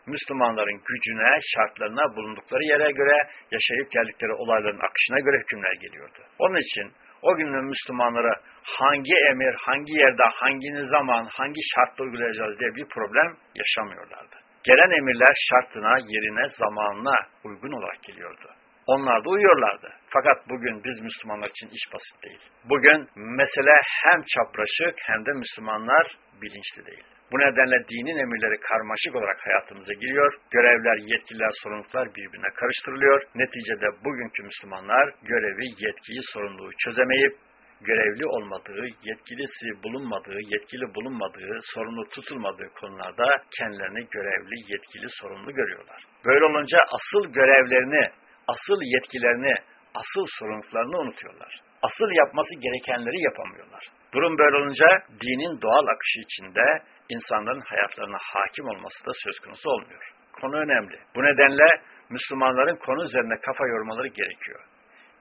Müslümanların gücüne, şartlarına, bulundukları yere göre, yaşayıp geldikleri olayların akışına göre hükümler geliyordu. Onun için o günün Müslümanlara hangi emir, hangi yerde, hangi zaman, hangi şartla uygulayacağız diye bir problem yaşamıyorlardı. Gelen emirler şartına, yerine, zamanına uygun olarak geliyordu. Onlar da uyuyorlardı. Fakat bugün biz Müslümanlar için iş basit değil. Bugün mesele hem çapraşık hem de Müslümanlar bilinçli değil. Bu nedenle dinin emirleri karmaşık olarak hayatımıza giriyor. Görevler, yetkililer, sorumluluklar birbirine karıştırılıyor. Neticede bugünkü Müslümanlar görevi, yetkiyi, sorumluluğu çözemeyip görevli olmadığı, yetkilisi bulunmadığı, yetkili bulunmadığı, sorumlu tutulmadığı konularda kendilerini görevli, yetkili, sorumlu görüyorlar. Böyle olunca asıl görevlerini asıl yetkilerini, asıl sorumluluklarını unutuyorlar. Asıl yapması gerekenleri yapamıyorlar. Durum böyle olunca dinin doğal akışı içinde insanların hayatlarına hakim olması da söz konusu olmuyor. Konu önemli. Bu nedenle Müslümanların konu üzerine kafa yormaları gerekiyor.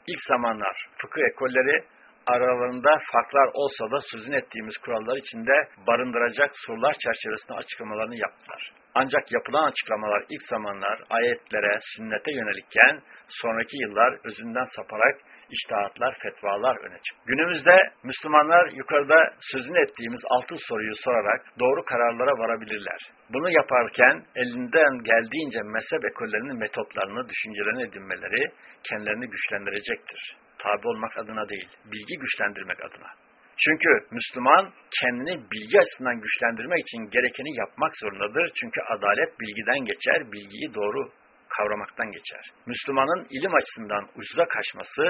İlk zamanlar fıkıh ekolleri aralarında farklar olsa da sözün ettiğimiz kurallar içinde barındıracak sorular çerçevesinde açıklamalarını yaptılar. Ancak yapılan açıklamalar ilk zamanlar ayetlere, sünnete yönelikken sonraki yıllar özünden saparak iştahatlar, fetvalar öne çıktı. Günümüzde Müslümanlar yukarıda sözünü ettiğimiz altı soruyu sorarak doğru kararlara varabilirler. Bunu yaparken elinden geldiğince mezhep ekollerinin metotlarını, düşüncelerini edinmeleri kendilerini güçlendirecektir. Tabi olmak adına değil, bilgi güçlendirmek adına. Çünkü Müslüman kendini bilgi açısından güçlendirmek için gerekeni yapmak zorundadır. Çünkü adalet bilgiden geçer, bilgiyi doğru kavramaktan geçer. Müslümanın ilim açısından ucuza kaçması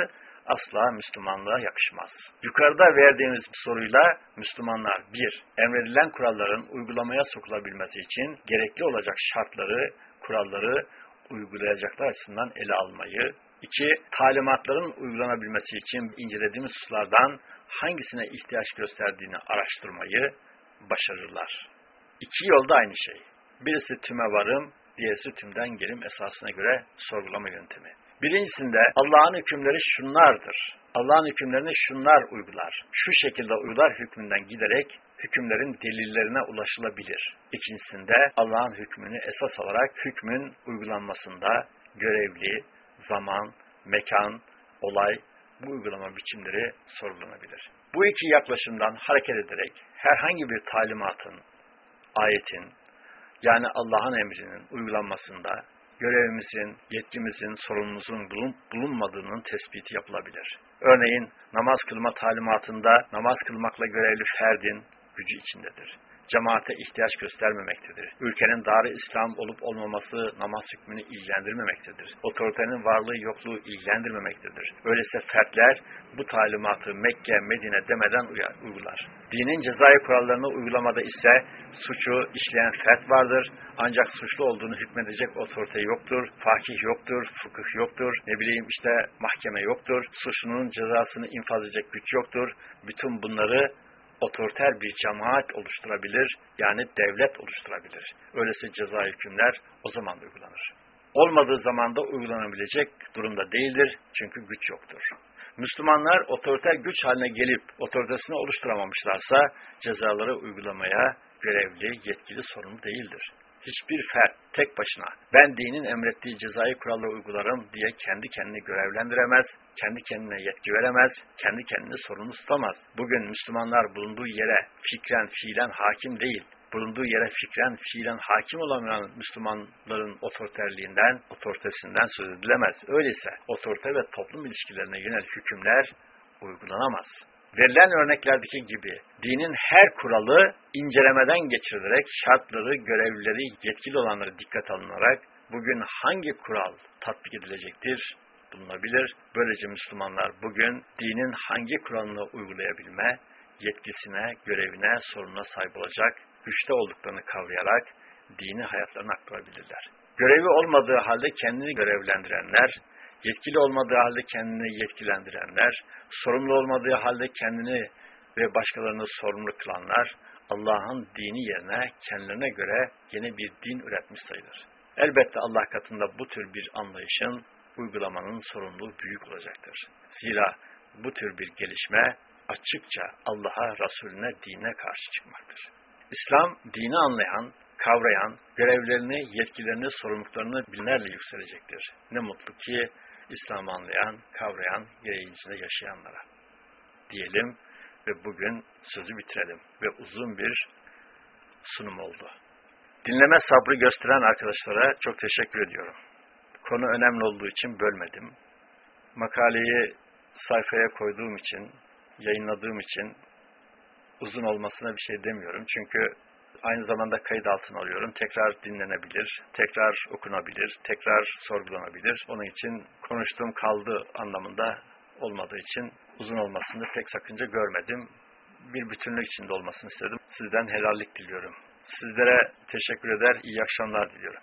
asla Müslümanlığa yakışmaz. Yukarıda verdiğimiz soruyla Müslümanlar bir, emredilen kuralların uygulamaya sokulabilmesi için gerekli olacak şartları, kuralları uygulayacaklar açısından ele almayı, iki, talimatların uygulanabilmesi için incelediğimiz hususlardan hangisine ihtiyaç gösterdiğini araştırmayı başarırlar. İki yolda aynı şey. Birisi tüme varım, diğerisi tümden gelim esasına göre sorgulama yöntemi. Birincisinde Allah'ın hükümleri şunlardır. Allah'ın hükümlerini şunlar uygular. Şu şekilde uygular hükmünden giderek hükümlerin delillerine ulaşılabilir. İkincisinde Allah'ın hükmünü esas alarak hükmün uygulanmasında görevli, zaman, mekan, olay, bu uygulama biçimleri sorgulanabilir. Bu iki yaklaşımdan hareket ederek herhangi bir talimatın, ayetin, yani Allah'ın emrinin uygulanmasında görevimizin, yetkimizin, sorumluluğumuzun bulun, bulunmadığının tespiti yapılabilir. Örneğin namaz kılma talimatında namaz kılmakla görevli ferdin gücü içindedir cemaate ihtiyaç göstermemektedir. Ülkenin darı İslam olup olmaması namaz hükmünü ilgilendirmemektedir. Otoritenin varlığı yokluğu ilgilendirmemektedir. Öyleyse fertler bu talimatı Mekke, Medine demeden uygular. Dinin cezai kurallarını uygulamada ise suçu işleyen fert vardır. Ancak suçlu olduğunu hükmedecek otorite yoktur. Fakih yoktur, fıkıh yoktur. Ne bileyim işte mahkeme yoktur. Suçlunun cezasını infaz edecek güç yoktur. Bütün bunları otoriter bir cemaat oluşturabilir, yani devlet oluşturabilir. Öyleyse ceza hükümler o zaman uygulanır. Olmadığı zamanda uygulanabilecek durumda değildir çünkü güç yoktur. Müslümanlar otoriter güç haline gelip otoritesini oluşturamamışlarsa cezaları uygulamaya görevli, yetkili sorumlu değildir hiçbir fert tek başına ben dinin emrettiği cezai kuralları uygularım diye kendi kendini görevlendiremez, kendi kendine yetki veremez, kendi kendini sorumlu tutamaz. Bugün Müslümanlar bulunduğu yere fikren, fiilen hakim değil, bulunduğu yere fikren, fiilen hakim olamayan Müslümanların otoriterliğinden, otoritesinden söz edilemez. Öyleyse otorite ve toplum ilişkilerine yönelik hükümler uygulanamaz verilen örneklerdeki gibi dinin her kuralı incelemeden geçirilerek şartları, görevlileri, yetkili olanları dikkat alınarak bugün hangi kural tatbik edilecektir bulunabilir. Böylece Müslümanlar bugün dinin hangi kuralını uygulayabilme, yetkisine, görevine, sorununa sahip olacak, güçte olduklarını kavrayarak dini hayatlarına aktarabilirler. Görevi olmadığı halde kendini görevlendirenler, yetkili olmadığı halde kendini yetkilendirenler, sorumlu olmadığı halde kendini ve başkalarını sorumlu kılanlar, Allah'ın dini yerine kendilerine göre yeni bir din üretmiş sayılır. Elbette Allah katında bu tür bir anlayışın, uygulamanın sorumluluğu büyük olacaktır. Zira bu tür bir gelişme açıkça Allah'a, Resulüne, dine karşı çıkmaktır. İslam, dini anlayan, kavrayan, görevlerini, yetkilerini, sorumluluklarını binlerle yükselecektir. Ne mutlu ki İslam'ı anlayan, kavrayan, yeryüzünde yaşayanlara diyelim ve bugün sözü bitirelim ve uzun bir sunum oldu. Dinleme sabrı gösteren arkadaşlara çok teşekkür ediyorum. Konu önemli olduğu için bölmedim. Makaleyi sayfaya koyduğum için, yayınladığım için uzun olmasına bir şey demiyorum. Çünkü aynı zamanda kayıt altına alıyorum. Tekrar dinlenebilir, tekrar okunabilir, tekrar sorgulanabilir. Onun için konuştuğum kaldı anlamında olmadığı için uzun olmasını pek sakınca görmedim. Bir bütünlük içinde olmasını istedim. Sizden helallik diliyorum. Sizlere teşekkür eder, iyi akşamlar diliyorum.